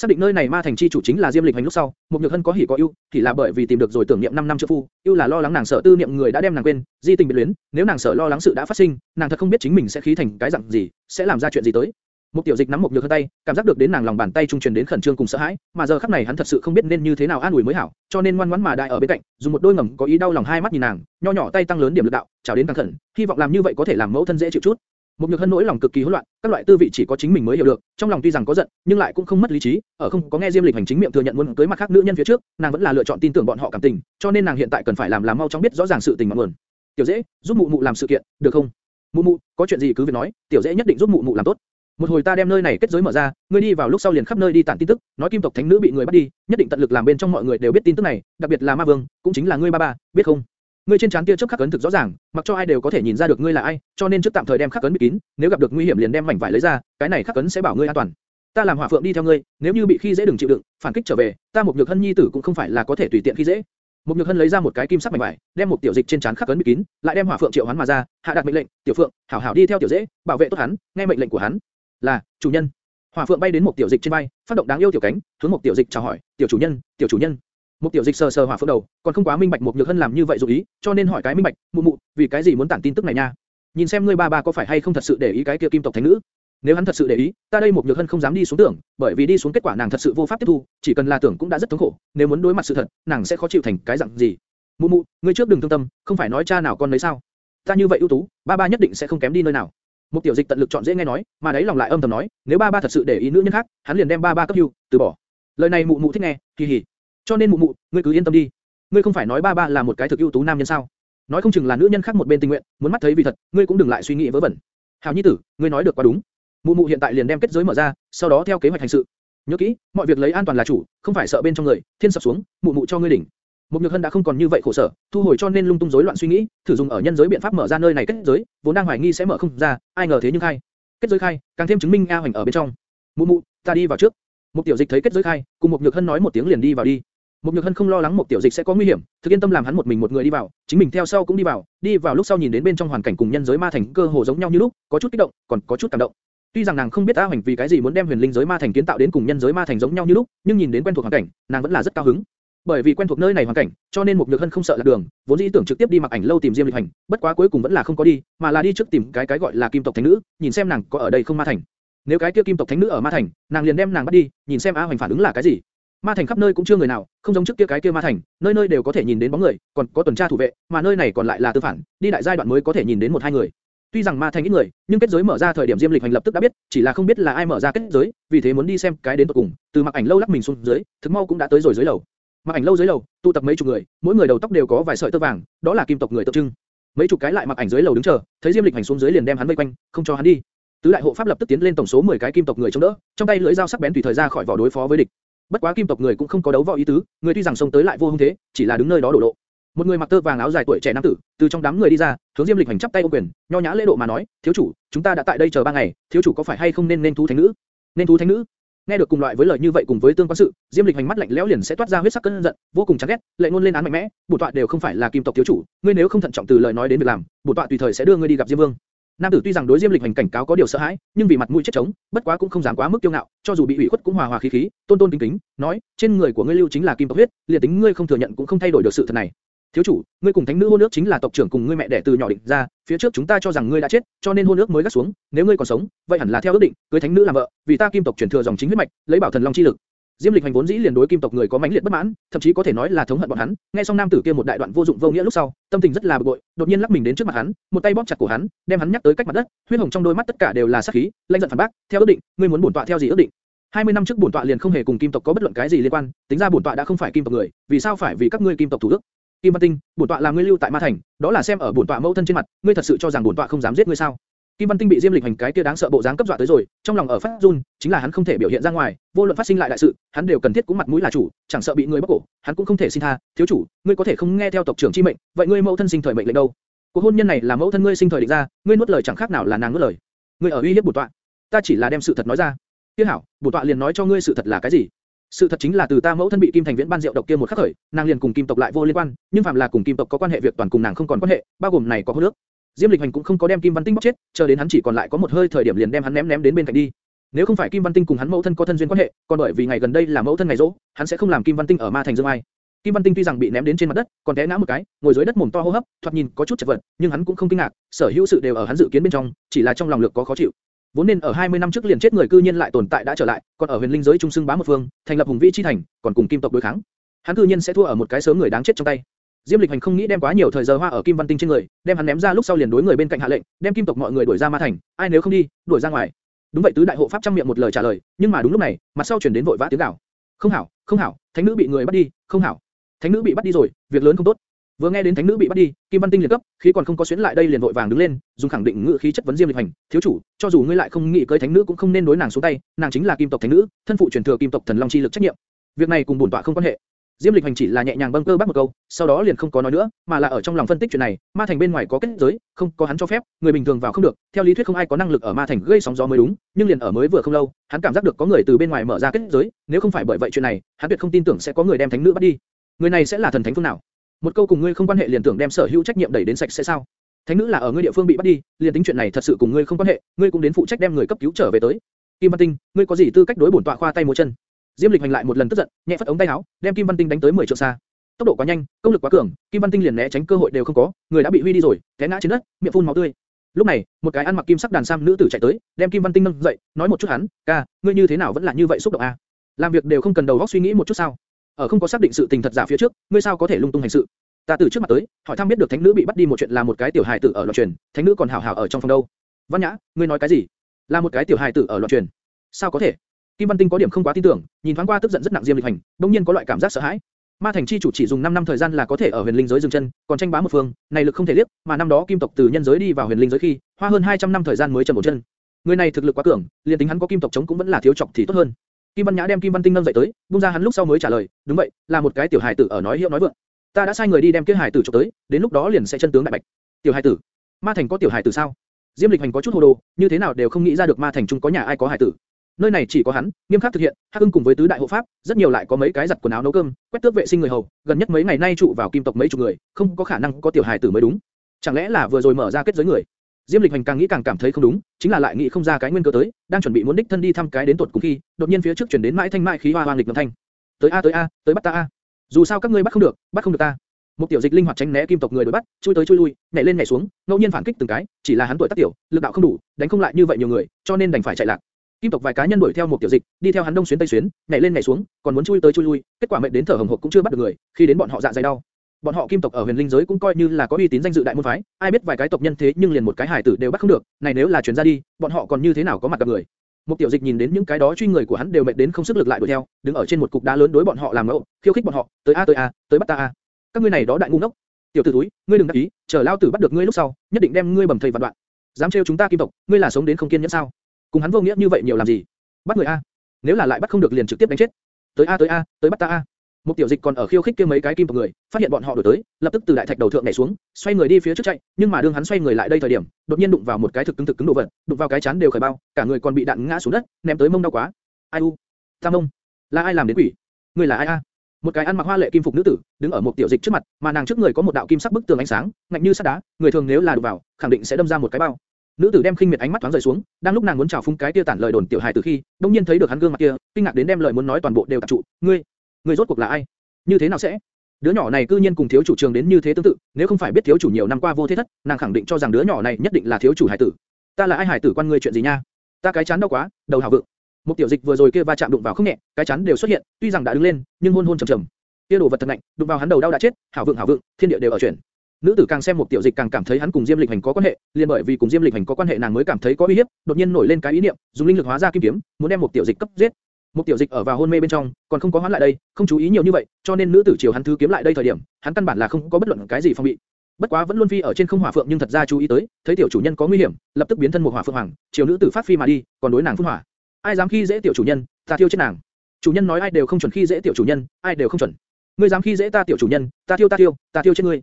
Xác định nơi này ma thành chi chủ chính là Diêm Lịch Hành lúc sau, một nhược hân có hỉ có ưu, thì là bởi vì tìm được rồi tưởng niệm 5 năm trước phu, ưu là lo lắng nàng sợ tư niệm người đã đem nàng quên, di tình biệt luyến, nếu nàng sợ lo lắng sự đã phát sinh, nàng thật không biết chính mình sẽ khí thành cái dạng gì, sẽ làm ra chuyện gì tới. Một tiểu dịch nắm một nhược hân tay, cảm giác được đến nàng lòng bàn tay trung truyền đến khẩn trương cùng sợ hãi, mà giờ khắc này hắn thật sự không biết nên như thế nào an ủi mới hảo, cho nên ngoan ngoãn mà đại ở bên cạnh, dùng một đôi ngầm có ý đau lòng hai mắt nhìn nàng, nho nhỏ tay tăng lớn điểm lực đạo, chào đến căng khẩn, hy vọng làm như vậy có thể làm mẫu thân dễ chịu chút. Một nhược hân nỗi lòng cực kỳ hỗn loạn, các loại tư vị chỉ có chính mình mới hiểu được, trong lòng tuy rằng có giận, nhưng lại cũng không mất lý trí, ở không có nghe Diêm Lịch hành chính miệng thừa nhận muốn cưới mặt khác nữ nhân phía trước, nàng vẫn là lựa chọn tin tưởng bọn họ cảm tình, cho nên nàng hiện tại cần phải làm làm mau chóng biết rõ ràng sự tình ngọn nguồn. Tiểu dễ, giúp mụ mụ làm sự kiện, được không? Mụ mụ, có chuyện gì cứ việc nói, tiểu dễ nhất định giúp mụ mụ làm tốt. Một hồi ta đem nơi này kết giới mở ra, ngươi đi vào lúc sau liền khắp nơi đi tản tin tức, nói kim tộc thánh nữ bị người bắt đi, nhất định tận lực làm bên trong mọi người đều biết tin tức này, đặc biệt là ma vương, cũng chính là ngươi ba ba, biết không? Ngươi trên trán kia chớp khắc ấn thực rõ ràng, mặc cho ai đều có thể nhìn ra được ngươi là ai, cho nên trước tạm thời đem khắc ấn bịt kín, nếu gặp được nguy hiểm liền đem mảnh vải lấy ra, cái này khắc ấn sẽ bảo ngươi an toàn. Ta làm hỏa phượng đi theo ngươi, nếu như bị khi dễ đừng chịu đựng, phản kích trở về, ta một nhược hân nhi tử cũng không phải là có thể tùy tiện khi dễ. Một nhược hân lấy ra một cái kim sắc mảnh vải, đem một tiểu dịch trên trán khắc ấn bịt kín, lại đem hỏa phượng triệu hoán mà ra, hạ đạt mệnh lệnh, tiểu phượng, hảo hảo đi theo tiểu dễ, bảo vệ tốt hắn, nghe mệnh lệnh của hắn. Là, chủ nhân. Hỏa phượng bay đến một tiểu dịch trên bay, phát động đáng yêu tiểu cánh, hướng một tiểu dịch chào hỏi, tiểu chủ nhân, tiểu chủ nhân. Một tiểu dịch sờ sờ hỏa phượng đầu, còn không quá minh bạch một nhược hân làm như vậy dụ ý, cho nên hỏi cái minh bạch, mụ mụ, vì cái gì muốn tản tin tức này nha? Nhìn xem ngươi ba ba có phải hay không thật sự để ý cái kia kim tộc thánh nữ? Nếu hắn thật sự để ý, ta đây một nhược hân không dám đi xuống tưởng, bởi vì đi xuống kết quả nàng thật sự vô pháp tiếp thu, chỉ cần là tưởng cũng đã rất thống khổ, nếu muốn đối mặt sự thật, nàng sẽ khó chịu thành cái dạng gì? Mụ mụ, ngươi trước đừng thương tâm, không phải nói cha nào con lấy sao? Ta như vậy ưu tú, ba ba nhất định sẽ không kém đi nơi nào. Một tiểu dịch tận lực chọn dễ nghe nói, mà đấy lòng lại âm thầm nói, nếu ba ba thật sự để ý nữ nhân khác, hắn liền đem ba ba cấp hưu, từ bỏ. Lời này mụ mụ thích nghe, kỳ hỉ. Cho nên mụ mụ, ngươi cứ yên tâm đi. Ngươi không phải nói ba ba là một cái thực ưu tú nam nhân sao? Nói không chừng là nữ nhân khác một bên tình nguyện, muốn mắt thấy vì thật, ngươi cũng đừng lại suy nghĩ vớ vẩn. Hảo nhi tử, ngươi nói được quá đúng. Mụ mụ hiện tại liền đem kết giới mở ra, sau đó theo kế hoạch hành sự. Nhớ kỹ, mọi việc lấy an toàn là chủ, không phải sợ bên trong người, thiên sập xuống, mụ mụ cho ngươi đỉnh. Một nhược hân đã không còn như vậy khổ sở, thu hồi cho nên lung tung rối loạn suy nghĩ, thử dùng ở nhân giới biện pháp mở ra nơi này kết giới, vốn đang hoài nghi sẽ mở không ra, ai ngờ thế nhưng khai. Kết giới khai, càng thêm chứng minh A hoành ở bên trong. Mụ mụ, ta đi vào trước. Một tiểu dịch thấy kết giới khai, cùng một nhược hân nói một tiếng liền đi vào đi. Một nhược hân không lo lắng một tiểu dịch sẽ có nguy hiểm, thực yên tâm làm hắn một mình một người đi vào, chính mình theo sau cũng đi vào, đi vào lúc sau nhìn đến bên trong hoàn cảnh cùng nhân giới ma thành cơ hồ giống nhau như lúc, có chút kích động, còn có chút cảm động. Tuy rằng nàng không biết A Hoành vì cái gì muốn đem huyền linh giới ma thành kiến tạo đến cùng nhân giới ma thành giống nhau như lúc, nhưng nhìn đến quen thuộc hoàn cảnh, nàng vẫn là rất cao hứng. Bởi vì quen thuộc nơi này hoàn cảnh, cho nên một nhược hân không sợ lạc đường, vốn dĩ tưởng trực tiếp đi mặc ảnh lâu tìm Diêm Lịch Hành, bất quá cuối cùng vẫn là không có đi, mà là đi trước tìm cái cái gọi là kim tộc thánh nữ, nhìn xem nàng có ở đây không ma thành. Nếu cái kia kim tộc thánh nữ ở ma thành, nàng liền đem nàng bắt đi, nhìn xem A Hoành phản ứng là cái gì. Ma thành khắp nơi cũng chưa người nào, không giống trước kia cái kia ma thành, nơi nơi đều có thể nhìn đến bóng người, còn có tuần tra thủ vệ, mà nơi này còn lại là tư phản, đi đại giai đoạn mới có thể nhìn đến một hai người. Tuy rằng ma thành ít người, nhưng kết giới mở ra thời điểm Diêm Lịch hành lập tức đã biết, chỉ là không biết là ai mở ra kết giới, vì thế muốn đi xem cái đến tận cùng. Từ mặc ảnh lâu lắc mình xuống dưới, thực mau cũng đã tới rồi dưới lầu. Mặc ảnh lâu dưới lầu, tụ tập mấy chục người, mỗi người đầu tóc đều có vài sợi tơ vàng, đó là kim tộc người tượng trưng. Mấy chục cái lại mặc ảnh dưới lầu đứng chờ, thấy Diêm Lịch hành xuống dưới liền đem hắn vây quanh, không cho hắn đi. Tứ đại hộ pháp lập tức tiến lên tổng số 10 cái kim tộc người chống đỡ, trong tay lưỡi dao sắc bén tùy thời ra khỏi vỏ đối phó với địch. Bất quá kim tộc người cũng không có đấu võ ý tứ, người tuy rằng xông tới lại vô hung thế, chỉ là đứng nơi đó đổ lộ. Một người mặc tơ vàng áo dài tuổi trẻ nam tử, từ trong đám người đi ra, hướng Diêm Lịch hành chắp tay ôm quyền, nho nhã lễ độ mà nói, thiếu chủ, chúng ta đã tại đây chờ ba ngày, thiếu chủ có phải hay không nên nên thú thánh nữ? Nên thú thánh nữ? Nghe được cùng loại với lời như vậy cùng với tương quan sự, Diêm Lịch hành mắt lạnh lẽo liền sẽ toát ra huyết sắc cơn giận, vô cùng chán ghét, lệ ngôn lên án mạnh mẽ, bổn tọa đều không phải là kim tộc thiếu chủ, ngươi nếu không thận trọng từ lời nói đến việc làm, bổn tọa tùy thời sẽ đưa ngươi đi gặp Diêm Vương. Nam tử tuy rằng đối Diêm Lịch hành cảnh cáo có điều sợ hãi, nhưng vì mặt mũi chết chống, bất quá cũng không dám quá mức kiêu ngạo, cho dù bị ủy khuất cũng hòa hòa khí khí, tôn tôn kính kính, nói, trên người của ngươi lưu chính là kim tộc huyết, liền tính ngươi không thừa nhận cũng không thay đổi được sự thật này. Thiếu chủ, ngươi cùng thánh nữ hôn ước chính là tộc trưởng cùng ngươi mẹ đẻ từ nhỏ định ra, phía trước chúng ta cho rằng ngươi đã chết, cho nên hôn ước mới gác xuống, nếu ngươi còn sống, vậy hẳn là theo ước định, cưới thánh nữ làm vợ, vì ta kim tộc truyền thừa dòng chính huyết mạch, lấy bảo thần long chi lực. Diêm Lịch hành vốn dĩ liền đối kim tộc người có mãnh liệt bất mãn, thậm chí có thể nói là thống hận bọn hắn. Nghe xong nam tử kia một đại đoạn vô dụng vô nghĩa lúc sau, tâm tình rất là bực bội, đột nhiên lắc mình đến trước mặt hắn, một tay bóp chặt cổ hắn, đem hắn nhắc tới cách mặt đất, huyết hồng trong đôi mắt tất cả đều là sát khí, lạnh giận phản bác, theo ước định, ngươi muốn bổn tọa theo gì ước định? 20 năm trước bổn tọa liền không hề cùng kim tộc có bất luận cái gì liên quan, tính ra bổn tọa đã không phải kim tộc người, vì sao phải vì các ngươi kim tộc thủ đức? Kim Văn Tinh, bổn tọa làm ngươi lưu tại Ma Thành, đó là xem ở bổn tọa mẫu thân trên mặt, ngươi thật sự cho rằng bổn tọa không dám giết ngươi sao? Kim Văn Tinh bị Diêm Lịch hành cái kia đáng sợ bộ dáng cấp dọa tới rồi, trong lòng ở phát run, chính là hắn không thể biểu hiện ra ngoài, vô luận phát sinh lại đại sự, hắn đều cần thiết cũng mặt mũi là chủ, chẳng sợ bị người bóc cổ, hắn cũng không thể xin tha. Thiếu chủ, ngươi có thể không nghe theo tộc trưởng chi mệnh, vậy ngươi mẫu thân sinh thời mệnh lệnh đâu? Cuộc hôn nhân này là mẫu thân ngươi sinh thời định ra, ngươi nuốt lời chẳng khác nào là nàng nuốt lời. Ngươi ở uy hiếp bổn tọa, ta chỉ là đem sự thật nói ra. Tiếc hảo, bổn tọa liền nói cho ngươi sự thật là cái gì. Sự thật chính là từ ta mẫu thân bị Kim Thành Viễn ban rượu độc kia một khắc khởi, nàng liền cùng Kim tộc lại vô liên quan, nhưng phạm là cùng Kim tộc có quan hệ việc toàn cùng nàng không còn quan hệ, bao gồm này có hôn nước. Diêm Lịch Hành cũng không có đem Kim Văn Tinh bóc chết, chờ đến hắn chỉ còn lại có một hơi thời điểm liền đem hắn ném ném đến bên cạnh đi. Nếu không phải Kim Văn Tinh cùng hắn mẫu thân có thân duyên quan hệ, còn bởi vì ngày gần đây là mẫu thân ngày rỗ, hắn sẽ không làm Kim Văn Tinh ở Ma Thành dương ai. Kim Văn Tinh tuy rằng bị ném đến trên mặt đất, còn té ngã một cái, ngồi dưới đất mồm to hô hấp, thoạt nhìn có chút chật vật, nhưng hắn cũng không kinh ngạc, sở hữu sự đều ở hắn dự kiến bên trong, chỉ là trong lòng lực có khó chịu. Vốn nên ở 20 năm trước liền chết người cư nhiên lại tồn tại đã trở lại, còn ở huyền linh giới trung sưng bá một phương, thành lập hùng vĩ chi thành, còn cùng kim tộc đối kháng. Hắn cư nhiên sẽ thua ở một cái sớm người đáng chết trong tay. Diêm Lịch Hành không nghĩ đem quá nhiều thời giờ hoa ở Kim Văn Tinh trên người, đem hắn ném ra lúc sau liền đối người bên cạnh hạ lệnh, đem kim tộc mọi người đuổi ra ma thành, ai nếu không đi, đuổi ra ngoài. Đúng vậy tứ đại hộ pháp trăm miệng một lời trả lời, nhưng mà đúng lúc này, mặt sau truyền đến vội vã tiếng gào. Không hảo, không hảo, thánh nữ bị người bắt đi, không hảo. Thánh nữ bị bắt đi rồi, việc lớn không tốt. Vừa nghe đến thánh nữ bị bắt đi, Kim Văn Tinh liền cấp, khí còn không có xuyến lại đây liền vội vàng đứng lên, dùng khẳng định ngữ khí chất vấn Diêm Lịch Hành, thiếu chủ, cho dù ngươi lại không nghĩ cưới thánh nữ cũng không nên đối nàng xuống tay, nàng chính là kim tộc thánh nữ, thân phụ truyền thừa kim tộc thần long chi lực trách nhiệm. Việc này cùng bổn tọa không quan hệ. Diêm Lịch Hành chỉ là nhẹ nhàng bâng cơ bắt một câu, sau đó liền không có nói nữa, mà là ở trong lòng phân tích chuyện này, ma thành bên ngoài có kết giới, không có hắn cho phép, người bình thường vào không được, theo lý thuyết không ai có năng lực ở ma thành gây sóng gió mới đúng, nhưng liền ở mới vừa không lâu, hắn cảm giác được có người từ bên ngoài mở ra kết giới, nếu không phải bởi vậy chuyện này, hắn tuyệt không tin tưởng sẽ có người đem thánh nữ bắt đi. Người này sẽ là thần thánh phương nào? Một câu cùng ngươi không quan hệ liền tưởng đem sở hữu trách nhiệm đẩy đến sạch sẽ sao? Thánh nữ là ở ngươi địa phương bị bắt đi, liền tính chuyện này thật sự cùng ngươi không quan hệ, ngươi cũng đến phụ trách đem người cấp cứu trở về tới. Kim Văn Tinh, ngươi có gì tư cách đối bổn tọa khoa tay múa chân? Diêm Lịch hành lại một lần tức giận, nhẹ phất ống tay áo, đem Kim Văn Tinh đánh tới 10 trượng xa. Tốc độ quá nhanh, công lực quá cường, Kim Văn Tinh liền né tránh cơ hội đều không có, người đã bị huy đi rồi, té ngã trên đất, miệng phun máu tươi. Lúc này, một cái ăn mặc kim sắc đàn sam nữ tử chạy tới, đem Kim Văn Tinh nâng dậy, nói một chút hắn, ca, ngươi như thế nào vẫn là như vậy xúc động a? Làm việc đều không cần đầu óc suy nghĩ một chút sao? Ở không có xác định sự tình thật giả phía trước, ngươi sao có thể lung tung hành sự? Ta từ trước mặt tới, hỏi thăm biết được thánh nữ bị bắt đi một chuyện là một cái tiểu hài tử ở loạn truyền, thánh nữ còn hảo hảo ở trong phòng đâu? Văn Nhã, ngươi nói cái gì? Là một cái tiểu hài tử ở loạn truyền? Sao có thể? Kim Văn Tinh có điểm không quá tin tưởng, nhìn thoáng qua tức giận rất nặng Diêm Lịch Hành, đột nhiên có loại cảm giác sợ hãi. Ma Thành chi chủ chỉ dùng 5 năm thời gian là có thể ở huyền linh giới dừng chân, còn tranh bá một phương, này lực không thể liếc, mà năm đó kim tộc từ nhân giới đi vào huyền linh giới khi, hoa hơn 200 năm thời gian mới trầm một chân. Người này thực lực quá cường, liền tính hắn có kim tộc chống cũng vẫn là thiếu trọng thì tốt hơn. Kim Văn Nhã đem Kim Văn Tinh nâng dậy tới, buông ra hắn lúc sau mới trả lời, đúng vậy, là một cái tiểu hài tử ở nói hiệu nói vượng. Ta đã sai người đi đem kia hài tử chụp tới, đến lúc đó liền sẽ chân tướng đại bạch. Tiểu hài tử? Ma Thành có tiểu hài tử sao? Diêm Lịch Hành có chút hồ đồ, như thế nào đều không nghĩ ra được Ma Thành trung có nhà ai có hài tử nơi này chỉ có hắn, nghiêm khắc thực hiện, Hắc Ưng cùng với tứ đại hộ pháp, rất nhiều lại có mấy cái giặt quần áo nấu cơm, quét tước vệ sinh người hầu, gần nhất mấy ngày nay trụ vào kim tộc mấy chục người, không có khả năng có tiểu hài tử mới đúng. Chẳng lẽ là vừa rồi mở ra kết giới người? Diêm Lịch Hành càng nghĩ càng cảm thấy không đúng, chính là lại nghĩ không ra cái nguyên cơ tới, đang chuẩn bị muốn đích thân đi thăm cái đến tuột cùng khi, đột nhiên phía trước truyền đến mãi thanh mãi khí hoa hoang lịch ngầm thanh. Tới a tới a, tới bắt ta a. Dù sao các ngươi bắt không được, bắt không được ta. Một tiểu dịch linh hoạt tránh né kim tộc người đuổi bắt, chui tới chui lui, nhảy lên nhảy xuống, ngẫu nhiên phản kích từng cái, chỉ là hắn tuổi tác tiểu, lực đạo không đủ, đánh không lại như vậy nhiều người, cho nên đành phải chạy lạc. Kim tộc vài cá nhân đuổi theo một tiểu dịch, đi theo hắn đông xuyến tây xuyến, nhảy lên nhảy xuống, còn muốn chui tới chui lui, kết quả mệt đến thở hồng hộc cũng chưa bắt được người, khi đến bọn họ dạ dày đau. Bọn họ kim tộc ở huyền linh giới cũng coi như là có uy tín danh dự đại môn phái, ai biết vài cái tộc nhân thế nhưng liền một cái hải tử đều bắt không được, này nếu là truyền ra đi, bọn họ còn như thế nào có mặt gặp người. Một tiểu dịch nhìn đến những cái đó truy người của hắn đều mệt đến không sức lực lại đuổi theo, đứng ở trên một cục đá lớn đối bọn họ làm ngẫu, khiêu khích bọn họ, tới a tới a, tới bắt ta a. Các ngươi này đó đại ngu ngốc. Tiểu tử túi, ngươi đừng đắc ý, chờ lao tử bắt được ngươi lúc sau, nhất định đem ngươi bầm thây vạn đoạn. Dám trêu chúng ta kim tộc, ngươi là sống đến không kiên nhẫn sao? Cùng hắn vô nghĩa như vậy nhiều làm gì? Bắt người a. Nếu là lại bắt không được liền trực tiếp đánh chết. Tới a tới a, tới bắt ta a. Một tiểu dịch còn ở khiêu khích kia mấy cái kim tộc người, phát hiện bọn họ đuổi tới, lập tức từ đại thạch đầu thượng nhảy xuống, xoay người đi phía trước chạy, nhưng mà đương hắn xoay người lại đây thời điểm, đột nhiên đụng vào một cái thực cứng thực cứng đồ vật, đụng vào cái chán đều khởi bao, cả người còn bị đạn ngã xuống đất, ném tới mông đau quá. Ai u? Tam mông. Là ai làm đến quỷ? Ngươi là ai a? Một cái ăn mặc hoa lệ kim phục nữ tử, đứng ở một tiểu dịch trước mặt, mà nàng trước người có một đạo kim sắc bức tường ánh sáng, ngạnh như sắt đá, người thường nếu là đụng vào, khẳng định sẽ đâm ra một cái bao. Nữ tử đem khinh miệt ánh mắt thoáng rời xuống, đang lúc nàng muốn chào phúng cái kia tản lời đồn tiểu hài từ khi, đột nhiên thấy được hắn gương mặt kia, kinh ngạc đến đem lời muốn nói toàn bộ đều tập trụ. Ngươi, ngươi rốt cuộc là ai? Như thế nào sẽ? Đứa nhỏ này cư nhiên cùng thiếu chủ trường đến như thế tương tự, nếu không phải biết thiếu chủ nhiều năm qua vô thế thất, nàng khẳng định cho rằng đứa nhỏ này nhất định là thiếu chủ hải tử. Ta là ai hải tử quan ngươi chuyện gì nha? Ta cái chán đau quá, đầu hào vượng. Một tiểu dịch vừa rồi kia va chạm đụng vào không nhẹ, cái chán đều xuất hiện, tuy rằng đã đứng lên, nhưng hôn hôn trầm trầm. Kia đồ vật thật lạnh, đụng vào hắn đầu đau đã chết, hảo vượng hảo vượng, thiên địa đều ở chuyển. Nữ tử càng xem một tiểu dịch càng cảm thấy hắn cùng Diêm Lịch Hành có quan hệ, liền bởi vì cùng Diêm Lịch Hành có quan hệ nàng mới cảm thấy có uy hiếp, đột nhiên nổi lên cái ý niệm, dùng linh lực hóa ra kim kiếm, muốn đem một tiểu dịch cấp giết. Một tiểu dịch ở vào hôn mê bên trong, còn không có hoán lại đây, không chú ý nhiều như vậy, cho nên nữ tử chiều hắn thứ kiếm lại đây thời điểm, hắn căn bản là không có bất luận cái gì phòng bị. Bất quá vẫn luôn phi ở trên không hỏa phượng nhưng thật ra chú ý tới, thấy tiểu chủ nhân có nguy hiểm, lập tức biến thân một hỏa phượng hoàng, chiều nữ tử phát phi mà đi, còn đối nàng phun hỏa. Ai dám khi dễ tiểu chủ nhân, ta thiêu chết nàng. Chủ nhân nói ai đều không chuẩn khi dễ tiểu chủ nhân, ai đều không chuẩn. Ngươi dám khi dễ ta tiểu chủ nhân, ta thiêu ta thiêu, ta thiêu chết ngươi.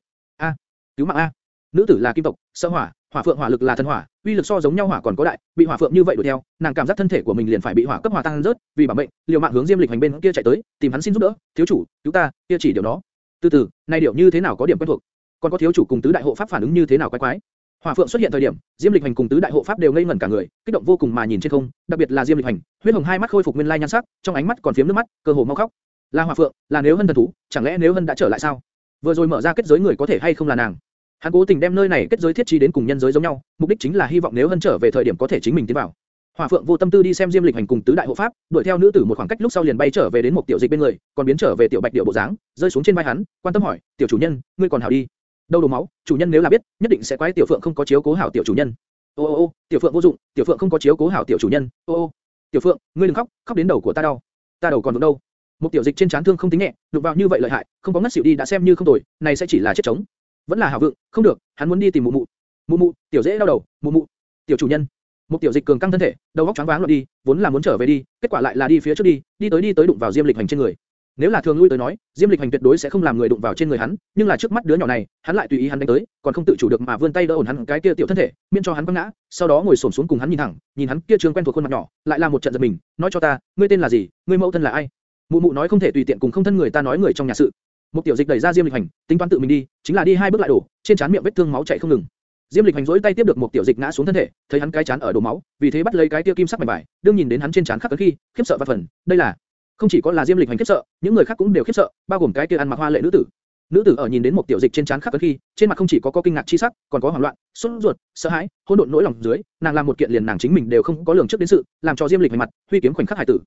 Cứu mạng a. Nữ tử là kim tộc, sơ hỏa, hỏa phượng hỏa lực là thần hỏa, uy lực so giống nhau hỏa còn có đại, bị hỏa phượng như vậy đuổi theo, nàng cảm giác thân thể của mình liền phải bị hỏa cấp hỏa tan rớt, vì bảo mệnh, liều mạng hướng Diêm Lịch hành bên kia chạy tới, tìm hắn xin giúp đỡ, thiếu chủ, cứu ta, kia chỉ điều nó. Từ từ, này điều như thế nào có điểm quen thuộc, còn có thiếu chủ cùng tứ đại hộ pháp phản ứng như thế nào quái quái. Hỏa phượng xuất hiện thời điểm, Diêm Lịch hành cùng tứ đại hộ pháp đều ngây ngẩn cả người, kích động vô cùng mà nhìn trên không, đặc biệt là Diêm Lịch hành, huyết hồng hai mắt khôi phục nguyên lai nhan sắc, trong ánh mắt còn phiếm nước mắt, cơ hồ mau khóc. Là Hỏa phượng, là nếu hân thần thú, chẳng lẽ nếu hân đã trở lại sao? Vừa rồi mở ra kết giới người có thể hay không là nàng? Hắn cố tình đem nơi này kết giới thiết trí đến cùng nhân giới giống nhau, mục đích chính là hy vọng nếu hân trở về thời điểm có thể chính mình tiến vào. Hỏa Phượng vô tâm tư đi xem Diêm Lịch hành cùng tứ đại hộ pháp, đuổi theo nữ tử một khoảng cách lúc sau liền bay trở về đến một tiểu dịch bên người, còn biến trở về tiểu bạch điệu bộ dáng, rơi xuống trên vai hắn, quan tâm hỏi, tiểu chủ nhân, ngươi còn hảo đi? Đâu đồ máu, chủ nhân nếu là biết, nhất định sẽ quái tiểu Phượng không có chiếu cố hảo tiểu chủ nhân. Ô ô ô, tiểu Phượng vô dụng, tiểu Phượng không có chiếu cố hảo tiểu chủ nhân. Ô ô, tiểu Phượng, ngươi đừng khóc, khóc đến đầu của ta đau. Ta đầu còn vượng đâu? Một tiểu dịch trên chán thương không tính nhẹ, đụng vào như vậy lợi hại, không có ngất xỉu đi đã xem như không tồi, này sẽ chỉ là chết chống vẫn là hảo vượng, không được, hắn muốn đi tìm mụ mụ. Mụ mụ, tiểu dễ đau đầu, mụ mụ, tiểu chủ nhân. Một tiểu dịch cường căng thân thể, đầu óc choáng váng loạn đi, vốn là muốn trở về đi, kết quả lại là đi phía trước đi, đi tới đi tới đụng vào Diêm Lịch Hành trên người. Nếu là thường lui tới nói, Diêm Lịch Hành tuyệt đối sẽ không làm người đụng vào trên người hắn, nhưng là trước mắt đứa nhỏ này, hắn lại tùy ý hắn đánh tới, còn không tự chủ được mà vươn tay đỡ ổn hắn cái kia tiểu thân thể, miễn cho hắn quăng ngã, sau đó ngồi xổm xuống cùng hắn nhìn thẳng, nhìn hắn kia trường quen thuộc khuôn mặt nhỏ, lại là một trận giật mình, nói cho ta, ngươi tên là gì, ngươi mẫu thân là ai? Mụ mụ nói không thể tùy tiện cùng không thân người ta nói người trong nhà sự. Một tiểu dịch đẩy ra Diêm Lịch Hành, tính toán tự mình đi, chính là đi hai bước lại đổ, trên trán miệng vết thương máu chảy không ngừng. Diêm Lịch Hành duỗi tay tiếp được một tiểu dịch ngã xuống thân thể, thấy hắn cái chán ở đổ máu, vì thế bắt lấy cái tiêu kim sắc mảnh vải, đương nhìn đến hắn trên chán khắc cấn khi, khiếp sợ và phần, đây là không chỉ có là Diêm Lịch Hành khiếp sợ, những người khác cũng đều khiếp sợ, bao gồm cái kia ăn mặc hoa lệ nữ tử. Nữ tử ở nhìn đến một tiểu dịch trên chán khắc cấn khi, trên mặt không chỉ có có kinh ngạc chi sắc, còn có hoảng loạn, sốt ruột, sợ hãi, hỗn độn nỗi lòng dưới, nàng làm một kiện liền nàng chính mình đều không có lường trước đến sự, làm cho Diêm Lịch Hành mặt, huy kiếm khoảnh khắc hải tử.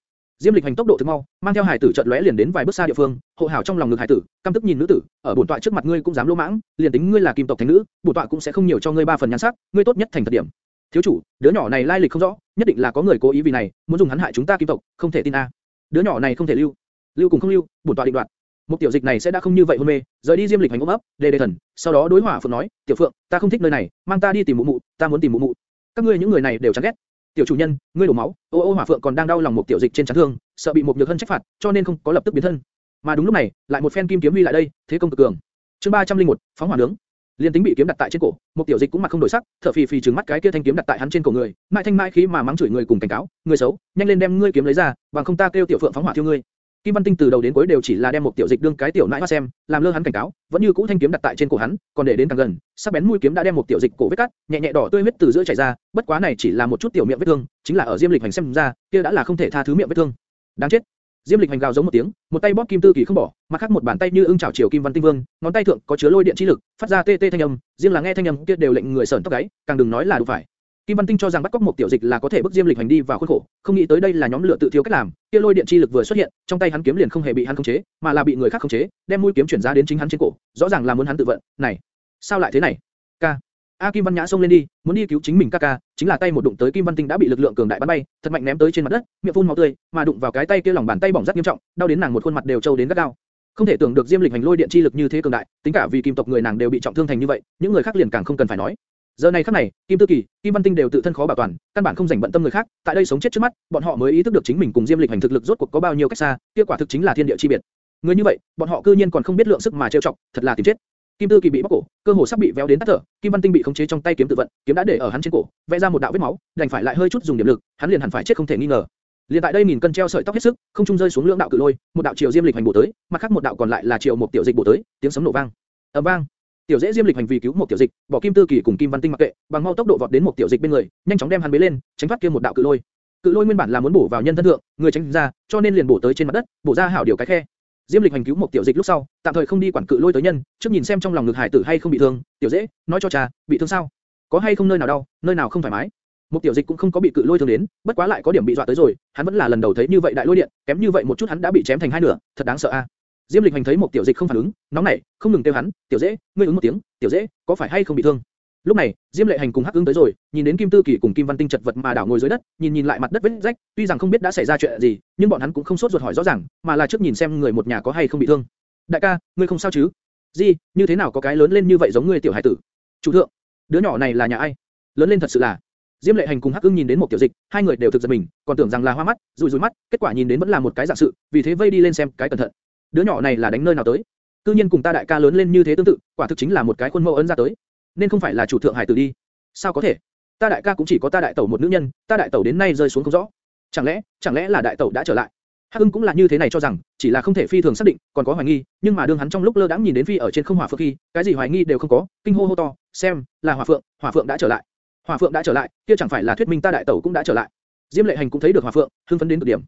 Diêm Lịch hành tốc độ thực mau, mang theo hải tử chợt lóe liền đến vài bước xa địa phương, hộ hảo trong lòng ngực hải tử, căm tức nhìn nữ tử, ở bổn tọa trước mặt ngươi cũng dám lỗ mãng, liền tính ngươi là kim tộc thánh nữ, bổn tọa cũng sẽ không nhiều cho ngươi ba phần nhan sắc, ngươi tốt nhất thành thật điểm. Thiếu chủ, đứa nhỏ này lai lịch không rõ, nhất định là có người cố ý vì này, muốn dùng hắn hại chúng ta kim tộc, không thể tin a. Đứa nhỏ này không thể lưu, lưu cùng không lưu, bổn tọa định đoạt. Một tiểu dịch này sẽ đã không như vậy hôn mê, rời đi Diêm Lịch hành ôm ấp, đề đề thần, sau đó đối hỏa phượng nói, tiểu phượng, ta không thích nơi này, mang ta đi tìm mụ mụ, ta muốn tìm mụ mụ. Các ngươi những người này đều chán ghét, tiểu chủ nhân, ngươi đổ máu, ô ô hỏa phượng còn đang đau lòng một tiểu dịch trên chán thương, sợ bị một nhược hân trách phạt, cho nên không có lập tức biến thân. mà đúng lúc này, lại một phen kim kiếm huy lại đây, thế công cực cường. chương 301, phóng hỏa nướng. liên tính bị kiếm đặt tại trên cổ, một tiểu dịch cũng mặt không đổi sắc, thở phì phì trừng mắt cái kia thanh kiếm đặt tại hắn trên cổ người, mãi thanh mãi khí mà mắng chửi người cùng cảnh cáo, người xấu, nhanh lên đem ngươi kiếm lấy ra, bằng không ta kêu tiểu phượng phóng hỏa thiêu ngươi. Kim Văn Tinh từ đầu đến cuối đều chỉ là đem một tiểu dịch đương cái tiểu nãi hoa xem, làm lơ hắn cảnh cáo, vẫn như cũ thanh kiếm đặt tại trên cổ hắn, còn để đến càng gần, sắc bén mũi kiếm đã đem một tiểu dịch cổ vết cắt, nhẹ nhẹ đỏ tươi huyết từ giữa chảy ra, bất quá này chỉ là một chút tiểu miệng vết thương, chính là ở Diêm Lịch Hành xem ra, kia đã là không thể tha thứ miệng vết thương. Đáng chết. Diêm Lịch Hành gào giống một tiếng, một tay bóp kim tư kỳ không bỏ, mặt khác một bàn tay như ưng chảo chiều Kim Văn Tinh Vương, ngón tay thượng có chứa lôi điện chi lực, phát ra tê tê thanh âm, riêng là nghe thanh âm kia đều lệnh người sởn tóc gáy, càng đừng nói là đủ phải. Kim Văn Tinh cho rằng bắt cóc một tiểu dịch là có thể bức Diêm Lịch hành đi vào khuôn khổ, không nghĩ tới đây là nhóm lửa tự thiếu cách làm, kia lôi điện chi lực vừa xuất hiện, trong tay hắn kiếm liền không hề bị hắn khống chế, mà là bị người khác khống chế, đem mũi kiếm chuyển ra đến chính hắn trên cổ, rõ ràng là muốn hắn tự vận. Này, sao lại thế này? Ca. A Kim Văn Nhã xông lên đi, muốn đi cứu chính mình ca ca, chính là tay một đụng tới Kim Văn Tinh đã bị lực lượng cường đại bắn bay, thật mạnh ném tới trên mặt đất, miệng phun máu tươi, mà đụng vào cái tay kia lòng bàn tay bỏng rất nghiêm trọng, đau đến nàng một khuôn mặt đều trâu đến gắt gao. Không thể tưởng được Diêm Lịch hành lôi điện chi lực như thế cường đại, tính cả vì kim tộc người nàng đều bị trọng thương thành như vậy, những người khác liền càng không cần phải nói. Giờ này khắc này, Kim Tư Kỳ, Kim Văn Tinh đều tự thân khó bảo toàn, căn bản không rảnh bận tâm người khác, tại đây sống chết trước mắt, bọn họ mới ý thức được chính mình cùng Diêm Lịch hành thực lực rốt cuộc có bao nhiêu cách xa, kết quả thực chính là thiên địa chi biệt. Người như vậy, bọn họ cư nhiên còn không biết lượng sức mà trêu chọc, thật là tìm chết. Kim Tư Kỳ bị bóc cổ, cơ hồ sắp bị véo đến tắt thở, Kim Văn Tinh bị khống chế trong tay kiếm tự vận, kiếm đã để ở hắn trên cổ, vẽ ra một đạo vết máu, đành phải lại hơi chút dùng điểm lực, hắn liền hẳn phải chết không thể nghi ngờ. Liên tại đây nghìn cân treo sợi tóc hết sức, không trung rơi xuống lưỡng đạo cự lôi, một đạo chiều diêm lịch hành bổ tới, mặt khác một đạo còn lại là chiều một tiểu dịch bổ tới, tiếng sấm nổ vang. ầm vang. Tiểu dễ diêm lịch hành vi cứu một tiểu dịch, bỏ kim tư kỳ cùng kim văn tinh mặc kệ, bằng mau tốc độ vọt đến một tiểu dịch bên người, nhanh chóng đem hắn bế lên, tránh thoát kia một đạo cự lôi. Cự lôi nguyên bản là muốn bổ vào nhân thân thượng, người tránh ra, cho nên liền bổ tới trên mặt đất, bổ ra hảo điều cái khe. Diêm Lịch hành cứu một tiểu dịch lúc sau, tạm thời không đi quản cự lôi tới nhân, trước nhìn xem trong lòng ngực hải tử hay không bị thương. Tiểu dễ, nói cho cha, bị thương sao? Có hay không nơi nào đau, nơi nào không thoải mái? Một tiểu dịch cũng không có bị cự lôi thương đến, bất quá lại có điểm bị dọa tới rồi, hắn vẫn là lần đầu thấy như vậy đại lôi điện, kém như vậy một chút hắn đã bị chém thành hai nửa, thật đáng sợ a. Diêm Lịch hành thấy một tiểu dịch không phản ứng, nóng nảy, không ngừng kêu hắn, tiểu dễ, ngươi ứng một tiếng, tiểu dễ, có phải hay không bị thương? Lúc này, Diêm Lệ Hành cùng Hắc Ưng tới rồi, nhìn đến Kim Tư Kỳ cùng Kim Văn Tinh chật vật mà đảo ngồi dưới đất, nhìn nhìn lại mặt đất vết rách, tuy rằng không biết đã xảy ra chuyện gì, nhưng bọn hắn cũng không sốt ruột hỏi rõ ràng, mà là trước nhìn xem người một nhà có hay không bị thương. Đại ca, ngươi không sao chứ? Gì, như thế nào có cái lớn lên như vậy giống ngươi tiểu hải tử? Chủ thượng, đứa nhỏ này là nhà ai? Lớn lên thật sự là. Diêm Lệ Hành cùng Hắc Ưng nhìn đến một tiểu dịch, hai người đều thực giật mình, còn tưởng rằng là hoa mắt, rủi rủi mắt, kết quả nhìn đến vẫn là một cái dạng sự, vì thế vây đi lên xem, cái cẩn thận. Đứa nhỏ này là đánh nơi nào tới? Cư nhiên cùng ta đại ca lớn lên như thế tương tự, quả thực chính là một cái khuôn mẫu ấn ra tới, nên không phải là chủ thượng hải tử đi. Sao có thể? Ta đại ca cũng chỉ có ta đại tẩu một nữ nhân, ta đại tẩu đến nay rơi xuống không rõ. Chẳng lẽ, chẳng lẽ là đại tẩu đã trở lại? Hắc Ưng cũng là như thế này cho rằng, chỉ là không thể phi thường xác định, còn có hoài nghi, nhưng mà đương hắn trong lúc lơ đãng nhìn đến phi ở trên không hỏa phượng khi, cái gì hoài nghi đều không có, kinh hô hô to, xem, là hỏa phượng, hỏa phượng đã trở lại. Hỏa phượng đã trở lại, kia chẳng phải là thuyết minh ta đại tẩu cũng đã trở lại. Diêm Lệ Hành cũng thấy được hỏa phượng, hưng phấn đến cực điểm.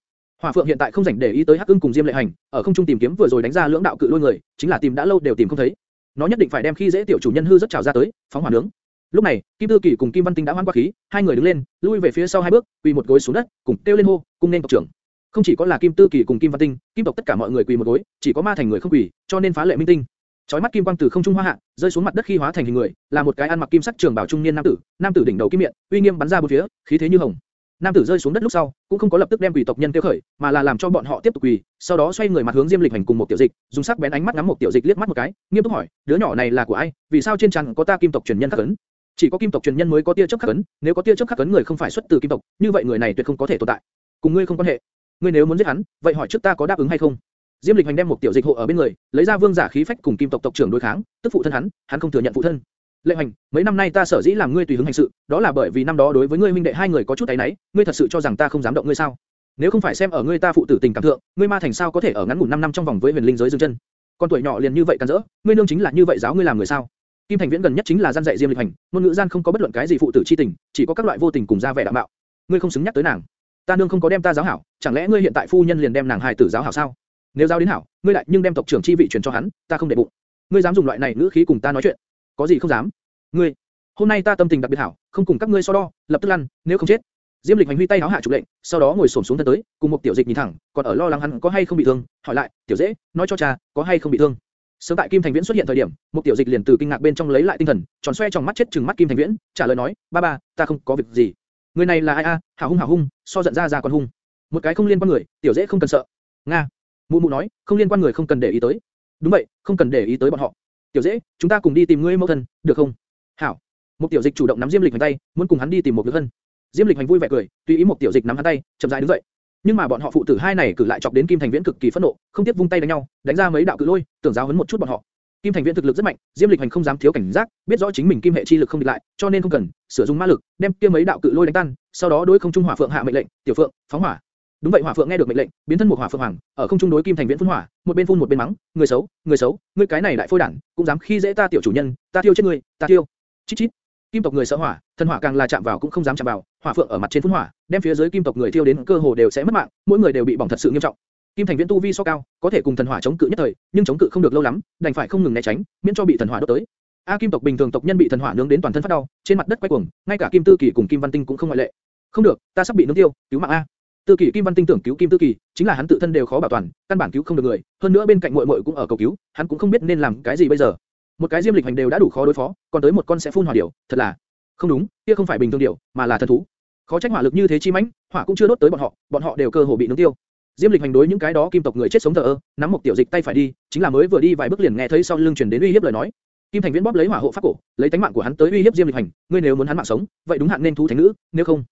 Hỏa phượng hiện tại không rảnh để ý tới Hắc Ưng cùng Diêm Lệ Hành, ở không trung tìm kiếm vừa rồi đánh ra lưỡng đạo cự lôi người, chính là tìm đã lâu đều tìm không thấy. Nó nhất định phải đem khi dễ tiểu chủ nhân hư rất trào ra tới, phóng hỏa nướng. Lúc này, Kim Tư Kỳ cùng Kim Văn Tinh đã hoan qua khí, hai người đứng lên, lui về phía sau hai bước, quỳ một gối xuống đất, cùng kêu lên hô, cùng nên tộc trưởng. Không chỉ có là Kim Tư Kỳ cùng Kim Văn Tinh, Kim tộc tất cả mọi người quỳ một gối, chỉ có ma thành người không quỳ, cho nên phá lệ minh tinh. Chói mắt kim quang từ không trung hoa hạ, rơi xuống mặt đất khi hóa thành hình người, là một cái ăn mặc kim sắc trường bảo trung niên nam tử, nam tử đỉnh đầu kim miệng, uy nghiêm bắn ra bốn phía, khí thế như hồng. Nam tử rơi xuống đất lúc sau, cũng không có lập tức đem quỷ tộc nhân kêu khởi, mà là làm cho bọn họ tiếp tục quỳ, sau đó xoay người mặt hướng Diêm Lịch Hành cùng một tiểu dịch, dùng sắc bén ánh mắt ngắm một tiểu dịch liếc mắt một cái, nghiêm túc hỏi, đứa nhỏ này là của ai? Vì sao trên trán có ta kim tộc truyền nhân khắc ấn? Chỉ có kim tộc truyền nhân mới có tia chớp khắc ấn, nếu có tia chớp khắc ấn người không phải xuất từ kim tộc, như vậy người này tuyệt không có thể tồn tại. Cùng ngươi không quan hệ. Ngươi nếu muốn giết hắn, vậy hỏi trước ta có đáp ứng hay không? Diêm Lịch Hành đem một tiểu dịch hộ ở bên người, lấy ra vương giả khí phách cùng kim tộc tộc trưởng đối kháng, tức phụ thân hắn, hắn không thừa nhận phụ thân. Lệ Hành, mấy năm nay ta sở dĩ làm ngươi tùy hứng hành sự, đó là bởi vì năm đó đối với ngươi minh đệ hai người có chút thấy nấy, ngươi thật sự cho rằng ta không dám động ngươi sao? Nếu không phải xem ở ngươi ta phụ tử tình cảm thượng, ngươi ma thành sao có thể ở ngắn ngủn 5 năm trong vòng với huyền linh giới dừng chân? Con tuổi nhỏ liền như vậy can dỡ, ngươi nương chính là như vậy giáo ngươi làm người sao? Kim Thành Viễn gần nhất chính là gian dạy Diêm Lịch Hành, ngôn ngữ gian không có bất luận cái gì phụ tử chi tình, chỉ có các loại vô tình cùng ra vẻ đạm mạo. Ngươi không xứng nhắc tới nàng. Ta nương không có đem ta giáo hảo, chẳng lẽ ngươi hiện tại phu nhân liền đem nàng hài tử giáo hảo sao? Nếu giáo đến hảo, ngươi lại nhưng đem tộc trưởng chi vị truyền cho hắn, ta không để bụng. Ngươi dám dùng loại này ngữ khí cùng ta nói chuyện? Có gì không dám? Ngươi, hôm nay ta tâm tình đặc biệt hảo, không cùng các ngươi so đo, lập tức lăn, nếu không chết. Diêm Lịch hành huy tay áo hạ chủ lệnh, sau đó ngồi xổm xuống thân tới, cùng một tiểu dịch nhìn thẳng, còn ở lo lắng hắn có hay không bị thương, hỏi lại, tiểu dễ, nói cho cha, có hay không bị thương. Sớm tại Kim Thành Viễn xuất hiện thời điểm, một tiểu dịch liền từ kinh ngạc bên trong lấy lại tinh thần, tròn xoe trong mắt chết chừng mắt Kim Thành Viễn, trả lời nói, ba ba, ta không có việc gì. Người này là ai a? hảo hung hảo hung, so giận ra ra còn hung. Một cái không liên quan người, tiểu dễ không cần sợ. Nga. Mụ mụ nói, không liên quan người không cần để ý tới. Đúng vậy, không cần để ý tới bọn họ. Tiểu dễ, chúng ta cùng đi tìm ngươi mẫu thân, được không? Hảo. Một tiểu dịch chủ động nắm Diêm Lịch hành tay, muốn cùng hắn đi tìm một đứa thân. Diêm Lịch hành vui vẻ cười, tùy ý một tiểu dịch nắm hắn tay, chậm rãi đứng dậy. Nhưng mà bọn họ phụ tử hai này cử lại chọc đến Kim Thành Viễn cực kỳ phẫn nộ, không tiếp vung tay đánh nhau, đánh ra mấy đạo cự lôi, tưởng giáo huấn một chút bọn họ. Kim Thành Viễn thực lực rất mạnh, Diêm Lịch hành không dám thiếu cảnh giác, biết rõ chính mình kim hệ chi lực không địch lại, cho nên không cần sử dụng ma lực, đem kia mấy đạo cự lôi đánh tan, sau đó đối không trung hỏa phượng hạ mệnh lệnh, "Tiểu Phượng, phóng hỏa." Đúng vậy Hỏa Phượng nghe được mệnh lệnh, biến thân một hỏa phượng hoàng, ở không trung đối Kim Thành Viễn phun hỏa, một bên phun một bên mắng, người xấu, người xấu, ngươi cái này đại phôi đản, cũng dám khi dễ ta tiểu chủ nhân, ta tiêu chết ngươi, ta tiêu. Chít chít. Kim tộc người sợ hỏa, thần hỏa càng là chạm vào cũng không dám chạm vào, hỏa phượng ở mặt trên phun hỏa, đem phía dưới kim tộc người thiêu đến cơ hồ đều sẽ mất mạng, mỗi người đều bị bỏng thật sự nghiêm trọng. Kim Thành Viễn tu vi so cao, có thể cùng thần hỏa chống cự nhất thời, nhưng chống cự không được lâu lắm, đành phải không ngừng né tránh, miễn cho bị thần hỏa đốt tới. A Kim tộc bình thường tộc nhân bị thần hỏa nướng đến toàn thân phát đau, trên mặt đất quay cuồng, ngay cả Kim Tư Kỳ cùng Kim Văn Tinh cũng không ngoại lệ. Không được, ta sắp bị nướng tiêu, cứu mạng a. Tư Kỳ Kim Văn Tinh tưởng cứu Kim Tư Kỳ, chính là hắn tự thân đều khó bảo toàn, căn bản cứu không được người, hơn nữa bên cạnh muội muội cũng ở cầu cứu, hắn cũng không biết nên làm cái gì bây giờ. Một cái diêm lịch hành đều đã đủ khó đối phó, còn tới một con sẽ phun hỏa điểu, thật là không đúng, kia không phải bình thường điểu, mà là thần thú. Khó trách hỏa lực như thế chi mãnh, hỏa cũng chưa đốt tới bọn họ, bọn họ đều cơ hồ bị nướng tiêu. Diêm Lịch hành đối những cái đó kim tộc người chết sống thờ ơ, nắm một tiểu dịch tay phải đi, chính là mới vừa đi vài bước liền nghe thấy sau lưng truyền đến uy hiếp lời nói. Kim Thành Viễn bóp lấy hỏa hộ pháp cổ, lấy tánh mạng của hắn tới uy hiếp Diêm Lịch hành, ngươi nếu muốn hắn mạng sống, vậy đúng hạn nên thú thánh nữ, nếu không.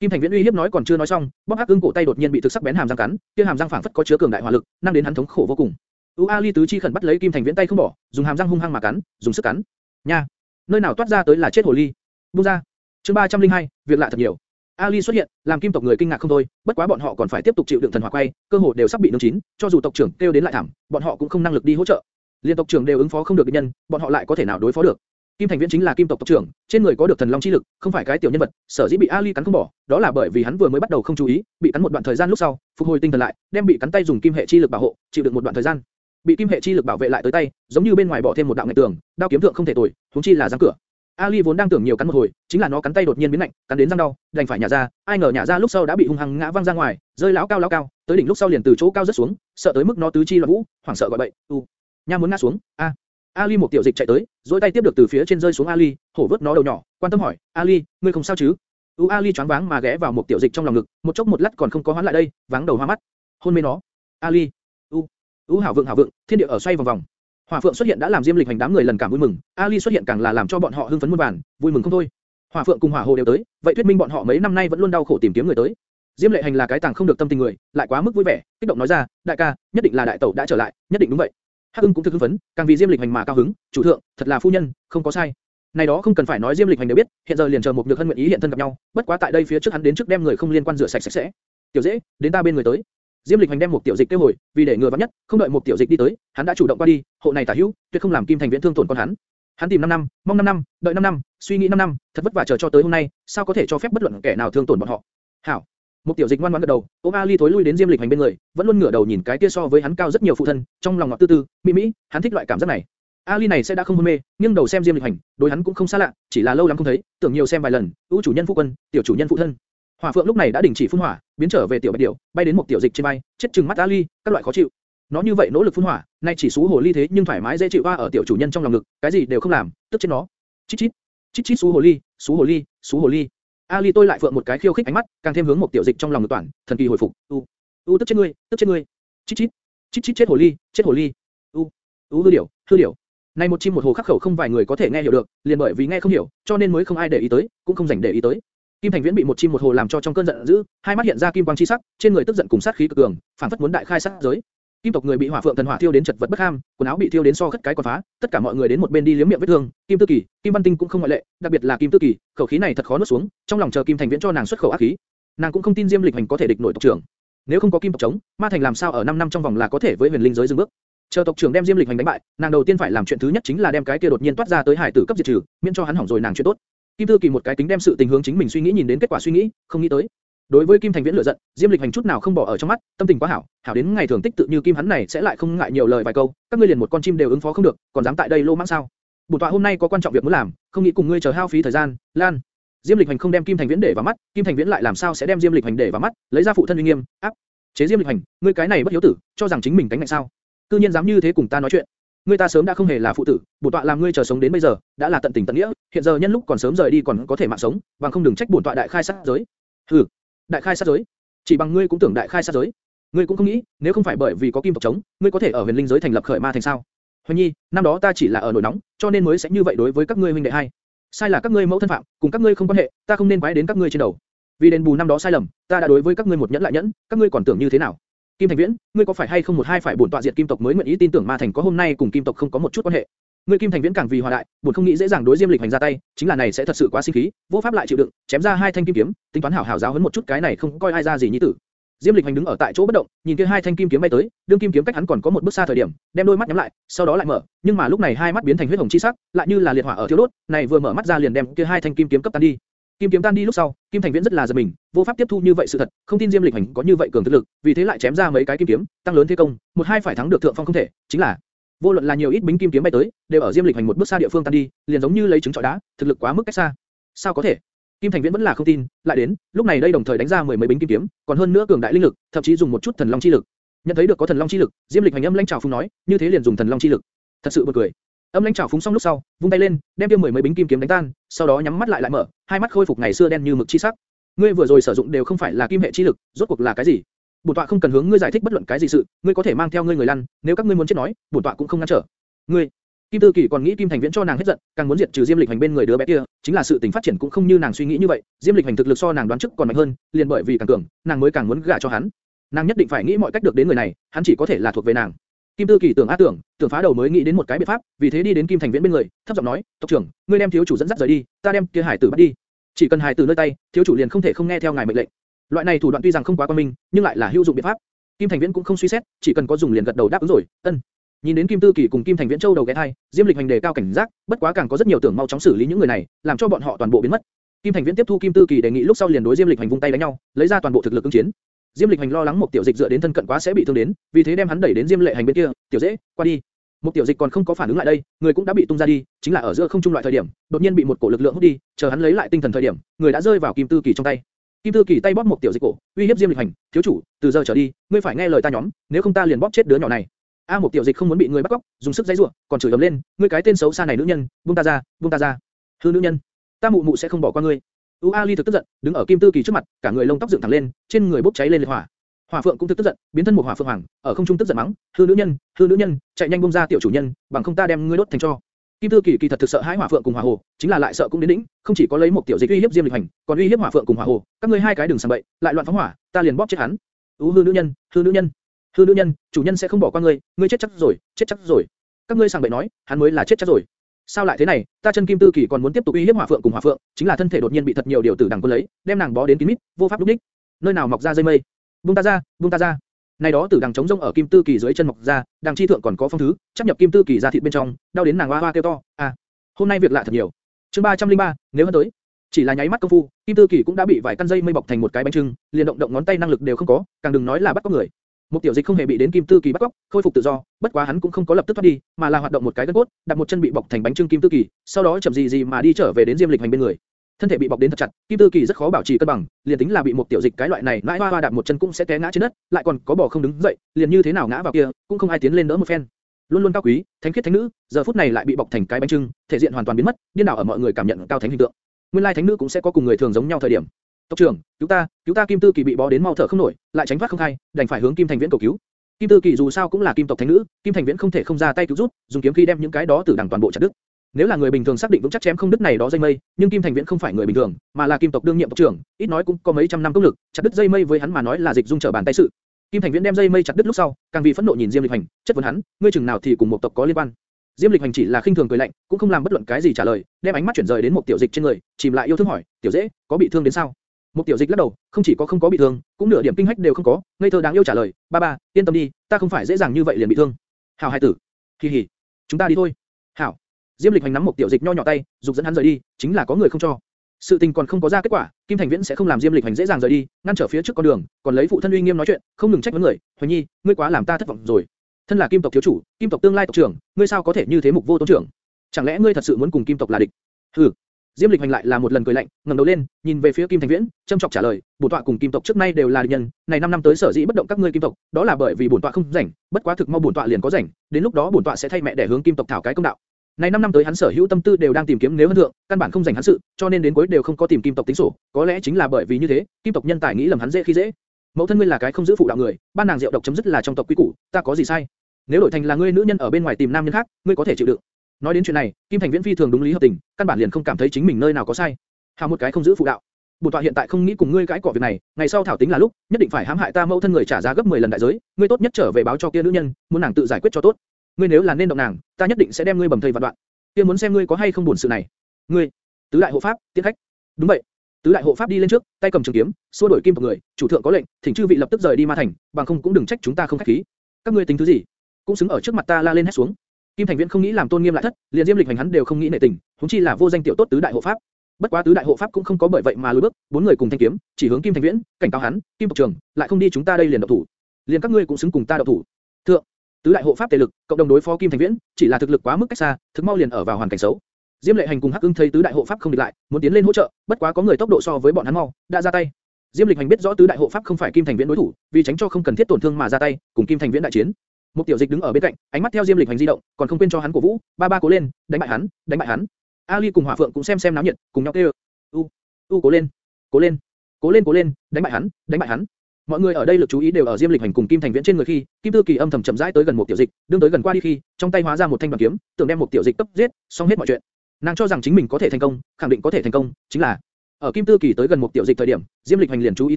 Kim Thành Viễn uy hiếp nói còn chưa nói xong, bóp hắc ưng cổ tay đột nhiên bị thực sắc bén hàm răng cắn, kia hàm răng phảng phất có chứa cường đại hỏa lực, năng đến hắn thống khổ vô cùng. U Ali tứ chi khẩn bắt lấy Kim Thành Viễn tay không bỏ, dùng hàm răng hung hăng mà cắn, dùng sức cắn. Nha, nơi nào toát ra tới là chết hồ ly. Buông ra. Chương 302, việc lạ thật nhiều. Ali xuất hiện, làm kim tộc người kinh ngạc không thôi, bất quá bọn họ còn phải tiếp tục chịu đựng thần hỏa quay, cơ hồ đều sắp bị nướng chín, cho dù tộc trưởng kêu đến lại thảm, bọn họ cũng không năng lực đi hỗ trợ. Liên tộc trưởng đều ứng phó không được địch nhân, bọn họ lại có thể nào đối phó được? Kim Thành Viễn chính là kim tộc tộc trưởng, trên người có được thần long chi lực, không phải cái tiểu nhân vật, sở dĩ bị Ali cắn không bỏ, đó là bởi vì hắn vừa mới bắt đầu không chú ý, bị cắn một đoạn thời gian lúc sau, phục hồi tinh thần lại, đem bị cắn tay dùng kim hệ chi lực bảo hộ, chịu được một đoạn thời gian. Bị kim hệ chi lực bảo vệ lại tới tay, giống như bên ngoài bỏ thêm một đạo ngạch tường, đao kiếm thượng không thể tồi, huống chi là giáng cửa. Ali vốn đang tưởng nhiều cắn một hồi, chính là nó cắn tay đột nhiên biến lạnh, cắn đến răng đau, đành phải nhả ra, ai ngờ nhả ra lúc sau đã bị hung hăng ngã văng ra ngoài, rơi lão cao lão cao, tới đỉnh lúc sau liền từ chỗ cao rất xuống, sợ tới mức nó tứ chi loạn vũ, hoảng sợ gọi bậy, u, nha muốn ngã xuống, a. Ali một tiểu dịch chạy tới, duỗi tay tiếp được từ phía trên rơi xuống Ali, hổ vớt nó đầu nhỏ, quan tâm hỏi, Ali, ngươi không sao chứ? U Ali choáng váng mà ghé vào một tiểu dịch trong lòng ngực, một chốc một lát còn không có hoán lại đây, váng đầu hoa mắt, hôn mê nó. Ali, u, u hảo vượng hảo vượng, thiên địa ở xoay vòng vòng. Hỏa Phượng xuất hiện đã làm Diêm Lịch hành đám người lần cảm vui mừng, Ali xuất hiện càng là làm cho bọn họ hưng phấn muôn vàn, vui mừng không thôi. Hỏa Phượng cùng Hỏa Hồ đều tới, vậy thuyết minh bọn họ mấy năm nay vẫn luôn đau khổ tìm kiếm người tới. Diêm Lệ Hành là cái tàng không được tâm tình người, lại quá mức vui vẻ, kích động nói ra, đại ca, nhất định là đại tẩu đã trở lại, nhất định đúng vậy. Hắc Ưng cũng thực hưng phấn, càng vì Diêm Lịch Hành mà cao hứng, chủ thượng, thật là phu nhân, không có sai. Này đó không cần phải nói Diêm Lịch Hành đều biết, hiện giờ liền chờ một nhược hân nguyện ý hiện thân gặp nhau, bất quá tại đây phía trước hắn đến trước đem người không liên quan rửa sạch sạch sẽ. Tiểu dễ, đến ta bên người tới. Diêm Lịch Hành đem một tiểu dịch tiêu hồi, vì để ngừa vắng nhất, không đợi một tiểu dịch đi tới, hắn đã chủ động qua đi, hộ này tả hữu, tuyệt không làm Kim Thành Viễn thương tổn con hắn. Hắn tìm 5 năm, mong 5 năm, đợi 5 năm, suy nghĩ 5 năm, thật vất vả chờ cho tới hôm nay, sao có thể cho phép bất luận kẻ nào thương tổn bọn họ? Hảo. Một tiểu dịch ngoan ngoãn gật đầu, ôm Ali thối lui đến Diêm Lịch Hành bên người, vẫn luôn ngửa đầu nhìn cái kia so với hắn cao rất nhiều phụ thân, trong lòng ngọt tư tư, mỹ mỹ, hắn thích loại cảm giác này. Ali này sẽ đã không hôn mê, nhưng đầu xem Diêm Lịch Hành, đối hắn cũng không xa lạ, chỉ là lâu lắm không thấy, tưởng nhiều xem vài lần, ưu chủ nhân phụ quân, tiểu chủ nhân phụ thân. Hỏa Phượng lúc này đã đình chỉ phun hỏa, biến trở về tiểu bạch điểu, bay đến một tiểu dịch trên bay, chết chừng mắt Ali, các loại khó chịu. Nó như vậy nỗ lực phun hỏa, nay chỉ xú hồ ly thế nhưng thoải mái dễ chịu qua ở tiểu chủ nhân trong lòng ngực, cái gì đều không làm, tức chết nó. Chít chít, chít chít xú hồ ly, xú hồ ly, xú hồ ly. Ali tôi lại phượng một cái khiêu khích ánh mắt, càng thêm hướng một tiểu dịch trong lòng ngực toàn, thần kỳ hồi phục. U, u tức chết ngươi, tức chết ngươi. Chít chít, chít chít chết hồ ly, chết hồ ly. U, u hư điểu, hư điểu. Này một chim một hồ khắc khẩu không vài người có thể nghe hiểu được, liền bởi vì nghe không hiểu, cho nên mới không ai để ý tới, cũng không dành để ý tới. Kim Thành Viễn bị một chim một hồ làm cho trong cơn giận dữ, hai mắt hiện ra kim quang chi sắc, trên người tức giận cùng sát khí cực cường, phản phất muốn đại khai sát giới. Kim tộc người bị hỏa phượng thần hỏa thiêu đến chật vật bất ham, quần áo bị thiêu đến so khất cái còn phá, tất cả mọi người đến một bên đi liếm miệng vết thương. Kim Tư Kỳ, Kim Văn Tinh cũng không ngoại lệ, đặc biệt là Kim Tư Kỳ, khẩu khí này thật khó nuốt xuống, trong lòng chờ Kim Thành Viễn cho nàng xuất khẩu ác khí. Nàng cũng không tin Diêm Lịch Hành có thể địch nổi tộc trưởng. Nếu không có Kim tộc chống, Ma Thành làm sao ở 5 năm trong vòng là có thể với huyền linh giới dừng bước? Chờ tộc trưởng đem Diêm Lịch Hành đánh bại, nàng đầu tiên phải làm chuyện thứ nhất chính là đem cái kia đột nhiên toát ra tới hải tử cấp diệt trừ, miễn cho hắn hỏng rồi nàng chuyện tốt. Kim Tư Kỳ một cái tính đem sự tình hướng chính mình suy nghĩ nhìn đến kết quả suy nghĩ, không nghĩ tới. Đối với Kim Thành Viễn lửa giận, Diêm Lịch Hành chút nào không bỏ ở trong mắt, tâm tình quá hảo, hảo đến ngày thường tích tự như Kim hắn này sẽ lại không ngại nhiều lời vài câu, các ngươi liền một con chim đều ứng phó không được, còn dám tại đây lô mãng sao? Bổn tọa hôm nay có quan trọng việc muốn làm, không nghĩ cùng ngươi chờ hao phí thời gian, Lan. Diêm Lịch Hành không đem Kim Thành Viễn để vào mắt, Kim Thành Viễn lại làm sao sẽ đem Diêm Lịch Hành để vào mắt, lấy ra phụ thân uy nghiêm, áp chế Diêm Lịch Hành, ngươi cái này bất hiếu tử, cho rằng chính mình cánh mạnh sao? Cư nhiên dám như thế cùng ta nói chuyện. Ngươi ta sớm đã không hề là phụ tử, bổn tọa làm ngươi chờ sống đến bây giờ, đã là tận tình tận nghĩa, hiện giờ nhân lúc còn sớm rời đi còn có thể mạng sống, bằng không đừng trách bổn tọa đại khai sát giới. Hừ, đại khai sát giới? Chỉ bằng ngươi cũng tưởng đại khai sát giới? Ngươi cũng không nghĩ, nếu không phải bởi vì có kim tộc chống, ngươi có thể ở huyền linh giới thành lập khởi ma thành sao? Hoành Nhi, năm đó ta chỉ là ở nổi nóng, cho nên mới sẽ như vậy đối với các ngươi huynh đệ hai. Sai là các ngươi mẫu thân phạm, cùng các ngươi không quan hệ, ta không nên quái đến các ngươi trên đầu. Vì đền bù năm đó sai lầm, ta đã đối với các ngươi một nhẫn lại nhẫn, các ngươi còn tưởng như thế nào? Kim Thành Viễn, ngươi có phải hay không một hai phải bổn tọa diệt Kim tộc mới nguyện ý tin tưởng Ma Thành có hôm nay cùng Kim tộc không có một chút quan hệ? Ngươi Kim Thành Viễn càng vì hòa đại, buồn không nghĩ dễ dàng đối Diêm Lịch hành ra tay, chính là này sẽ thật sự quá sinh khí, vô pháp lại chịu đựng, chém ra hai thanh kim kiếm, tính toán hảo hảo giáo huấn một chút cái này không coi ai ra gì như tử. Diêm Lịch hành đứng ở tại chỗ bất động, nhìn kia hai thanh kim kiếm bay tới, đương kim kiếm cách hắn còn có một bước xa thời điểm, đem đôi mắt nhắm lại, sau đó lại mở, nhưng mà lúc này hai mắt biến thành huyết hồng chi sắc, lại như là liệt hỏa ở thiêu đốt, này vừa mở mắt ra liền đem kia hai thanh kim kiếm cấp tan đi. Kim kiếm tan đi lúc sau, Kim Thành Viễn rất là giật mình, vô pháp tiếp thu như vậy sự thật, không tin Diêm Lịch Hành có như vậy cường thực lực, vì thế lại chém ra mấy cái kim kiếm, tăng lớn thế công, một hai phải thắng được thượng phong không thể, chính là Vô luận là nhiều ít bính kim kiếm bay tới, đều ở Diêm Lịch hành một bước xa địa phương tan đi, liền giống như lấy trứng trọi đá, thực lực quá mức cách xa. Sao có thể? Kim Thành Viễn vẫn là không tin, lại đến, lúc này đây đồng thời đánh ra mười mấy bính kim kiếm, còn hơn nữa cường đại linh lực, thậm chí dùng một chút thần long chi lực. Nhận thấy được có thần long chi lực, Diêm Lịch hành âm lãnh chảo phúng nói, như thế liền dùng thần long chi lực. Thật sự buồn cười. Âm lãnh chảo phúng xong lúc sau, vung tay lên, đem kia mười mấy bính kim kiếm đánh tan, sau đó nhắm mắt lại lại mở, hai mắt khôi phục ngày xưa đen như mực chi sắc. Ngươi vừa rồi sử dụng đều không phải là kim hệ chi lực, rốt cuộc là cái gì? Bổn tọa không cần hướng ngươi giải thích bất luận cái gì sự, ngươi có thể mang theo ngươi người lăn, nếu các ngươi muốn chết nói, bổn tọa cũng không ngăn trở. Ngươi, Kim Tư Kỳ còn nghĩ Kim Thành Viễn cho nàng hết giận, càng muốn diệt trừ Diêm Lịch Hành bên người đứa bé kia, chính là sự tình phát triển cũng không như nàng suy nghĩ như vậy, Diêm Lịch Hành thực lực so nàng đoán trước còn mạnh hơn, liền bởi vì càng cường, nàng mới càng muốn gả cho hắn. Nàng nhất định phải nghĩ mọi cách được đến người này, hắn chỉ có thể là thuộc về nàng. Kim Tư Kỳ tưởng á tưởng, tưởng phá đầu mới nghĩ đến một cái biện pháp, vì thế đi đến Kim Thành Viễn bên người, thấp giọng nói, "Tộc trưởng, ngươi đem thiếu chủ dẫn dắt rời đi, ta đem kia hải tử bắt đi. Chỉ cần hải tử nơi tay, thiếu chủ liền không thể không nghe theo ngài mệnh lệnh." Loại này thủ đoạn tuy rằng không quá quan minh, nhưng lại là hữu dụng biện pháp. Kim Thành Viễn cũng không suy xét, chỉ cần có dùng liền gật đầu đáp ứng rồi, ân. Nhìn đến Kim Tư Kỳ cùng Kim Thành Viễn Châu đầu ghé thai, Diêm Lịch hành đề cao cảnh giác, bất quá càng có rất nhiều tưởng mau chóng xử lý những người này, làm cho bọn họ toàn bộ biến mất. Kim Thành Viễn tiếp thu Kim Tư Kỳ đề nghị lúc sau liền đối Diêm Lịch hành vung tay đánh nhau, lấy ra toàn bộ thực lực ứng chiến. Diêm Lịch hành lo lắng một tiểu dịch dựa đến thân cận quá sẽ bị thương đến, vì thế đem hắn đẩy đến Diêm Lệ hành bên kia, tiểu dễ, qua đi. Một tiểu dịch còn không có phản ứng lại đây, người cũng đã bị tung ra đi, chính là ở giữa không trung loại thời điểm, đột nhiên bị một cổ lực lượng hút đi, chờ hắn lấy lại tinh thần thời điểm, người đã rơi vào Kim Tư Kỳ trong tay. Kim Tư Kỳ tay bóp một tiểu dịch cổ, uy hiếp Diêm Lịch hành, thiếu chủ, từ giờ trở đi, ngươi phải nghe lời ta nhóm, nếu không ta liền bóp chết đứa nhỏ này. A một tiểu dịch không muốn bị người bắt cóc, dùng sức giãy rủa, còn chửi ầm lên, ngươi cái tên xấu xa này nữ nhân, buông ta ra, buông ta ra. Hư nữ nhân, ta mụ mụ sẽ không bỏ qua ngươi. U A Ly thực tức giận, đứng ở Kim Tư Kỳ trước mặt, cả người lông tóc dựng thẳng lên, trên người bốc cháy lên liệt hỏa. Hỏa Phượng cũng thực tức giận, biến thân một hỏa phượng hoàng, ở không trung tức giận mắng, hư nữ nhân, hư nữ nhân, chạy nhanh buông ra tiểu chủ nhân, bằng không ta đem ngươi đốt thành tro. Kim Tư Kỳ kỳ thật thực sợ hãi Hỏa Phượng cùng Hỏa Hồ, chính là lại sợ cũng đến đỉnh, không chỉ có lấy một tiểu dịch uy hiếp Diêm Lịch Hành, còn uy hiếp Hỏa Phượng cùng Hỏa Hồ, các ngươi hai cái đừng sang bậy, lại loạn phóng hỏa, ta liền bóp chết hắn. Ú hư nữ nhân, hư nữ nhân, hư nữ nhân, chủ nhân sẽ không bỏ qua ngươi, ngươi chết chắc rồi, chết chắc rồi. Các ngươi sang bậy nói, hắn mới là chết chắc rồi. Sao lại thế này? Ta chân Kim Tư Kỳ còn muốn tiếp tục uy hiếp Hỏa Phượng cùng Hỏa Phượng, chính là thân thể đột nhiên bị thật nhiều điều tử đằng quân lấy, đem nàng bó đến kín mít, vô pháp lúc đích. Nơi nào mọc ra dây mây? Buông ta ra, buông ta ra. Này đó tử đằng chống rông ở Kim Tư Kỳ dưới chân mọc ra, đằng chi thượng còn có phong thứ, chấp nhập Kim Tư Kỳ ra thịt bên trong, đau đến nàng hoa hoa kêu to. À, hôm nay việc lạ thật nhiều. Chương 303, nếu hơn tới. Chỉ là nháy mắt công phu, Kim Tư Kỳ cũng đã bị vài căn dây mây bọc thành một cái bánh trưng, liền động động ngón tay năng lực đều không có, càng đừng nói là bắt cóc người. Một tiểu dịch không hề bị đến Kim Tư Kỳ bắt cóc, khôi phục tự do, bất quá hắn cũng không có lập tức thoát đi, mà là hoạt động một cái gân cốt, đặt một chân bị bọc thành bánh trưng Kim Tư Kỳ, sau đó chậm gì gì mà đi trở về đến Diêm Lịch hành bên người. Thân thể bị bọc đến thật chặt, Kim Tư Kỳ rất khó bảo trì cân bằng, liền tính là bị một tiểu dịch cái loại này mãi hoa hoa đạp một chân cũng sẽ té ngã trên đất, lại còn có bò không đứng dậy, liền như thế nào ngã vào kia, cũng không ai tiến lên đỡ một phen. Luôn luôn cao quý, thánh khiết thánh nữ, giờ phút này lại bị bọc thành cái bánh trưng, thể diện hoàn toàn biến mất, điên đảo ở mọi người cảm nhận cao thánh hình tượng. Nguyên lai thánh nữ cũng sẽ có cùng người thường giống nhau thời điểm. Tộc trưởng, cứu ta, cứu ta Kim Tư Kỳ bị bó đến mau thở không nổi, lại tránh thoát không khai, đành phải hướng Kim Thành Viễn cầu cứu. Kim Tư Kỳ dù sao cũng là kim tộc thánh nữ, Kim Thành Viễn không thể không ra tay cứu giúp, dùng kiếm khí đem những cái đó tử đằng toàn bộ chặt đứt. Nếu là người bình thường xác định vững chắc chém không đứt này đó dây mây, nhưng Kim Thành Viễn không phải người bình thường, mà là kim tộc đương nhiệm tộc trưởng, ít nói cũng có mấy trăm năm công lực, chặt đứt dây mây với hắn mà nói là dịch dung trở bàn tay sự. Kim Thành Viễn đem dây mây chặt đứt lúc sau, càng vì phẫn nộ nhìn Diêm Lịch Hành, chất vấn hắn, ngươi chừng nào thì cùng một tộc có liên quan. Diêm Lịch Hành chỉ là khinh thường cười lạnh, cũng không làm bất luận cái gì trả lời, đem ánh mắt chuyển rời đến một tiểu dịch trên người, chìm lại yêu thương hỏi, tiểu dễ, có bị thương đến sao? Một tiểu dịch lắc đầu, không chỉ có không có bị thương, cũng nửa điểm kinh hách đều không có, ngây thơ đáng yêu trả lời, ba ba, yên tâm đi, ta không phải dễ dàng như vậy liền bị thương. Hảo hai tử, kỳ hỉ, chúng ta đi thôi. Hảo. Diêm Lịch Hành nắm một tiểu dịch nho nhỏ tay, dục dẫn hắn rời đi, chính là có người không cho. Sự tình còn không có ra kết quả, Kim Thành Viễn sẽ không làm Diêm Lịch Hành dễ dàng rời đi, ngăn trở phía trước con đường, còn lấy phụ thân uy nghiêm nói chuyện, không ngừng trách vấn người, Hoành Nhi, ngươi quá làm ta thất vọng rồi. Thân là Kim tộc thiếu chủ, Kim tộc tương lai tộc trưởng, ngươi sao có thể như thế mục vô tôn trưởng? Chẳng lẽ ngươi thật sự muốn cùng Kim tộc là địch? Hừ. Diêm Lịch Hành lại là một lần cười lạnh, ngẩng đầu lên, nhìn về phía Kim Thành Viễn, trâm trọng trả lời, bổn tọa cùng Kim tộc trước nay đều là địch nhân, này 5 năm tới sở dĩ bất động các ngươi Kim tộc, đó là bởi vì bổn tọa không rảnh, bất quá thực mau bổn tọa liền có rảnh, đến lúc đó bổn tọa sẽ thay mẹ để hướng Kim tộc thảo cái công đạo. Này 5 năm tới hắn sở hữu tâm tư đều đang tìm kiếm nếu hơn thượng, căn bản không dành hắn sự, cho nên đến cuối đều không có tìm Kim tộc tính sổ, có lẽ chính là bởi vì như thế, Kim tộc nhân tài nghĩ lầm hắn dễ khi dễ. Mẫu thân ngươi là cái không giữ phụ đạo người, ban nàng rượu độc chấm dứt là trong tộc quy củ, ta có gì sai? Nếu đổi thành là ngươi nữ nhân ở bên ngoài tìm nam nhân khác, ngươi có thể chịu đựng. Nói đến chuyện này, Kim Thành Viễn phi thường đúng lý hợp tình, căn bản liền không cảm thấy chính mình nơi nào có sai. Hào một cái không giữ phụ đạo. Bổn tọa hiện tại không nghĩ cùng ngươi cãi cọ việc này, ngày sau thảo tính là lúc, nhất định phải hãm hại ta mẫu thân người trả giá gấp 10 lần đại giới, ngươi tốt nhất trở về báo cho kia nữ nhân, muốn nàng tự giải quyết cho tốt. Ngươi nếu là nên động nàng, ta nhất định sẽ đem ngươi bầm thây vạn đoạn. Kia muốn xem ngươi có hay không buồn sự này. Ngươi, tứ đại hộ pháp, tiễn khách. Đúng vậy. Tứ đại hộ pháp đi lên trước, tay cầm trường kiếm, xua đuổi kim tộc người, chủ thượng có lệnh, thỉnh chư vị lập tức rời đi ma thành, bằng không cũng đừng trách chúng ta không khách khí. Các ngươi tính thứ gì? Cũng xứng ở trước mặt ta la lên hét xuống. Kim Thành Viễn không nghĩ làm tôn nghiêm lại thất, liền Diêm Lịch hành hắn đều không nghĩ nể tình, huống chi là vô danh tiểu tốt tứ đại hộ pháp. Bất quá tứ đại hộ pháp cũng không có bởi vậy mà lùi bước, bốn người cùng thanh kiếm, chỉ hướng Kim Thành Viễn, cảnh cáo hắn, Kim tộc trưởng, lại không đi chúng ta đây liền động thủ. Liền các ngươi cũng xứng cùng ta động thủ. Thượng, tứ đại hộ pháp tề lực, cộng đồng đối phó Kim Thành Viễn, chỉ là thực lực quá mức cách xa, thực mau liền ở vào hoàn cảnh xấu. Diêm Lệ Hành cùng Hắc Ưng thấy tứ đại hộ pháp không địch lại, muốn tiến lên hỗ trợ, bất quá có người tốc độ so với bọn hắn mau, đã ra tay. Diêm Lịch Hành biết rõ tứ đại hộ pháp không phải Kim Thành Viễn đối thủ, vì tránh cho không cần thiết tổn thương mà ra tay, cùng Kim Thành Viễn đại chiến. Một tiểu dịch đứng ở bên cạnh, ánh mắt theo Diêm Lịch Hành di động, còn không quên cho hắn cổ vũ, ba ba cố lên, đánh bại hắn, đánh bại hắn. Ali cùng Hỏa Phượng cũng xem xem náo nhiệt, cùng nhau kêu, u, u cố lên, cố lên, cố lên cố lên, đánh bại hắn, đánh bại hắn. Mọi người ở đây lực chú ý đều ở Diêm Lịch Hành cùng Kim Thành Viễn trên người khi, Kim Tư Kỳ âm thầm chậm rãi tới gần một tiểu dịch, đương tới gần qua đi khi, trong tay hóa ra một thanh bản kiếm, tưởng đem một tiểu dịch cấp giết, xong hết mọi chuyện. Nàng cho rằng chính mình có thể thành công, khẳng định có thể thành công, chính là ở Kim Tư Kỳ tới gần một tiểu dịch thời điểm, Diêm Lịch Hành liền chú ý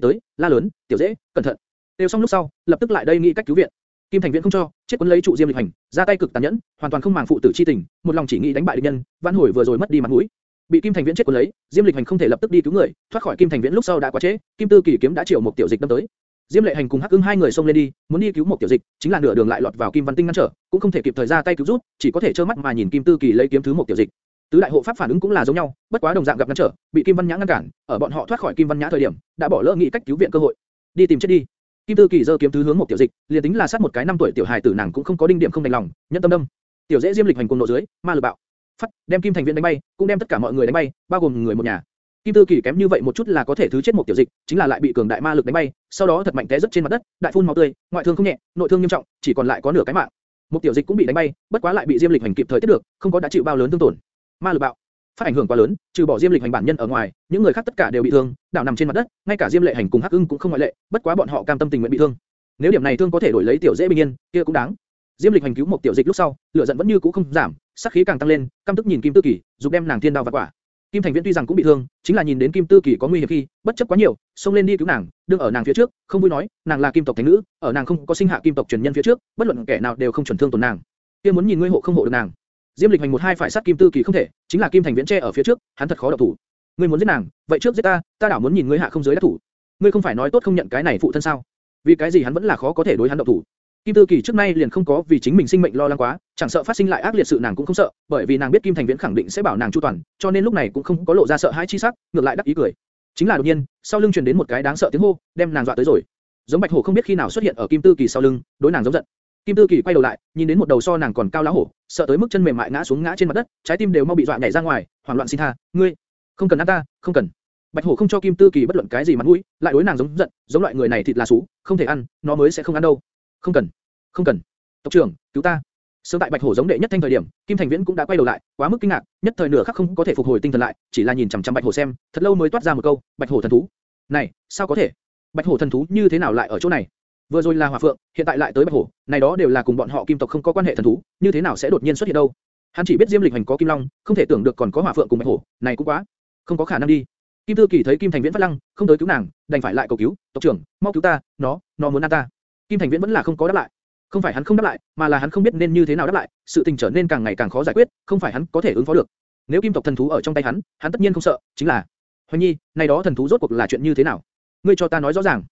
tới, la lớn, tiểu dễ, cẩn thận. Tiêu xong lúc sau, lập tức lại đây nghĩ cách cứu viện. Kim Thành Viễn không cho, chết cuốn lấy trụ Diêm Lịch Hành, ra tay cực tàn nhẫn, hoàn toàn không màng phụ tử chi tình, một lòng chỉ nghĩ đánh bại địch nhân, vãn hồi vừa rồi mất đi mặt mũi. Bị Kim Thành Viễn chết cuốn lấy, Diêm Lịch Hành không thể lập tức đi cứu người, thoát khỏi Kim Thành Viễn lúc sau đã quá trễ, Kim Tư Kỳ kiếm đã triệu một tiểu dịch đâm tới. Diêm Lệ Hành cùng Hắc Ưng hai người xông lên đi, muốn đi cứu một tiểu dịch, chính là nửa đường lại lọt vào Kim Văn Tinh ngăn trở, cũng không thể kịp thời ra tay cứu giúp, chỉ có thể trơ mắt mà nhìn Kim Tư Kỳ lấy kiếm thứ một tiểu dịch. Tứ đại hộ pháp phản ứng cũng là giống nhau, bất quá đồng dạng gặp ngăn trở, bị Kim Văn Nhã ngăn cản, ở bọn họ thoát khỏi Kim Văn Nhã thời điểm, đã bỏ lỡ nghị cách cứu viện cơ hội. Đi tìm chết đi. Kim Tư Kỳ giơ kiếm thứ hướng một tiểu dịch, liền tính là sát một cái năm tuổi tiểu hài tử nàng cũng không có đinh điểm không đành lòng, nhẫn tâm đâm. Tiểu dễ Diêm Lịch hành cùng nộ dưới, ma lực bạo, phát, đem Kim Thành Viễn đánh bay, cũng đem tất cả mọi người đánh bay, bao gồm người một nhà. Kim Tư Kỳ kém như vậy một chút là có thể thứ chết một tiểu dịch, chính là lại bị cường đại ma lực đánh bay, sau đó thật mạnh té rất trên mặt đất, đại phun máu tươi, ngoại thương không nhẹ, nội thương nghiêm trọng, chỉ còn lại có nửa cái mạng. Một tiểu dịch cũng bị đánh bay, bất quá lại bị Diêm Lịch hành kịp thời tiếp được, không có đã chịu bao lớn thương tổn. Ma lực bạo, phát ảnh hưởng quá lớn, trừ bỏ Diêm Lịch hành bản nhân ở ngoài, những người khác tất cả đều bị thương, đảo nằm trên mặt đất, ngay cả Diêm Lệ hành cùng Hắc Ưng cũng không ngoại lệ, bất quá bọn họ cam tâm tình nguyện bị thương. Nếu điểm này thương có thể đổi lấy tiểu dễ bình yên, kia cũng đáng. Diêm Lịch hành cứu một tiểu dịch lúc sau, lửa giận vẫn như cũ không giảm, sát khí càng tăng lên, căm tức nhìn Kim Tư Kỳ, dục đem nàng thiên đao vạn quả. Kim Thành Viễn tuy rằng cũng bị thương, chính là nhìn đến Kim Tư Kỳ có nguy hiểm khi, bất chấp quá nhiều, xông lên đi cứu nàng, đương ở nàng phía trước, không vui nói, nàng là Kim tộc thánh nữ, ở nàng không có sinh hạ Kim tộc truyền nhân phía trước, bất luận kẻ nào đều không chuẩn thương tổn nàng. Kia muốn nhìn ngươi hộ không hộ được nàng. Diêm Lịch hành một hai phải sát Kim Tư Kỳ không thể, chính là Kim Thành Viễn che ở phía trước, hắn thật khó động thủ. Ngươi muốn giết nàng, vậy trước giết ta, ta đảo muốn nhìn ngươi hạ không giới đắc thủ. Ngươi không phải nói tốt không nhận cái này phụ thân sao? Vì cái gì hắn vẫn là khó có thể đối hắn động thủ? Kim Tư Kỳ trước nay liền không có vì chính mình sinh mệnh lo lắng quá, chẳng sợ phát sinh lại ác liệt sự nàng cũng không sợ, bởi vì nàng biết Kim Thành Viễn khẳng định sẽ bảo nàng chu toàn, cho nên lúc này cũng không có lộ ra sợ hãi chi sắc, ngược lại đắc ý cười. Chính là đột nhiên, sau lưng truyền đến một cái đáng sợ tiếng hô, đem nàng dọa tới rồi. Giống Bạch Hổ không biết khi nào xuất hiện ở Kim Tư Kỳ sau lưng, đối nàng giống giận. Kim Tư Kỳ quay đầu lại, nhìn đến một đầu so nàng còn cao lão hổ, sợ tới mức chân mềm mại ngã xuống ngã trên mặt đất, trái tim đều mau bị dọa nhảy ra ngoài, hoảng loạn xin tha, ngươi không cần ăn ta, không cần. Bạch Hổ không cho Kim Tư Kỳ bất luận cái gì mặt mũi, lại đối nàng giống giận, giống loại người này thịt là sú, không thể ăn, nó mới sẽ không ăn đâu. Không cần, không cần. Tộc trưởng, cứu ta. Sớm tại Bạch Hổ giống đệ nhất thanh thời điểm, Kim Thành Viễn cũng đã quay đầu lại, quá mức kinh ngạc, nhất thời nửa khắc không có thể phục hồi tinh thần lại, chỉ là nhìn chằm chằm Bạch Hổ xem, thật lâu mới toát ra một câu, Bạch Hổ thần thú. Này, sao có thể? Bạch Hổ thần thú như thế nào lại ở chỗ này? Vừa rồi là Hỏa Phượng, hiện tại lại tới Bạch Hổ, này đó đều là cùng bọn họ Kim tộc không có quan hệ thần thú, như thế nào sẽ đột nhiên xuất hiện đâu? Hắn chỉ biết Diêm Lịch Hành có Kim Long, không thể tưởng được còn có Hỏa Phượng cùng Bạch Hổ, này cũng quá, không có khả năng đi. Kim Tư Kỳ thấy Kim Thành Viễn phát lăng, không tới cứu nàng, đành phải lại cầu cứu, tộc trưởng, mau cứu ta, nó, nó muốn ăn ta. Kim Thành Viễn vẫn là không có đáp lại. Không phải hắn không đáp lại, mà là hắn không biết nên như thế nào đáp lại, sự tình trở nên càng ngày càng khó giải quyết, không phải hắn có thể ứng phó được. Nếu kim tộc thần thú ở trong tay hắn, hắn tất nhiên không sợ, chính là Hoành Nhi, này đó thần thú rốt cuộc là chuyện như thế nào? Ngươi cho ta nói rõ ràng.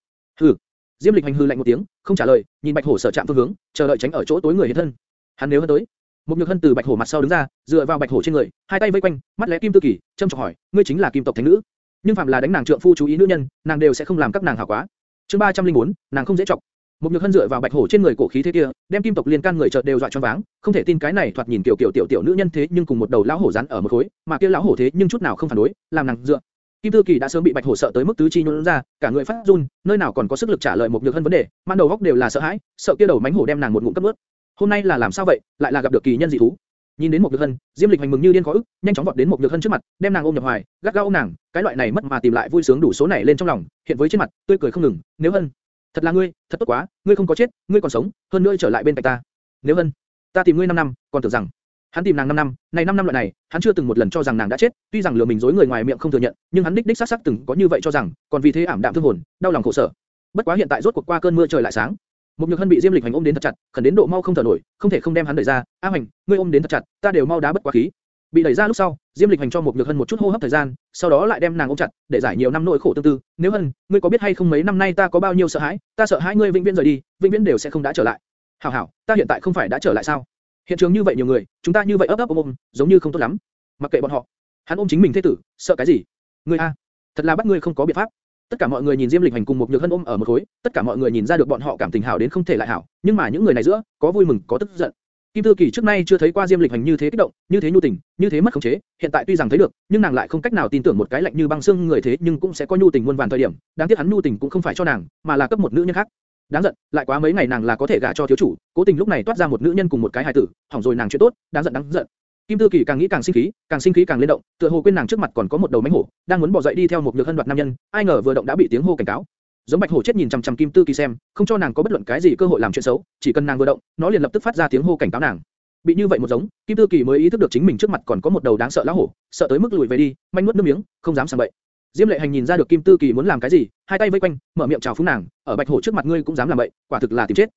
Hừ. Diêm Lịch hành hừ lạnh một tiếng, không trả lời, nhìn Bạch Hổ sở chạm phương hướng, chờ đợi tránh ở chỗ tối người hiện thân. Hắn nếu hơn tới, một nhược hân từ Bạch Hổ mặt sau đứng ra, dựa vào Bạch Hổ trên người, hai tay vây quanh, mắt lẽ kim tư kỳ, trâm trọng hỏi, ngươi chính là kim tộc thánh nữ? Nhưng phạm là đánh nàng trượng phu chú ý nữ nhân, nàng đều sẽ không làm các nàng hảo quá. Chương 304, nàng không dễ trọng. Một nhược hân dựa vào bạch hổ trên người cổ khí thế kia, đem kim tộc liên can người chợt đều dọa choáng váng, không thể tin cái này thoạt nhìn kiểu kiểu tiểu tiểu nữ nhân thế nhưng cùng một đầu lão hổ rắn ở một khối, mà kia lão hổ thế nhưng chút nào không phản đối, làm nàng dựa. Kim Tư Kỳ đã sớm bị Bạch Hổ sợ tới mức tứ chi nhũn ra, cả người phát run, nơi nào còn có sức lực trả lời một nhược hân vấn đề, man đầu góc đều là sợ hãi, sợ kia đầu mánh hổ đem nàng một ngụm cấp nước. Hôm nay là làm sao vậy, lại là gặp được kỳ nhân dị thú. Nhìn đến một nhược hân, Diêm Lịch hành mừng như điên có ức, nhanh chóng vọt đến một nhược hân trước mặt, đem nàng ôm nhập hoài, gắt gao ôm nàng, cái loại này mất mà tìm lại vui sướng đủ số này lên trong lòng, hiện với trên mặt, tươi cười không ngừng. Nếu hân, thật là ngươi, thật tốt quá, ngươi không có chết, ngươi còn sống, hơn nữa trở lại bên cạnh ta. Nếu hơn, ta tìm ngươi 5 năm, còn tưởng rằng hắn tìm nàng 5 năm, này 5 năm loại này, hắn chưa từng một lần cho rằng nàng đã chết, tuy rằng lừa mình dối người ngoài miệng không thừa nhận, nhưng hắn đích đích xác xác từng có như vậy cho rằng, còn vì thế ảm đạm thương hồn, đau lòng khổ sở. Bất quá hiện tại rốt cuộc qua cơn mưa trời lại sáng. Một nhược hân bị Diêm Lịch Hành ôm đến thật chặt, khẩn đến độ mau không thở nổi, không thể không đem hắn đẩy ra. A Hành, ngươi ôm đến thật chặt, ta đều mau đá bất quá khí. Bị đẩy ra lúc sau, Diêm Lịch Hành cho một nhược hân một chút hô hấp thời gian, sau đó lại đem nàng ôm chặt, để giải nhiều năm nỗi khổ tương tư. Nếu hân, ngươi có biết hay không mấy năm nay ta có bao nhiêu sợ hãi, ta sợ hãi ngươi vĩnh viễn rời đi, vĩnh viễn đều sẽ không đã trở lại. Hảo hảo, ta hiện tại không phải đã trở lại sao? Hiện trường như vậy nhiều người, chúng ta như vậy ấp ấp ôm ôm, giống như không tốt lắm. Mặc kệ bọn họ, hắn ôm chính mình thế tử, sợ cái gì? Ngươi a, thật là bắt ngươi không có biện pháp. Tất cả mọi người nhìn Diêm Lịch Hành cùng một Nhược Hân ôm ở một khối, tất cả mọi người nhìn ra được bọn họ cảm tình hảo đến không thể lại hảo, nhưng mà những người này giữa, có vui mừng, có tức giận. Kim Tư Kỳ trước nay chưa thấy qua Diêm Lịch Hành như thế kích động, như thế nhu tình, như thế mất khống chế, hiện tại tuy rằng thấy được, nhưng nàng lại không cách nào tin tưởng một cái lạnh như băng xương người thế nhưng cũng sẽ có nhu tình muôn vàn thời điểm, đáng tiếc hắn nhu tình cũng không phải cho nàng, mà là cấp một nữ nhân khác. Đáng giận, lại quá mấy ngày nàng là có thể gả cho thiếu chủ, cố tình lúc này toát ra một nữ nhân cùng một cái hài tử, hỏng rồi nàng chuyện tốt, đáng giận đáng giận. Kim Tư Kỳ càng nghĩ càng sinh khí, càng sinh khí càng lên động, tựa hồ quên nàng trước mặt còn có một đầu mãnh hổ, đang muốn bỏ dậy đi theo một nhược hân đoạt nam nhân, ai ngờ vừa động đã bị tiếng hô cảnh cáo. Giống bạch hổ chết nhìn chằm chằm Kim Tư Kỳ xem, không cho nàng có bất luận cái gì cơ hội làm chuyện xấu, chỉ cần nàng vừa động, nó liền lập tức phát ra tiếng hô cảnh cáo nàng. Bị như vậy một giống, Kim Tư Kỳ mới ý thức được chính mình trước mặt còn có một đầu đáng sợ lão hổ, sợ tới mức lùi về đi, manh nuốt nước miếng, không dám sang bậy. Diêm Lệ Hành nhìn ra được Kim Tư Kỳ muốn làm cái gì, hai tay vây quanh, mở miệng chào phúng nàng, ở bạch hổ trước mặt ngươi cũng dám làm bậy, quả thực là tìm chết.